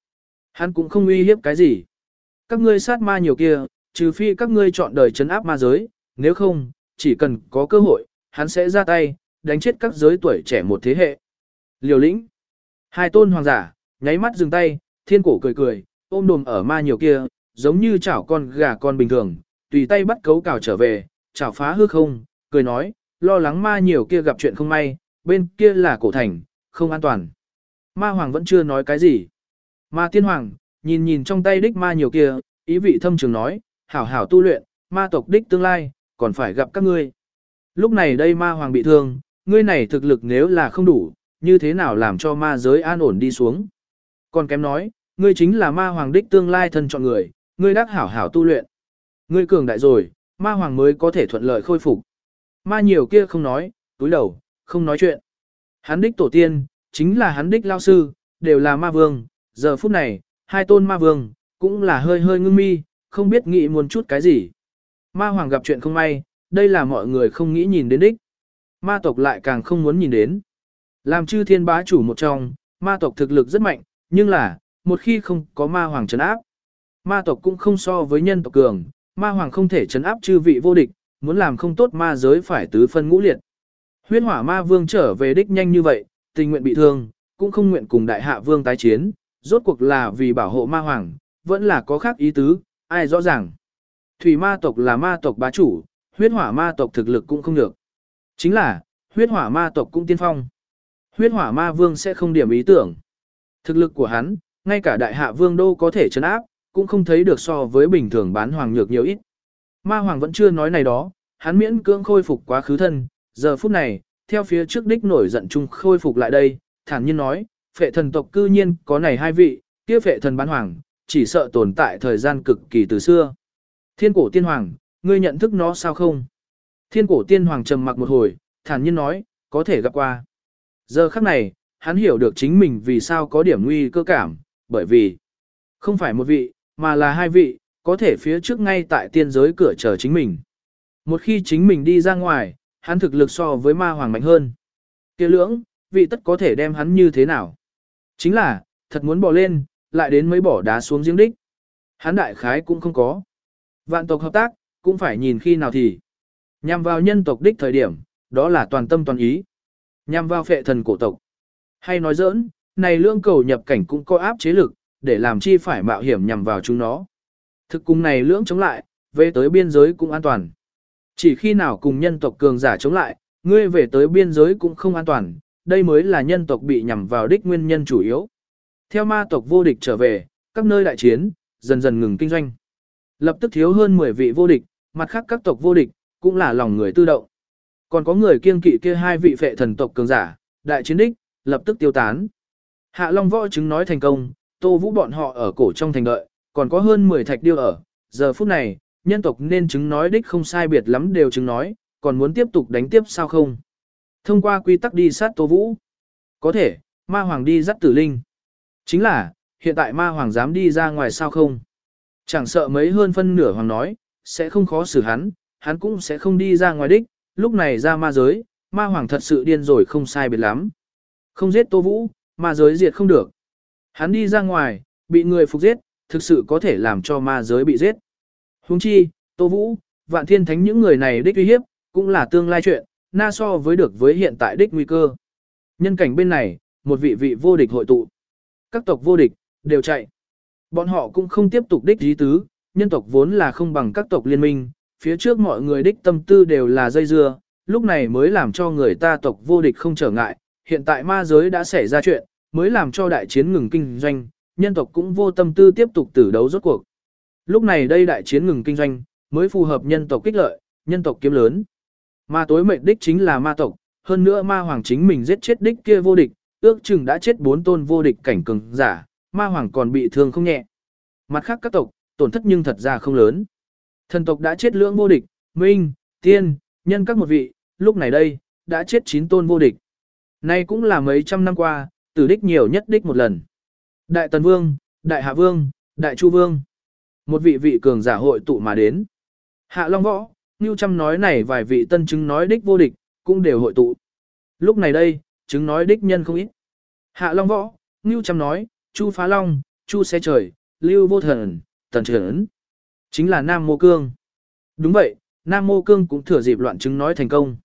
Hắn cũng không uy hiếp cái gì. Các ngươi sát ma nhiều kia, trừ phi các ngươi chọn đời chấn áp ma giới, nếu không, chỉ cần có cơ hội, hắn sẽ ra tay, đánh chết các giới tuổi trẻ một thế hệ. Liều lĩnh. Hai tôn hoàng giả, nháy mắt dừng tay, thiên cổ cười cười, ôm đồm ở ma nhiều kia, giống như chảo con gà con bình thường, tùy tay bắt cấu cào trở về, chảo phá hư không, cười nói, lo lắng ma nhiều kia gặp chuyện không may, bên kia là cổ thành, không an toàn. Ma hoàng vẫn chưa nói cái gì. Ma tiên hoàng, nhìn nhìn trong tay đích ma nhiều kia, ý vị thâm trường nói, hảo hảo tu luyện, ma tộc đích tương lai, còn phải gặp các ngươi. Lúc này đây ma hoàng bị thương, ngươi này thực lực nếu là không đủ, như thế nào làm cho ma giới an ổn đi xuống. Còn kém nói, ngươi chính là ma hoàng đích tương lai thân chọn người, ngươi đắc hảo hảo tu luyện. Ngươi cường đại rồi, ma hoàng mới có thể thuận lợi khôi phục. Ma nhiều kia không nói, túi đầu, không nói chuyện. Hắn đích tổ tiên, chính là hắn đích lao sư, đều là ma vương, giờ phút này, hai tôn ma vương, cũng là hơi hơi ngưng mi, không biết nghĩ muốn chút cái gì. Ma hoàng gặp chuyện không may, đây là mọi người không nghĩ nhìn đến đích. Ma tộc lại càng không muốn nhìn đến. Làm chư thiên bá chủ một trong, ma tộc thực lực rất mạnh, nhưng là, một khi không có ma hoàng trấn áp, ma tộc cũng không so với nhân tộc cường, ma hoàng không thể chấn áp chư vị vô địch, muốn làm không tốt ma giới phải tứ phân ngũ liệt. Huyết hỏa ma vương trở về đích nhanh như vậy, tình nguyện bị thương, cũng không nguyện cùng đại hạ vương tái chiến, rốt cuộc là vì bảo hộ ma hoàng, vẫn là có khác ý tứ, ai rõ ràng. Thủy ma tộc là ma tộc bá chủ, huyết hỏa ma tộc thực lực cũng không được. Chính là, huyết hỏa ma tộc cũng tiên phong. Huyết hỏa ma vương sẽ không điểm ý tưởng. Thực lực của hắn, ngay cả đại hạ vương đô có thể chấn áp, cũng không thấy được so với bình thường bán hoàng nhược nhiều ít. Ma hoàng vẫn chưa nói này đó, hắn miễn cưỡng khôi phục quá khứ thân, giờ phút này, theo phía trước đích nổi giận chung khôi phục lại đây, thản nhiên nói, phệ thần tộc cư nhiên có này hai vị, kia phệ thần bán hoàng, chỉ sợ tồn tại thời gian cực kỳ từ xưa. Thiên cổ tiên hoàng, ngươi nhận thức nó sao không? Thiên cổ tiên hoàng trầm mặc một hồi, thản nhiên nói, có thể gặp qua. Giờ khắc này, hắn hiểu được chính mình vì sao có điểm nguy cơ cảm, bởi vì không phải một vị, mà là hai vị, có thể phía trước ngay tại tiên giới cửa chờ chính mình. Một khi chính mình đi ra ngoài, hắn thực lực so với ma hoàng mạnh hơn. kia lưỡng, vị tất có thể đem hắn như thế nào? Chính là, thật muốn bỏ lên, lại đến mấy bỏ đá xuống giếng đích. Hắn đại khái cũng không có. Vạn tộc hợp tác, cũng phải nhìn khi nào thì. Nhằm vào nhân tộc đích thời điểm, đó là toàn tâm toàn ý. Nhằm vào phệ thần cổ tộc. Hay nói giỡn, này lương cầu nhập cảnh cũng có áp chế lực, để làm chi phải mạo hiểm nhằm vào chúng nó. Thực cùng này lưỡng chống lại, về tới biên giới cũng an toàn. Chỉ khi nào cùng nhân tộc cường giả chống lại, Ngươi về tới biên giới cũng không an toàn, đây mới là nhân tộc bị nhằm vào đích nguyên nhân chủ yếu. Theo ma tộc vô địch trở về, các nơi đại chiến, dần dần ngừng kinh doanh. Lập tức thiếu hơn 10 vị vô địch, mặt khác các tộc vô địch, cũng là lòng người tư động. Còn có người kiên kỵ kia hai vị phệ thần tộc cường giả, đại chiến đích, lập tức tiêu tán. Hạ Long võ chứng nói thành công, Tô Vũ bọn họ ở cổ trong thành đợi, còn có hơn 10 thạch điêu ở. Giờ phút này, nhân tộc nên chứng nói đích không sai biệt lắm đều chứng nói, còn muốn tiếp tục đánh tiếp sao không? Thông qua quy tắc đi sát Tô Vũ. Có thể, ma hoàng đi dắt tử linh. Chính là, hiện tại ma hoàng dám đi ra ngoài sao không? Chẳng sợ mấy hơn phân nửa hoàng nói, sẽ không khó xử hắn, hắn cũng sẽ không đi ra ngoài đích, lúc này ra ma giới, ma hoàng thật sự điên rồi không sai biệt lắm. Không giết Tô Vũ, ma giới diệt không được. Hắn đi ra ngoài, bị người phục giết, thực sự có thể làm cho ma giới bị giết. Huống chi, Tô Vũ, Vạn Thiên Thánh những người này đích uy hiếp, cũng là tương lai chuyện, na so với được với hiện tại đích nguy cơ. Nhân cảnh bên này, một vị vị vô địch hội tụ. Các tộc vô địch, đều chạy. Bọn họ cũng không tiếp tục đích dí tứ, nhân tộc vốn là không bằng các tộc liên minh, phía trước mọi người đích tâm tư đều là dây dưa, lúc này mới làm cho người ta tộc vô địch không trở ngại, hiện tại ma giới đã xảy ra chuyện, mới làm cho đại chiến ngừng kinh doanh, nhân tộc cũng vô tâm tư tiếp tục tử đấu rốt cuộc. Lúc này đây đại chiến ngừng kinh doanh, mới phù hợp nhân tộc kích lợi, nhân tộc kiếm lớn. Ma tối mệnh đích chính là ma tộc, hơn nữa ma hoàng chính mình giết chết đích kia vô địch, ước chừng đã chết bốn tôn vô địch cảnh cường giả, ma hoàng còn bị thương không nhẹ. Mặt khác các tộc, tổn thất nhưng thật ra không lớn. Thần tộc đã chết lưỡng vô địch, minh, tiên, nhân các một vị, lúc này đây, đã chết chín tôn vô địch. Nay cũng là mấy trăm năm qua, tử đích nhiều nhất đích một lần. Đại Tần Vương, Đại Hạ Vương, Đại Chu Vương. Một vị vị cường giả hội tụ mà đến. Hạ Long Võ, Ngưu Trăm nói này vài vị tân chứng nói đích vô địch, cũng đều hội tụ. Lúc này đây, chứng nói đích nhân không ít. Hạ Long Võ, Ngưu Trăm nói, Chu Phá Long, Chu Xe Trời, Lưu Vô Thần, Tần Trấn. Chính là Nam Mô Cương. Đúng vậy, Nam Mô Cương cũng thừa dịp loạn chứng nói thành công.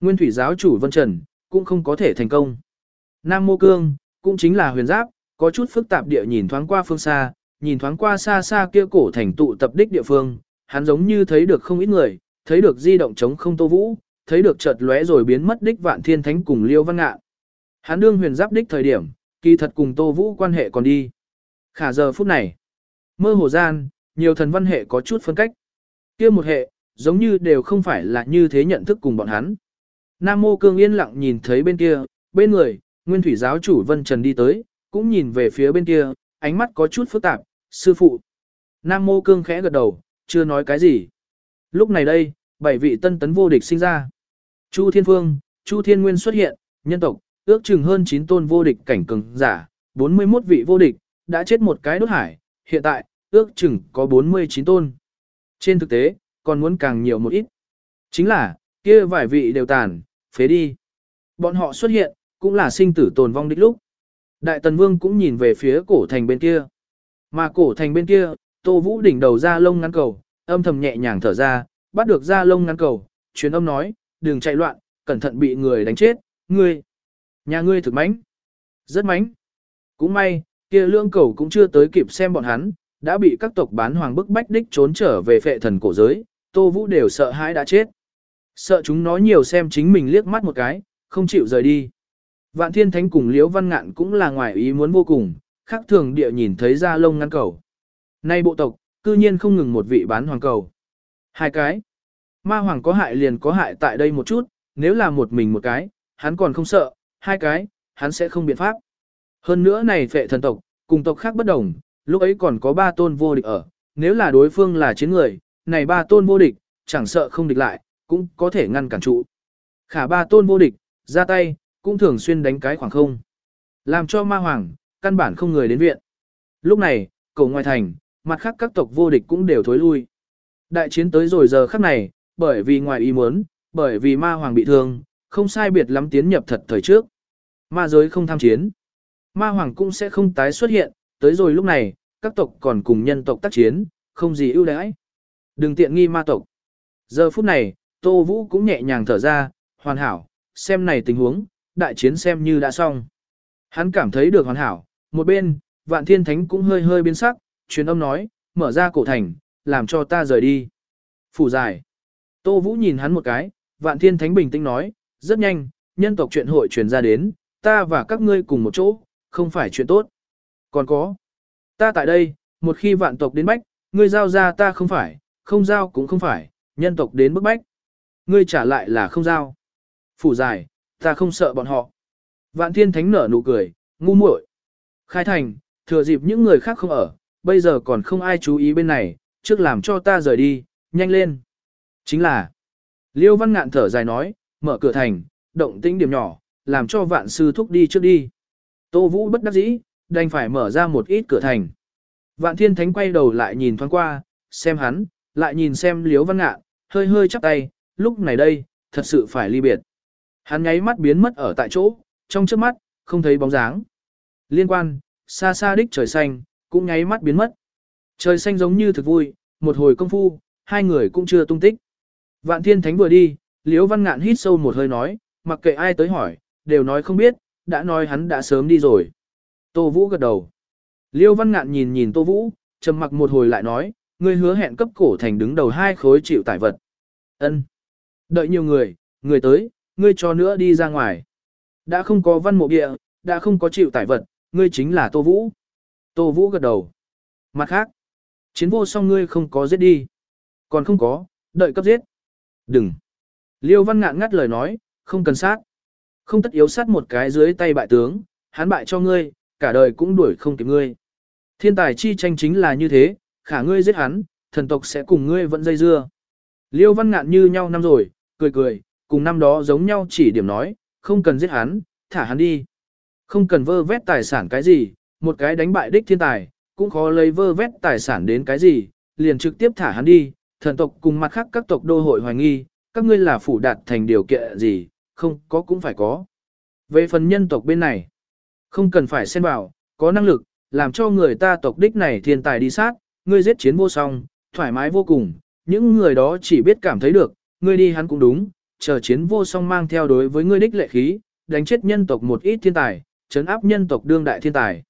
Nguyên thủy giáo chủ Vân Trần, cũng không có thể thành công. Nam Mô Cương, cũng chính là huyền giáp, có chút phức tạp địa nhìn thoáng qua phương xa, nhìn thoáng qua xa xa kia cổ thành tụ tập đích địa phương, hắn giống như thấy được không ít người, thấy được di động chống không tô vũ, thấy được chợt lóe rồi biến mất đích vạn thiên thánh cùng liêu văn ngạn. Hắn đương huyền giáp đích thời điểm, kỳ thật cùng tô vũ quan hệ còn đi. Khả giờ phút này, mơ hồ gian, nhiều thần văn hệ có chút phân cách. kia một hệ, giống như đều không phải là như thế nhận thức cùng bọn hắn. Nam Mô Cương yên lặng nhìn thấy bên kia, bên người, Nguyên Thủy giáo chủ Vân Trần đi tới, cũng nhìn về phía bên kia, ánh mắt có chút phức tạp, sư phụ. Nam Mô Cương khẽ gật đầu, chưa nói cái gì. Lúc này đây, bảy vị tân tấn vô địch sinh ra. Chu Thiên Phương, Chu Thiên Nguyên xuất hiện, nhân tộc, ước chừng hơn 9 tôn vô địch cảnh cường giả, 41 vị vô địch, đã chết một cái đốt hải, hiện tại, ước chừng có 49 tôn. Trên thực tế, còn muốn càng nhiều một ít. Chính là, kia vài vị đều tàn, phế đi. Bọn họ xuất hiện, cũng là sinh tử tồn vong đích lúc. Đại Tần Vương cũng nhìn về phía cổ thành bên kia. Mà cổ thành bên kia, Tô Vũ đỉnh đầu ra lông ngắn cầu, âm thầm nhẹ nhàng thở ra, bắt được ra lông ngắn cầu, truyền âm nói, đừng chạy loạn, cẩn thận bị người đánh chết, ngươi. Nhà ngươi thực mánh. Rất mánh. Cũng may, kia lương cầu cũng chưa tới kịp xem bọn hắn, đã bị các tộc bán hoàng bức bách đích trốn trở về phệ thần cổ giới, Tô Vũ đều sợ hãi đã chết. Sợ chúng nó nhiều xem chính mình liếc mắt một cái, không chịu rời đi. Vạn Thiên Thánh cùng Liễu Văn Ngạn cũng là ngoài ý muốn vô cùng, khác thường địa nhìn thấy ra lông ngăn cầu. Nay bộ tộc, cư nhiên không ngừng một vị bán hoàng cầu. Hai cái. Ma hoàng có hại liền có hại tại đây một chút, nếu là một mình một cái, hắn còn không sợ, hai cái, hắn sẽ không biện pháp. Hơn nữa này phệ thần tộc, cùng tộc khác bất đồng, lúc ấy còn có ba tôn vô địch ở, nếu là đối phương là chiến người, này ba tôn vô địch, chẳng sợ không địch lại, cũng có thể ngăn cản trụ. Khả ba tôn vô địch, ra tay, cũng thường xuyên đánh cái khoảng không. Làm cho ma hoàng, căn bản không người đến viện. Lúc này, cầu ngoài thành, mặt khác các tộc vô địch cũng đều thối lui. Đại chiến tới rồi giờ khắc này, bởi vì ngoài ý muốn, bởi vì ma hoàng bị thương, không sai biệt lắm tiến nhập thật thời trước. Ma giới không tham chiến. Ma hoàng cũng sẽ không tái xuất hiện, tới rồi lúc này, các tộc còn cùng nhân tộc tác chiến, không gì ưu đãi. Đừng tiện nghi ma tộc. Giờ phút này, Tô Vũ cũng nhẹ nhàng thở ra, hoàn hảo, xem này tình huống, đại chiến xem như đã xong. Hắn cảm thấy được hoàn hảo, một bên, vạn thiên thánh cũng hơi hơi biến sắc, truyền âm nói, mở ra cổ thành, làm cho ta rời đi. Phủ dài. Tô Vũ nhìn hắn một cái, vạn thiên thánh bình tĩnh nói, Rất nhanh, nhân tộc chuyện hội truyền ra đến, ta và các ngươi cùng một chỗ, không phải chuyện tốt. Còn có, ta tại đây, một khi vạn tộc đến bách, ngươi giao ra ta không phải, không giao cũng không phải, nhân tộc đến bức bách. Ngươi trả lại là không giao. Phủ dài, ta không sợ bọn họ. Vạn thiên thánh nở nụ cười, ngu muội. Khai thành, thừa dịp những người khác không ở, bây giờ còn không ai chú ý bên này, trước làm cho ta rời đi, nhanh lên. Chính là, Liêu Văn Ngạn thở dài nói, mở cửa thành, động tĩnh điểm nhỏ, làm cho vạn sư thúc đi trước đi. Tô Vũ bất đắc dĩ, đành phải mở ra một ít cửa thành. Vạn Thiên Thánh quay đầu lại nhìn thoáng qua, xem hắn, lại nhìn xem Liêu Văn Ngạn, hơi hơi chắp tay, lúc này đây, thật sự phải ly biệt. Hắn nháy mắt biến mất ở tại chỗ, trong trước mắt, không thấy bóng dáng. Liên quan, xa xa đích trời xanh, cũng nháy mắt biến mất. Trời xanh giống như thực vui, một hồi công phu, hai người cũng chưa tung tích. Vạn thiên thánh vừa đi, Liễu Văn Ngạn hít sâu một hơi nói, mặc kệ ai tới hỏi, đều nói không biết, đã nói hắn đã sớm đi rồi. Tô Vũ gật đầu. Liêu Văn Ngạn nhìn nhìn Tô Vũ, trầm mặc một hồi lại nói, ngươi hứa hẹn cấp cổ thành đứng đầu hai khối chịu tải vật. Ân. Đợi nhiều người, người tới, ngươi cho nữa đi ra ngoài. Đã không có văn mộ địa, đã không có chịu tải vật, ngươi chính là Tô Vũ. Tô Vũ gật đầu. Mặt khác, chiến vô song ngươi không có giết đi. Còn không có, đợi cấp giết. Đừng. Liêu Văn Ngạn ngắt lời nói, không cần sát. Không tất yếu sát một cái dưới tay bại tướng, hắn bại cho ngươi, cả đời cũng đuổi không kịp ngươi. Thiên tài chi tranh chính là như thế, khả ngươi giết hắn, thần tộc sẽ cùng ngươi vẫn dây dưa. Liêu Văn Ngạn như nhau năm rồi, cười cười, cùng năm đó giống nhau chỉ điểm nói, không cần giết hắn, thả hắn đi. Không cần vơ vét tài sản cái gì, một cái đánh bại đích thiên tài, cũng khó lấy vơ vét tài sản đến cái gì, liền trực tiếp thả hắn đi, thần tộc cùng mặt khác các tộc đô hội hoài nghi, các ngươi là phủ đạt thành điều kiện gì, không có cũng phải có. Về phần nhân tộc bên này, không cần phải xen vào, có năng lực, làm cho người ta tộc đích này thiên tài đi sát, ngươi giết chiến vô song, thoải mái vô cùng, những người đó chỉ biết cảm thấy được, ngươi đi hắn cũng đúng, chờ chiến vô song mang theo đối với ngươi đích lệ khí, đánh chết nhân tộc một ít thiên tài, chấn áp nhân tộc đương đại thiên tài.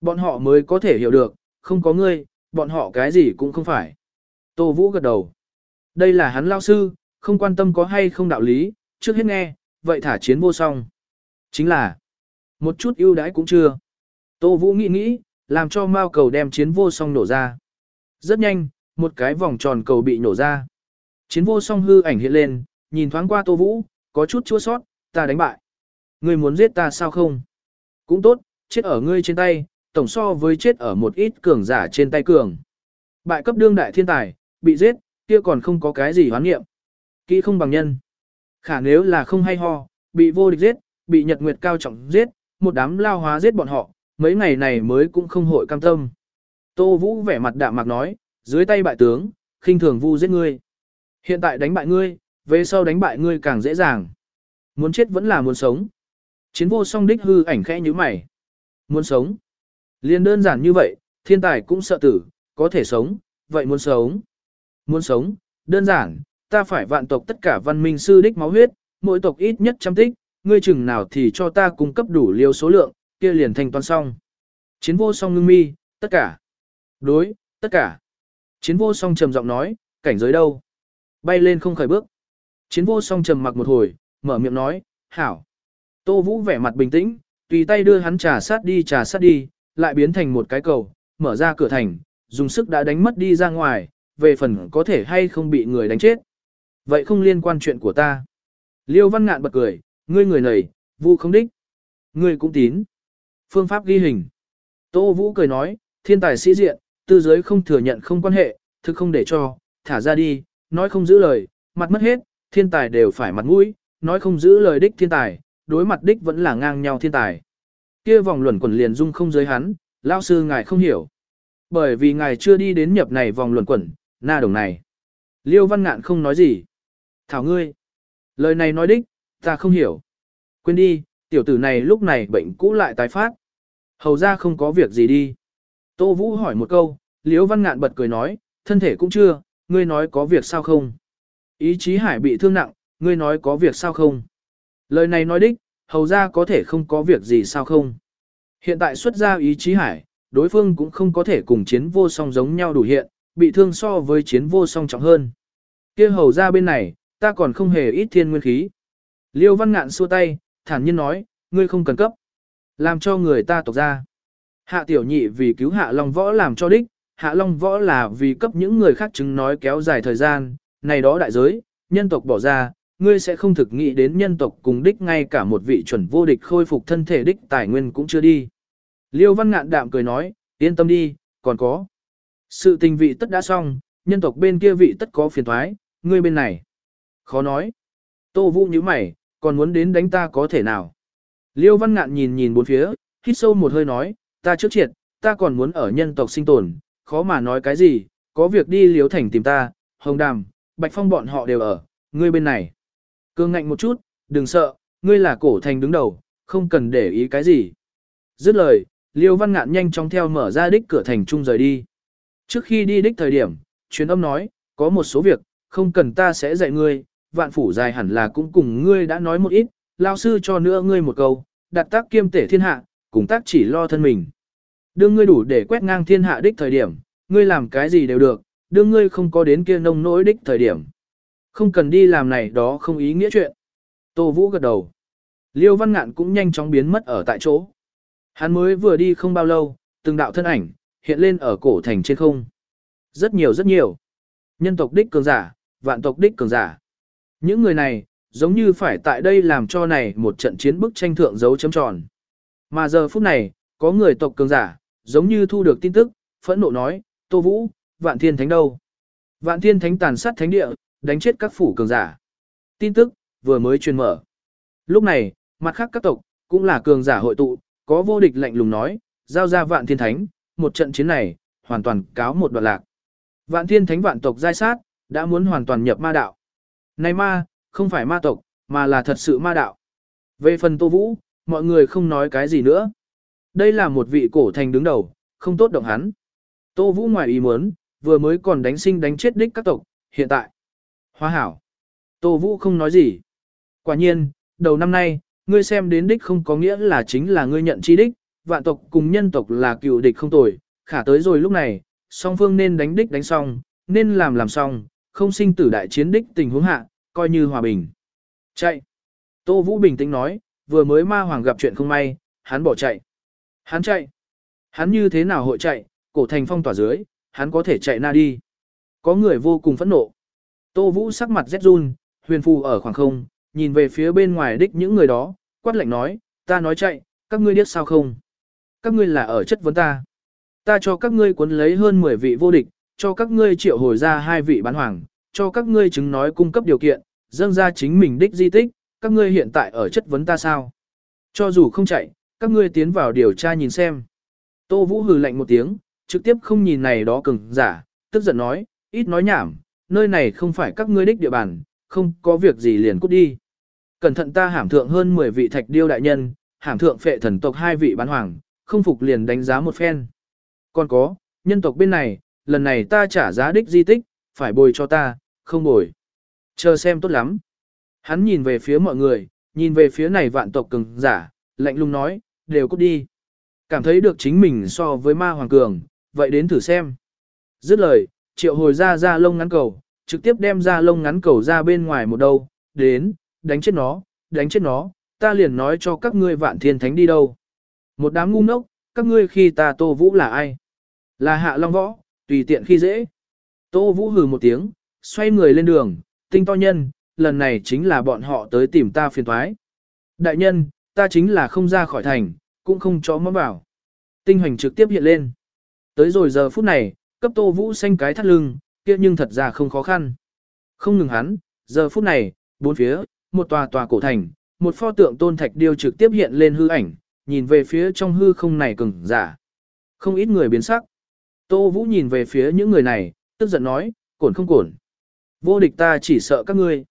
Bọn họ mới có thể hiểu được, không có ngươi, bọn họ cái gì cũng không phải. Tô Vũ gật đầu. Đây là hắn lao sư, không quan tâm có hay không đạo lý, trước hết nghe, vậy thả chiến vô song. Chính là, một chút ưu đãi cũng chưa. Tô Vũ nghĩ nghĩ, làm cho mao cầu đem chiến vô song nổ ra. Rất nhanh, một cái vòng tròn cầu bị nổ ra. Chiến vô song hư ảnh hiện lên, nhìn thoáng qua Tô Vũ, có chút chua sót, ta đánh bại. Ngươi muốn giết ta sao không? Cũng tốt, chết ở ngươi trên tay, tổng so với chết ở một ít cường giả trên tay cường. Bại cấp đương đại thiên tài, bị giết, kia còn không có cái gì hoán nghiệm. Kỹ không bằng nhân. Khả nếu là không hay ho, bị vô địch giết, bị nhật nguyệt cao trọng giết, một đám lao hóa giết bọn họ, mấy ngày này mới cũng không hội cam tâm. Tô Vũ vẻ mặt đạm mạc nói, dưới tay bại tướng, khinh thường vu giết ngươi. Hiện tại đánh bại ngươi, về sau đánh bại ngươi càng dễ dàng. Muốn chết vẫn là muốn sống. Chiến vô song đích hư ảnh khẽ như mày. Muốn sống. Liên đơn giản như vậy, thiên tài cũng sợ tử, có thể sống, vậy muốn sống. Muốn sống, đơn giản, ta phải vạn tộc tất cả văn minh sư đích máu huyết, mỗi tộc ít nhất trăm tích, ngươi chừng nào thì cho ta cung cấp đủ liều số lượng, kia liền thành toàn xong. Chiến vô song ngưng mi, tất cả. Đối, tất cả. Chiến vô song trầm giọng nói, cảnh giới đâu? Bay lên không khởi bước. Chiến vô song trầm mặc một hồi, mở miệng nói, hảo. Tô Vũ vẻ mặt bình tĩnh, tùy tay đưa hắn trà sát đi trà sát đi, lại biến thành một cái cầu, mở ra cửa thành, dùng sức đã đánh mất đi ra ngoài, về phần có thể hay không bị người đánh chết. Vậy không liên quan chuyện của ta. Liêu Văn Ngạn bật cười, ngươi người này, vu không đích. Ngươi cũng tín. Phương pháp ghi hình. Tô Vũ cười nói, thiên tài sĩ diện, tư giới không thừa nhận không quan hệ, thực không để cho, thả ra đi, nói không giữ lời, mặt mất hết, thiên tài đều phải mặt mũi, nói không giữ lời đích thiên tài, đối mặt đích vẫn là ngang nhau thiên tài. Kia vòng luẩn quẩn liền dung không giới hắn, lão sư ngài không hiểu. Bởi vì ngài chưa đi đến nhập này vòng luẩn quẩn, na đồng này. Liêu văn ngạn không nói gì. Thảo ngươi. Lời này nói đích, ta không hiểu. Quên đi, tiểu tử này lúc này bệnh cũ lại tái phát. Hầu ra không có việc gì đi. Tô Vũ hỏi một câu, Liêu văn ngạn bật cười nói, thân thể cũng chưa, ngươi nói có việc sao không? Ý chí hải bị thương nặng, ngươi nói có việc sao không? Lời này nói đích, hầu ra có thể không có việc gì sao không? Hiện tại xuất ra ý chí hải, đối phương cũng không có thể cùng chiến vô song giống nhau đủ hiện, bị thương so với chiến vô song trọng hơn. kia hầu ra bên này, ta còn không hề ít thiên nguyên khí. Liêu văn ngạn xua tay, thản nhiên nói, ngươi không cần cấp. Làm cho người ta tộc ra. Hạ tiểu nhị vì cứu hạ long võ làm cho đích, hạ long võ là vì cấp những người khác chứng nói kéo dài thời gian, này đó đại giới, nhân tộc bỏ ra, ngươi sẽ không thực nghĩ đến nhân tộc cùng đích ngay cả một vị chuẩn vô địch khôi phục thân thể đích tài nguyên cũng chưa đi. Liêu văn ngạn đạm cười nói, yên tâm đi, còn có. Sự tình vị tất đã xong, nhân tộc bên kia vị tất có phiền thoái, ngươi bên này. Khó nói. Tô Vũ như mày, còn muốn đến đánh ta có thể nào. Liêu văn ngạn nhìn nhìn bốn phía, hít sâu một hơi nói, ta trước triệt, ta còn muốn ở nhân tộc sinh tồn, khó mà nói cái gì, có việc đi liếu thành tìm ta, hồng đàm, bạch phong bọn họ đều ở, ngươi bên này. Cương ngạnh một chút, đừng sợ, ngươi là cổ thành đứng đầu, không cần để ý cái gì. Dứt lời, Liêu Văn Ngạn nhanh chóng theo mở ra đích cửa thành trung rời đi. Trước khi đi đích thời điểm, truyền âm nói, có một số việc, không cần ta sẽ dạy ngươi, vạn phủ dài hẳn là cũng cùng ngươi đã nói một ít, lao sư cho nữa ngươi một câu, đặt tác kiêm tể thiên hạ, cùng tác chỉ lo thân mình. Đương ngươi đủ để quét ngang thiên hạ đích thời điểm, ngươi làm cái gì đều được, đương ngươi không có đến kia nông nỗi đích thời điểm. Không cần đi làm này đó không ý nghĩa chuyện. Tô Vũ gật đầu. Liêu Văn Ngạn cũng nhanh chóng biến mất ở tại chỗ. Hắn mới vừa đi không bao lâu, từng đạo thân ảnh, hiện lên ở cổ thành trên không. Rất nhiều rất nhiều. Nhân tộc đích cường giả, vạn tộc đích cường giả. Những người này, giống như phải tại đây làm cho này một trận chiến bức tranh thượng dấu chấm tròn. Mà giờ phút này, có người tộc cường giả, giống như thu được tin tức, phẫn nộ nói, Tô Vũ, vạn thiên thánh đâu? Vạn thiên thánh tàn sát thánh địa, đánh chết các phủ cường giả. Tin tức, vừa mới truyền mở. Lúc này, mặt khác các tộc, cũng là cường giả hội tụ, có vô địch lạnh lùng nói, giao ra vạn thiên thánh, một trận chiến này, hoàn toàn cáo một đoạn lạc. Vạn thiên thánh vạn tộc giai sát, đã muốn hoàn toàn nhập ma đạo. Này ma, không phải ma tộc, mà là thật sự ma đạo. Về phần Tô Vũ, mọi người không nói cái gì nữa. Đây là một vị cổ thành đứng đầu, không tốt động hắn. Tô Vũ ngoài ý muốn, vừa mới còn đánh sinh đánh chết đích các tộc, hiện tại. Hoa hảo. Tô Vũ không nói gì. Quả nhiên, đầu năm nay, ngươi xem đến đích không có nghĩa là chính là ngươi nhận chi đích, vạn tộc cùng nhân tộc là cựu địch không tồi, khả tới rồi lúc này, song phương nên đánh đích đánh xong, nên làm làm xong, không sinh tử đại chiến đích tình huống hạ, coi như hòa bình. Chạy. Tô Vũ bình tĩnh nói, vừa mới ma hoàng gặp chuyện không may, hắn bỏ chạy. Hắn chạy. Hắn như thế nào hội chạy, cổ thành phong tỏa dưới, hắn có thể chạy na đi. Có người vô cùng phẫn nộ. Tô Vũ sắc mặt rét run, huyền phù ở khoảng không, nhìn về phía bên ngoài đích những người đó, quát lạnh nói, ta nói chạy, các ngươi biết sao không? Các ngươi là ở chất vấn ta. Ta cho các ngươi cuốn lấy hơn 10 vị vô địch, cho các ngươi triệu hồi ra hai vị bán hoàng, cho các ngươi chứng nói cung cấp điều kiện, dâng ra chính mình đích di tích, các ngươi hiện tại ở chất vấn ta sao? Cho dù không chạy, các ngươi tiến vào điều tra nhìn xem. Tô Vũ hừ lạnh một tiếng, trực tiếp không nhìn này đó cường giả, tức giận nói, ít nói nhảm, nơi này không phải các ngươi đích địa bàn, không có việc gì liền cút đi. Cẩn thận ta hàm thượng hơn 10 vị thạch điêu đại nhân, hàm thượng phệ thần tộc hai vị bán hoàng, không phục liền đánh giá một phen. Còn có, nhân tộc bên này, lần này ta trả giá đích di tích, phải bồi cho ta, không bồi. Chờ xem tốt lắm. Hắn nhìn về phía mọi người, nhìn về phía này vạn tộc cường giả, lạnh lùng nói, đều cút đi. Cảm thấy được chính mình so với ma hoàng cường, vậy đến thử xem. Dứt lời, triệu hồi ra ra lông ngắn cầu, trực tiếp đem ra lông ngắn cầu ra bên ngoài một đầu đến, đánh chết nó, đánh chết nó, ta liền nói cho các ngươi vạn thiên thánh đi đâu. Một đám ngu ngốc, các ngươi khi ta Tô Vũ là ai? Là hạ long võ, tùy tiện khi dễ. Tô Vũ hừ một tiếng, xoay người lên đường, tinh to nhân, lần này chính là bọn họ tới tìm ta phiền thoái. Đại nhân, ta chính là không ra khỏi thành, cũng không cho mắm vào. Tinh hoành trực tiếp hiện lên. Tới rồi giờ phút này, cấp Tô Vũ xanh cái thắt lưng, kia nhưng thật ra không khó khăn. Không ngừng hắn, giờ phút này, bốn phía, một tòa tòa cổ thành, một pho tượng tôn thạch điêu trực tiếp hiện lên hư ảnh, nhìn về phía trong hư không này cứng giả. Không ít người biến sắc. Tô Vũ nhìn về phía những người này, tức giận nói, cổn không cổn. Vô địch ta chỉ sợ các ngươi.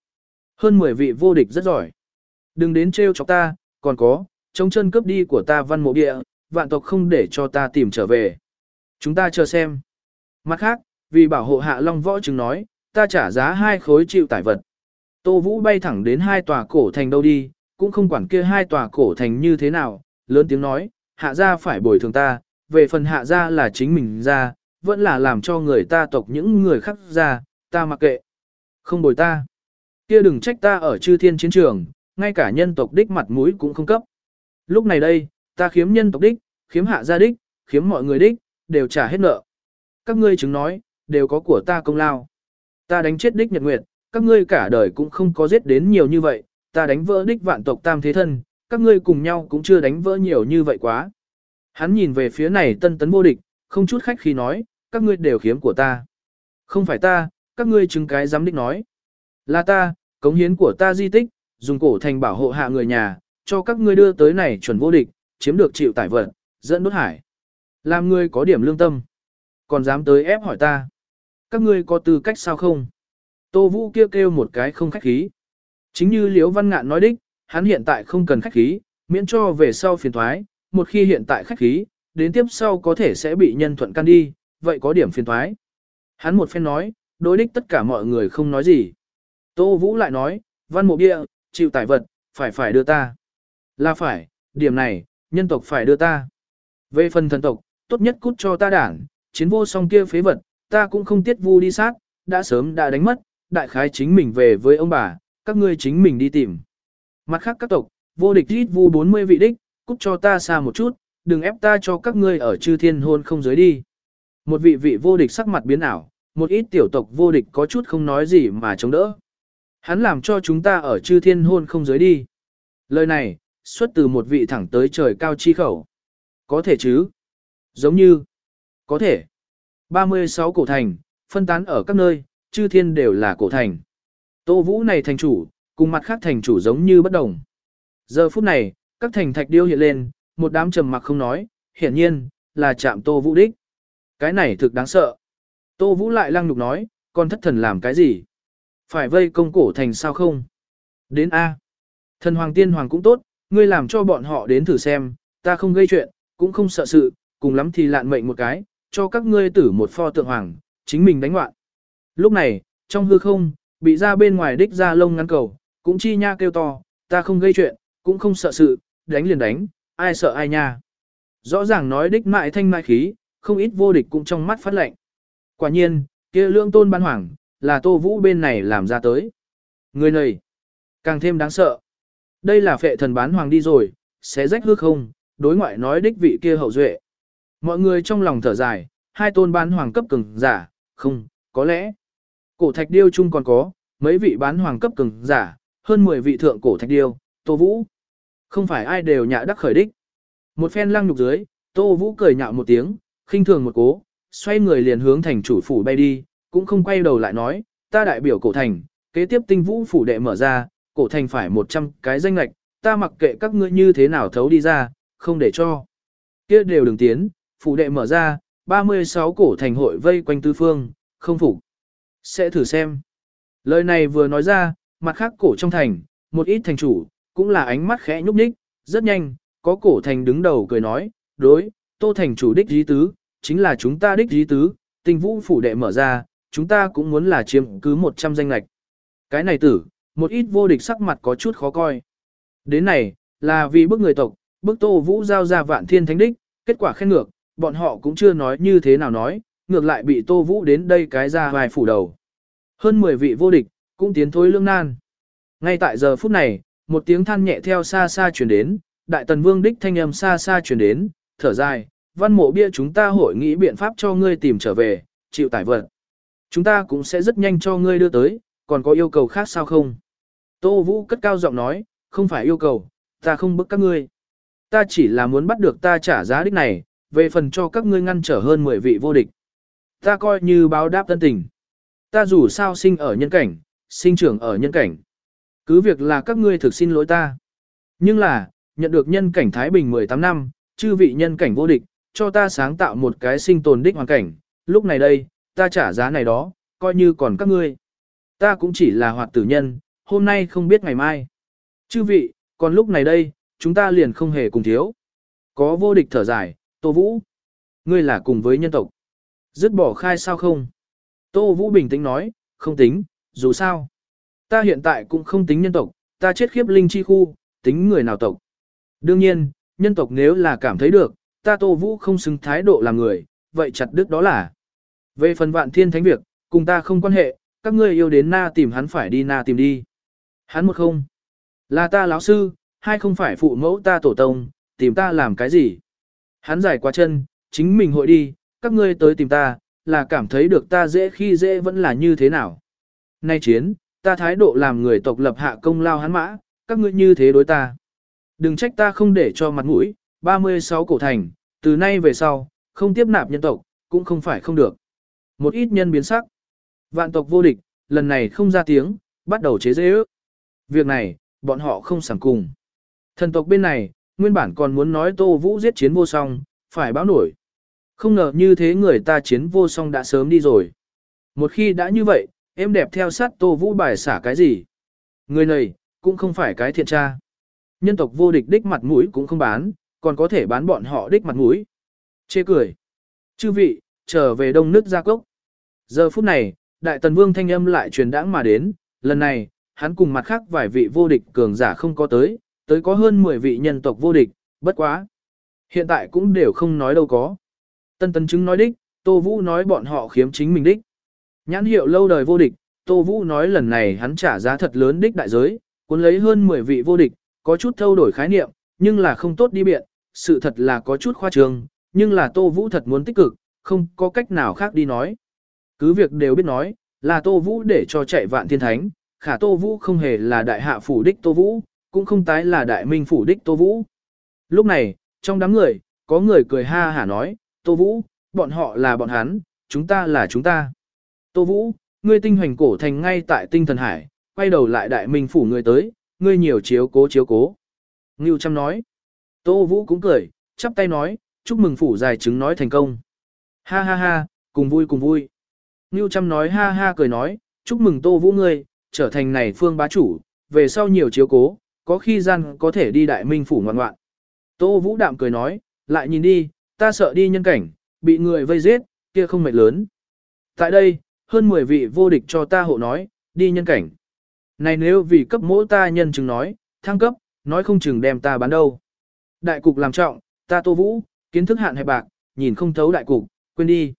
Hơn 10 vị vô địch rất giỏi. Đừng đến trêu chọc ta, còn có, chống chân cướp đi của ta văn mộ địa, vạn tộc không để cho ta tìm trở về. Chúng ta chờ xem. Mặt khác, vì bảo hộ hạ long võ chứng nói, ta trả giá hai khối chịu tải vật. Tô Vũ bay thẳng đến hai tòa cổ thành đâu đi, cũng không quản kia hai tòa cổ thành như thế nào, lớn tiếng nói, hạ gia phải bồi thường ta, về phần hạ gia là chính mình ra, vẫn là làm cho người ta tộc những người khác ra, ta mặc kệ. Không bồi ta. Kia đừng trách ta ở chư thiên chiến trường, ngay cả nhân tộc đích mặt mũi cũng không cấp. Lúc này đây, ta khiếm nhân tộc đích, khiếm hạ gia đích, khiếm mọi người đích, đều trả hết nợ. Các ngươi chứng nói, đều có của ta công lao. Ta đánh chết đích nhật nguyệt, các ngươi cả đời cũng không có giết đến nhiều như vậy, ta đánh vỡ đích vạn tộc tam thế thân, các ngươi cùng nhau cũng chưa đánh vỡ nhiều như vậy quá. Hắn nhìn về phía này tân tấn vô địch, không chút khách khi nói, các ngươi đều khiếm của ta. Không phải ta, các ngươi chứng cái dám đích nói. Là ta, cống hiến của ta di tích, dùng cổ thành bảo hộ hạ người nhà, cho các ngươi đưa tới này chuẩn vô địch, chiếm được chịu tải vận, dẫn đốt hải. Làm ngươi có điểm lương tâm. Còn dám tới ép hỏi ta. Các ngươi có tư cách sao không? Tô Vũ kêu kêu một cái không khách khí. Chính như Liễu Văn Ngạn nói đích, hắn hiện tại không cần khách khí, miễn cho về sau phiền thoái, một khi hiện tại khách khí, đến tiếp sau có thể sẽ bị nhân thuận can đi, vậy có điểm phiền thoái. Hắn một phen nói, đối đích tất cả mọi người không nói gì. Tô Vũ lại nói, văn mộ bia, chịu tải vật, phải phải đưa ta. Là phải, điểm này, nhân tộc phải đưa ta. Về phần thần tộc, tốt nhất cút cho ta đảng, chiến vô song kia phế vật, ta cũng không tiết vu đi sát, đã sớm đã đánh mất, đại khái chính mình về với ông bà, các ngươi chính mình đi tìm. Mặt khác các tộc, vô địch ít vu 40 vị đích, cút cho ta xa một chút, đừng ép ta cho các ngươi ở chư thiên hôn không giới đi. Một vị vị vô địch sắc mặt biến ảo, một ít tiểu tộc vô địch có chút không nói gì mà chống đỡ. Hắn làm cho chúng ta ở chư thiên hôn không giới đi. Lời này, xuất từ một vị thẳng tới trời cao chi khẩu. Có thể chứ? Giống như, có thể. 36 cổ thành, phân tán ở các nơi, chư thiên đều là cổ thành. Tô Vũ này thành chủ, cùng mặt khác thành chủ giống như bất đồng. Giờ phút này, các thành thạch điêu hiện lên, một đám trầm mặc không nói, hiển nhiên, là chạm Tô Vũ đích. Cái này thực đáng sợ. Tô Vũ lại lăng nhục nói, con thất thần làm cái gì? Phải vây công cổ thành sao không? Đến A. Thần hoàng tiên hoàng cũng tốt, ngươi làm cho bọn họ đến thử xem, ta không gây chuyện, cũng không sợ sự, cùng lắm thì lạn mệnh một cái, cho các ngươi tử một pho tượng hoàng, chính mình đánh loạn. Lúc này, trong hư không, bị ra bên ngoài đích ra lông ngắn cầu, cũng chi nha kêu to, ta không gây chuyện, cũng không sợ sự, đánh liền đánh, ai sợ ai nha. Rõ ràng nói đích mại thanh mại khí, không ít vô địch cũng trong mắt phát lệnh. Quả nhiên, kia lương tôn ban hoàng, là tô vũ bên này làm ra tới. Người này, càng thêm đáng sợ. Đây là phệ thần bán hoàng đi rồi, sẽ rách hư không, đối ngoại nói đích vị kia hậu duệ. Mọi người trong lòng thở dài, hai tôn bán hoàng cấp cường giả, không, có lẽ. Cổ thạch điêu chung còn có, mấy vị bán hoàng cấp cường giả, hơn 10 vị thượng cổ thạch điêu, Tô Vũ. Không phải ai đều nhạ đắc khởi đích. Một phen lăng nhục dưới, Tô Vũ cười nhạo một tiếng, khinh thường một cố, xoay người liền hướng thành chủ phủ bay đi, cũng không quay đầu lại nói, ta đại biểu cổ thành, kế tiếp tinh vũ phủ đệ mở ra, cổ thành phải 100 cái danh lạch, ta mặc kệ các ngươi như thế nào thấu đi ra, không để cho. kia đều đừng tiến, phủ đệ mở ra, 36 cổ thành hội vây quanh tứ phương, không phục. Sẽ thử xem. Lời này vừa nói ra, mặt khác cổ trong thành, một ít thành chủ, cũng là ánh mắt khẽ nhúc nhích, rất nhanh, có cổ thành đứng đầu cười nói, đối, tô thành chủ đích dí tứ, chính là chúng ta đích dí tứ, tinh vũ phủ đệ mở ra, chúng ta cũng muốn là chiếm cứ 100 danh lạch. Cái này tử, một ít vô địch sắc mặt có chút khó coi. Đến này, là vì bức người tộc, bức tô vũ giao ra vạn thiên thánh đích, kết quả khen ngược, bọn họ cũng chưa nói như thế nào nói, ngược lại bị tô vũ đến đây cái ra vài phủ đầu. Hơn 10 vị vô địch, cũng tiến thối lương nan. Ngay tại giờ phút này, một tiếng than nhẹ theo xa xa chuyển đến, đại tần vương đích thanh âm xa xa chuyển đến, thở dài, văn mộ bia chúng ta hội nghĩ biện pháp cho ngươi tìm trở về, chịu tải vật. Chúng ta cũng sẽ rất nhanh cho ngươi đưa tới, còn có yêu cầu khác sao không? Tô Vũ cất cao giọng nói, không phải yêu cầu, ta không bức các ngươi. Ta chỉ là muốn bắt được ta trả giá đích này, về phần cho các ngươi ngăn trở hơn 10 vị vô địch. Ta coi như báo đáp tân tình. Ta dù sao sinh ở nhân cảnh, sinh trưởng ở nhân cảnh. Cứ việc là các ngươi thực xin lỗi ta. Nhưng là, nhận được nhân cảnh Thái Bình 18 năm, chư vị nhân cảnh vô địch, cho ta sáng tạo một cái sinh tồn đích hoàn cảnh. Lúc này đây, ta trả giá này đó, coi như còn các ngươi. Ta cũng chỉ là hoạt tử nhân, hôm nay không biết ngày mai. Chư vị, còn lúc này đây, chúng ta liền không hề cùng thiếu. Có vô địch thở dài, Tô Vũ. Ngươi là cùng với nhân tộc. Dứt bỏ khai sao không? Tô Vũ bình tĩnh nói, không tính, dù sao. Ta hiện tại cũng không tính nhân tộc, ta chết khiếp linh chi khu, tính người nào tộc. Đương nhiên, nhân tộc nếu là cảm thấy được, ta Tô Vũ không xứng thái độ làm người, vậy chặt đứt đó là. Về phần vạn thiên thánh việc, cùng ta không quan hệ, các ngươi yêu đến na tìm hắn phải đi na tìm đi. Hắn một không. Là ta lão sư, hay không phải phụ mẫu ta tổ tông, tìm ta làm cái gì? Hắn giải qua chân, chính mình hội đi, các ngươi tới tìm ta, là cảm thấy được ta dễ khi dễ vẫn là như thế nào. Nay chiến, ta thái độ làm người tộc lập hạ công lao hắn mã, các ngươi như thế đối ta. Đừng trách ta không để cho mặt mũi, 36 cổ thành, từ nay về sau, không tiếp nạp nhân tộc, cũng không phải không được. Một ít nhân biến sắc. Vạn tộc vô địch, lần này không ra tiếng, bắt đầu chế dễ ước. Việc này, bọn họ không sẵn cùng. Thần tộc bên này, nguyên bản còn muốn nói Tô Vũ giết chiến vô song, phải báo nổi. Không ngờ như thế người ta chiến vô song đã sớm đi rồi. Một khi đã như vậy, em đẹp theo sát Tô Vũ bài xả cái gì? Người này, cũng không phải cái thiện tra. Nhân tộc vô địch đích mặt mũi cũng không bán, còn có thể bán bọn họ đích mặt mũi. Chê cười. Chư vị, trở về đông nước gia cốc. Giờ phút này, đại tần vương thanh âm lại truyền đãng mà đến, lần này, hắn cùng mặt khác vài vị vô địch cường giả không có tới, tới có hơn 10 vị nhân tộc vô địch, bất quá. Hiện tại cũng đều không nói đâu có. Tân tân chứng nói đích, Tô Vũ nói bọn họ khiếm chính mình đích. Nhãn hiệu lâu đời vô địch, Tô Vũ nói lần này hắn trả giá thật lớn đích đại giới, cuốn lấy hơn 10 vị vô địch, có chút thâu đổi khái niệm, nhưng là không tốt đi biện, sự thật là có chút khoa trương, nhưng là Tô Vũ thật muốn tích cực, không có cách nào khác đi nói. Cứ việc đều biết nói, là Tô Vũ để cho chạy vạn thiên thánh, khả Tô Vũ không hề là đại hạ phủ đích Tô Vũ, cũng không tái là đại minh phủ đích Tô Vũ. Lúc này, trong đám người, có người cười ha hả nói, Tô Vũ, bọn họ là bọn hắn, chúng ta là chúng ta. Tô Vũ, ngươi tinh hoành cổ thành ngay tại tinh thần hải, quay đầu lại đại minh phủ người tới, ngươi nhiều chiếu cố chiếu cố. Ngưu Trăm nói. Tô Vũ cũng cười, chắp tay nói, chúc mừng phủ dài chứng nói thành công. Ha ha ha, cùng vui cùng vui. Ngưu Trăm nói ha ha cười nói, chúc mừng Tô Vũ ngươi, trở thành này phương bá chủ, về sau nhiều chiếu cố, có khi gian có thể đi đại minh phủ ngoan ngoạn. Tô Vũ đạm cười nói, lại nhìn đi, ta sợ đi nhân cảnh, bị người vây giết, kia không mệt lớn. Tại đây, hơn 10 vị vô địch cho ta hộ nói, đi nhân cảnh. Này nếu vì cấp mỗi ta nhân chứng nói, thăng cấp, nói không chừng đem ta bán đâu. Đại cục làm trọng, ta tô vũ, kiến thức hạn hẹp bạc, nhìn không thấu đại cục, quên đi.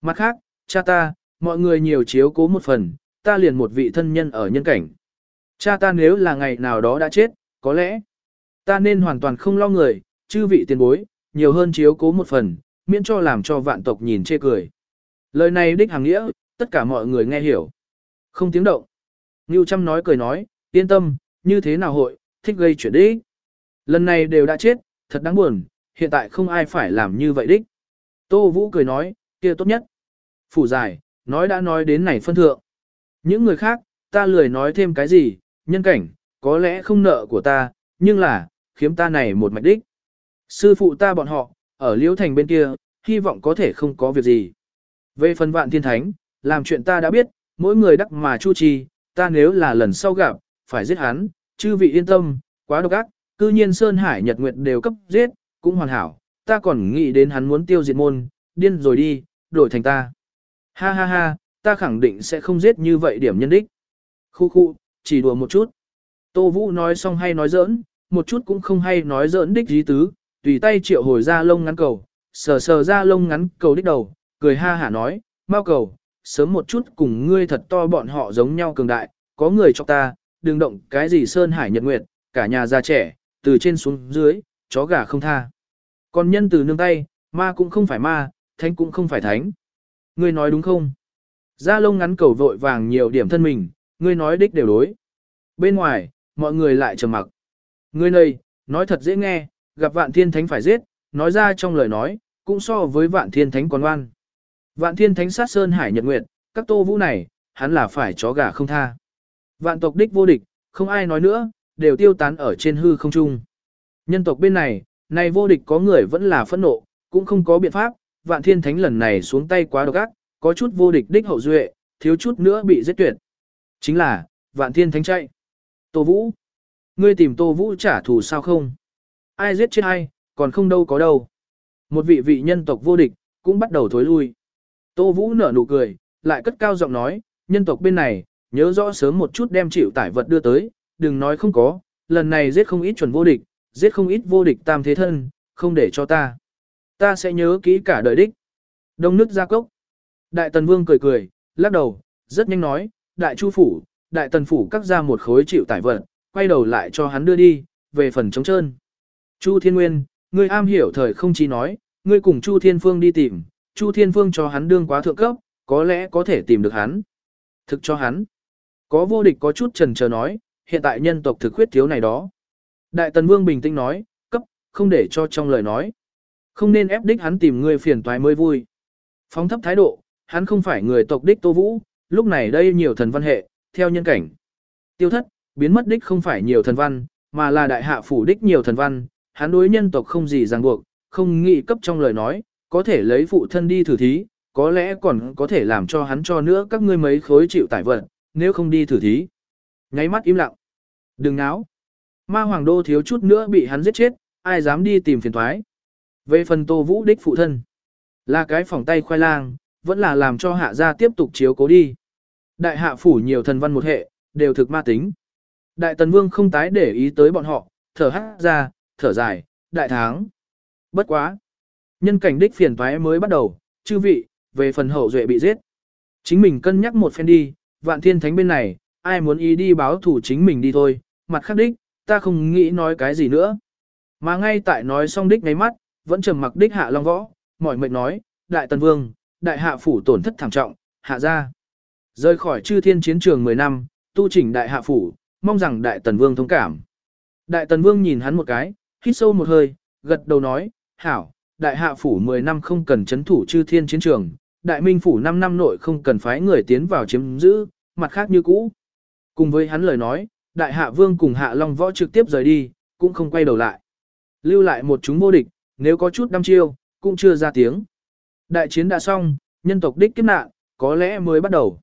Mặt khác, cha ta, mọi người nhiều chiếu cố một phần, ta liền một vị thân nhân ở nhân cảnh. Cha ta nếu là ngày nào đó đã chết, có lẽ, ta nên hoàn toàn không lo người, chư vị tiền bối, nhiều hơn chiếu cố một phần, miễn cho làm cho vạn tộc nhìn chê cười. Lời này đích hàng nghĩa, tất cả mọi người nghe hiểu. Không tiếng động. Ngưu Trăm nói cười nói, yên tâm, như thế nào hội, thích gây chuyện đi. Lần này đều đã chết, thật đáng buồn, hiện tại không ai phải làm như vậy đích. Tô Vũ cười nói, kia tốt nhất. Phủ dài, nói đã nói đến này phân thượng. Những người khác, ta lười nói thêm cái gì, nhân cảnh, có lẽ không nợ của ta, nhưng là, khiếm ta này một mạch đích. Sư phụ ta bọn họ, ở Liễu Thành bên kia, hy vọng có thể không có việc gì. Về phần vạn thiên thánh, làm chuyện ta đã biết, mỗi người đắc mà chu trì, ta nếu là lần sau gặp, phải giết hắn, chư vị yên tâm, quá độc ác, cư nhiên Sơn Hải Nhật Nguyệt đều cấp giết, cũng hoàn hảo, ta còn nghĩ đến hắn muốn tiêu diệt môn, điên rồi đi, đổi thành ta. Ha ha ha, ta khẳng định sẽ không giết như vậy điểm nhân đích. Khu khu, chỉ đùa một chút. Tô Vũ nói xong hay nói giỡn, một chút cũng không hay nói giỡn đích dí tứ, tùy tay triệu hồi ra lông ngắn cầu, sờ sờ ra lông ngắn cầu đích đầu, cười ha hả nói, mau cầu, sớm một chút cùng ngươi thật to bọn họ giống nhau cường đại, có người cho ta, đừng động cái gì Sơn Hải Nhật Nguyệt, cả nhà già trẻ, từ trên xuống dưới, chó gà không tha. Còn nhân từ nương tay, ma cũng không phải ma, thánh cũng không phải thánh. Ngươi nói đúng không? Ra lông ngắn cầu vội vàng nhiều điểm thân mình, ngươi nói đích đều đối. Bên ngoài, mọi người lại trầm mặc. Ngươi này, nói thật dễ nghe, gặp vạn thiên thánh phải giết, nói ra trong lời nói, cũng so với vạn thiên thánh còn ngoan. Vạn thiên thánh sát sơn hải nhật nguyệt, các tô vũ này, hắn là phải chó gà không tha. Vạn tộc đích vô địch, không ai nói nữa, đều tiêu tán ở trên hư không trung. Nhân tộc bên này, này vô địch có người vẫn là phẫn nộ, cũng không có biện pháp, vạn thiên thánh lần này xuống tay quá độc ác, có chút vô địch đích hậu duệ, thiếu chút nữa bị giết tuyệt. Chính là, vạn thiên thánh chạy. Tô Vũ. Ngươi tìm Tô Vũ trả thù sao không? Ai giết chết ai, còn không đâu có đâu. Một vị vị nhân tộc vô địch, cũng bắt đầu thối lui. Tô Vũ nở nụ cười, lại cất cao giọng nói, nhân tộc bên này, nhớ rõ sớm một chút đem chịu tải vật đưa tới, đừng nói không có, lần này giết không ít chuẩn vô địch, giết không ít vô địch tam thế thân, không để cho ta. Ta sẽ nhớ kỹ cả đời đích. Đông nước ra cốc. Đại tần vương cười cười, lắc đầu, rất nhanh nói, đại chu phủ, đại tần phủ cắt ra một khối chịu tải vật, quay đầu lại cho hắn đưa đi, về phần trống trơn. Chu Thiên Nguyên, ngươi am hiểu thời không chỉ nói, ngươi cùng Chu Thiên Phương đi tìm, Chu Thiên Phương cho hắn đương quá thượng cấp, có lẽ có thể tìm được hắn. Thực cho hắn. Có vô địch có chút trần chờ nói, hiện tại nhân tộc thực khuyết thiếu này đó. Đại Tần Vương bình tĩnh nói, cấp, không để cho trong lời nói. Không nên ép đích hắn tìm người phiền toái mới vui. Phóng thấp thái độ, hắn không phải người tộc đích Tô Vũ, lúc này đây nhiều thần văn hệ, theo nhân cảnh. Tiêu thất, biến mất đích không phải nhiều thần văn, mà là đại hạ phủ đích nhiều thần văn, hắn đối nhân tộc không gì ràng buộc, không nghĩ cấp trong lời nói, có thể lấy phụ thân đi thử thí, có lẽ còn có thể làm cho hắn cho nữa các ngươi mấy khối chịu tải vận, nếu không đi thử thí. Nháy mắt im lặng. Đừng náo. Ma Hoàng Đô thiếu chút nữa bị hắn giết chết, ai dám đi tìm phiền thoái. Về phần Tô Vũ đích phụ thân, là cái phòng tay khoai lang, vẫn là làm cho hạ gia tiếp tục chiếu cố đi. Đại hạ phủ nhiều thần văn một hệ, đều thực ma tính. Đại tần vương không tái để ý tới bọn họ, thở hát ra, thở dài, đại tháng. Bất quá. Nhân cảnh đích phiền toái mới bắt đầu, chư vị, về phần hậu duệ bị giết. Chính mình cân nhắc một phen đi, vạn thiên thánh bên này, ai muốn ý đi báo thủ chính mình đi thôi, mặt khắc đích, ta không nghĩ nói cái gì nữa. Mà ngay tại nói xong đích ngáy mắt, vẫn trầm mặc đích hạ long võ, mỏi mệt nói, đại tần vương, đại hạ phủ tổn thất thảm trọng, hạ ra. Rời khỏi chư thiên chiến trường 10 năm, tu chỉnh đại hạ phủ, mong rằng đại tần vương thông cảm. Đại tần vương nhìn hắn một cái, hít sâu một hơi, gật đầu nói, hảo, đại hạ phủ 10 năm không cần chấn thủ chư thiên chiến trường, đại minh phủ 5 năm nội không cần phái người tiến vào chiếm giữ, mặt khác như cũ. Cùng với hắn lời nói, đại hạ vương cùng hạ long võ trực tiếp rời đi, cũng không quay đầu lại. Lưu lại một chúng vô địch, nếu có chút đăm chiêu, cũng chưa ra tiếng. Đại chiến đã xong, nhân tộc đích kiếp nạn, có lẽ mới bắt đầu.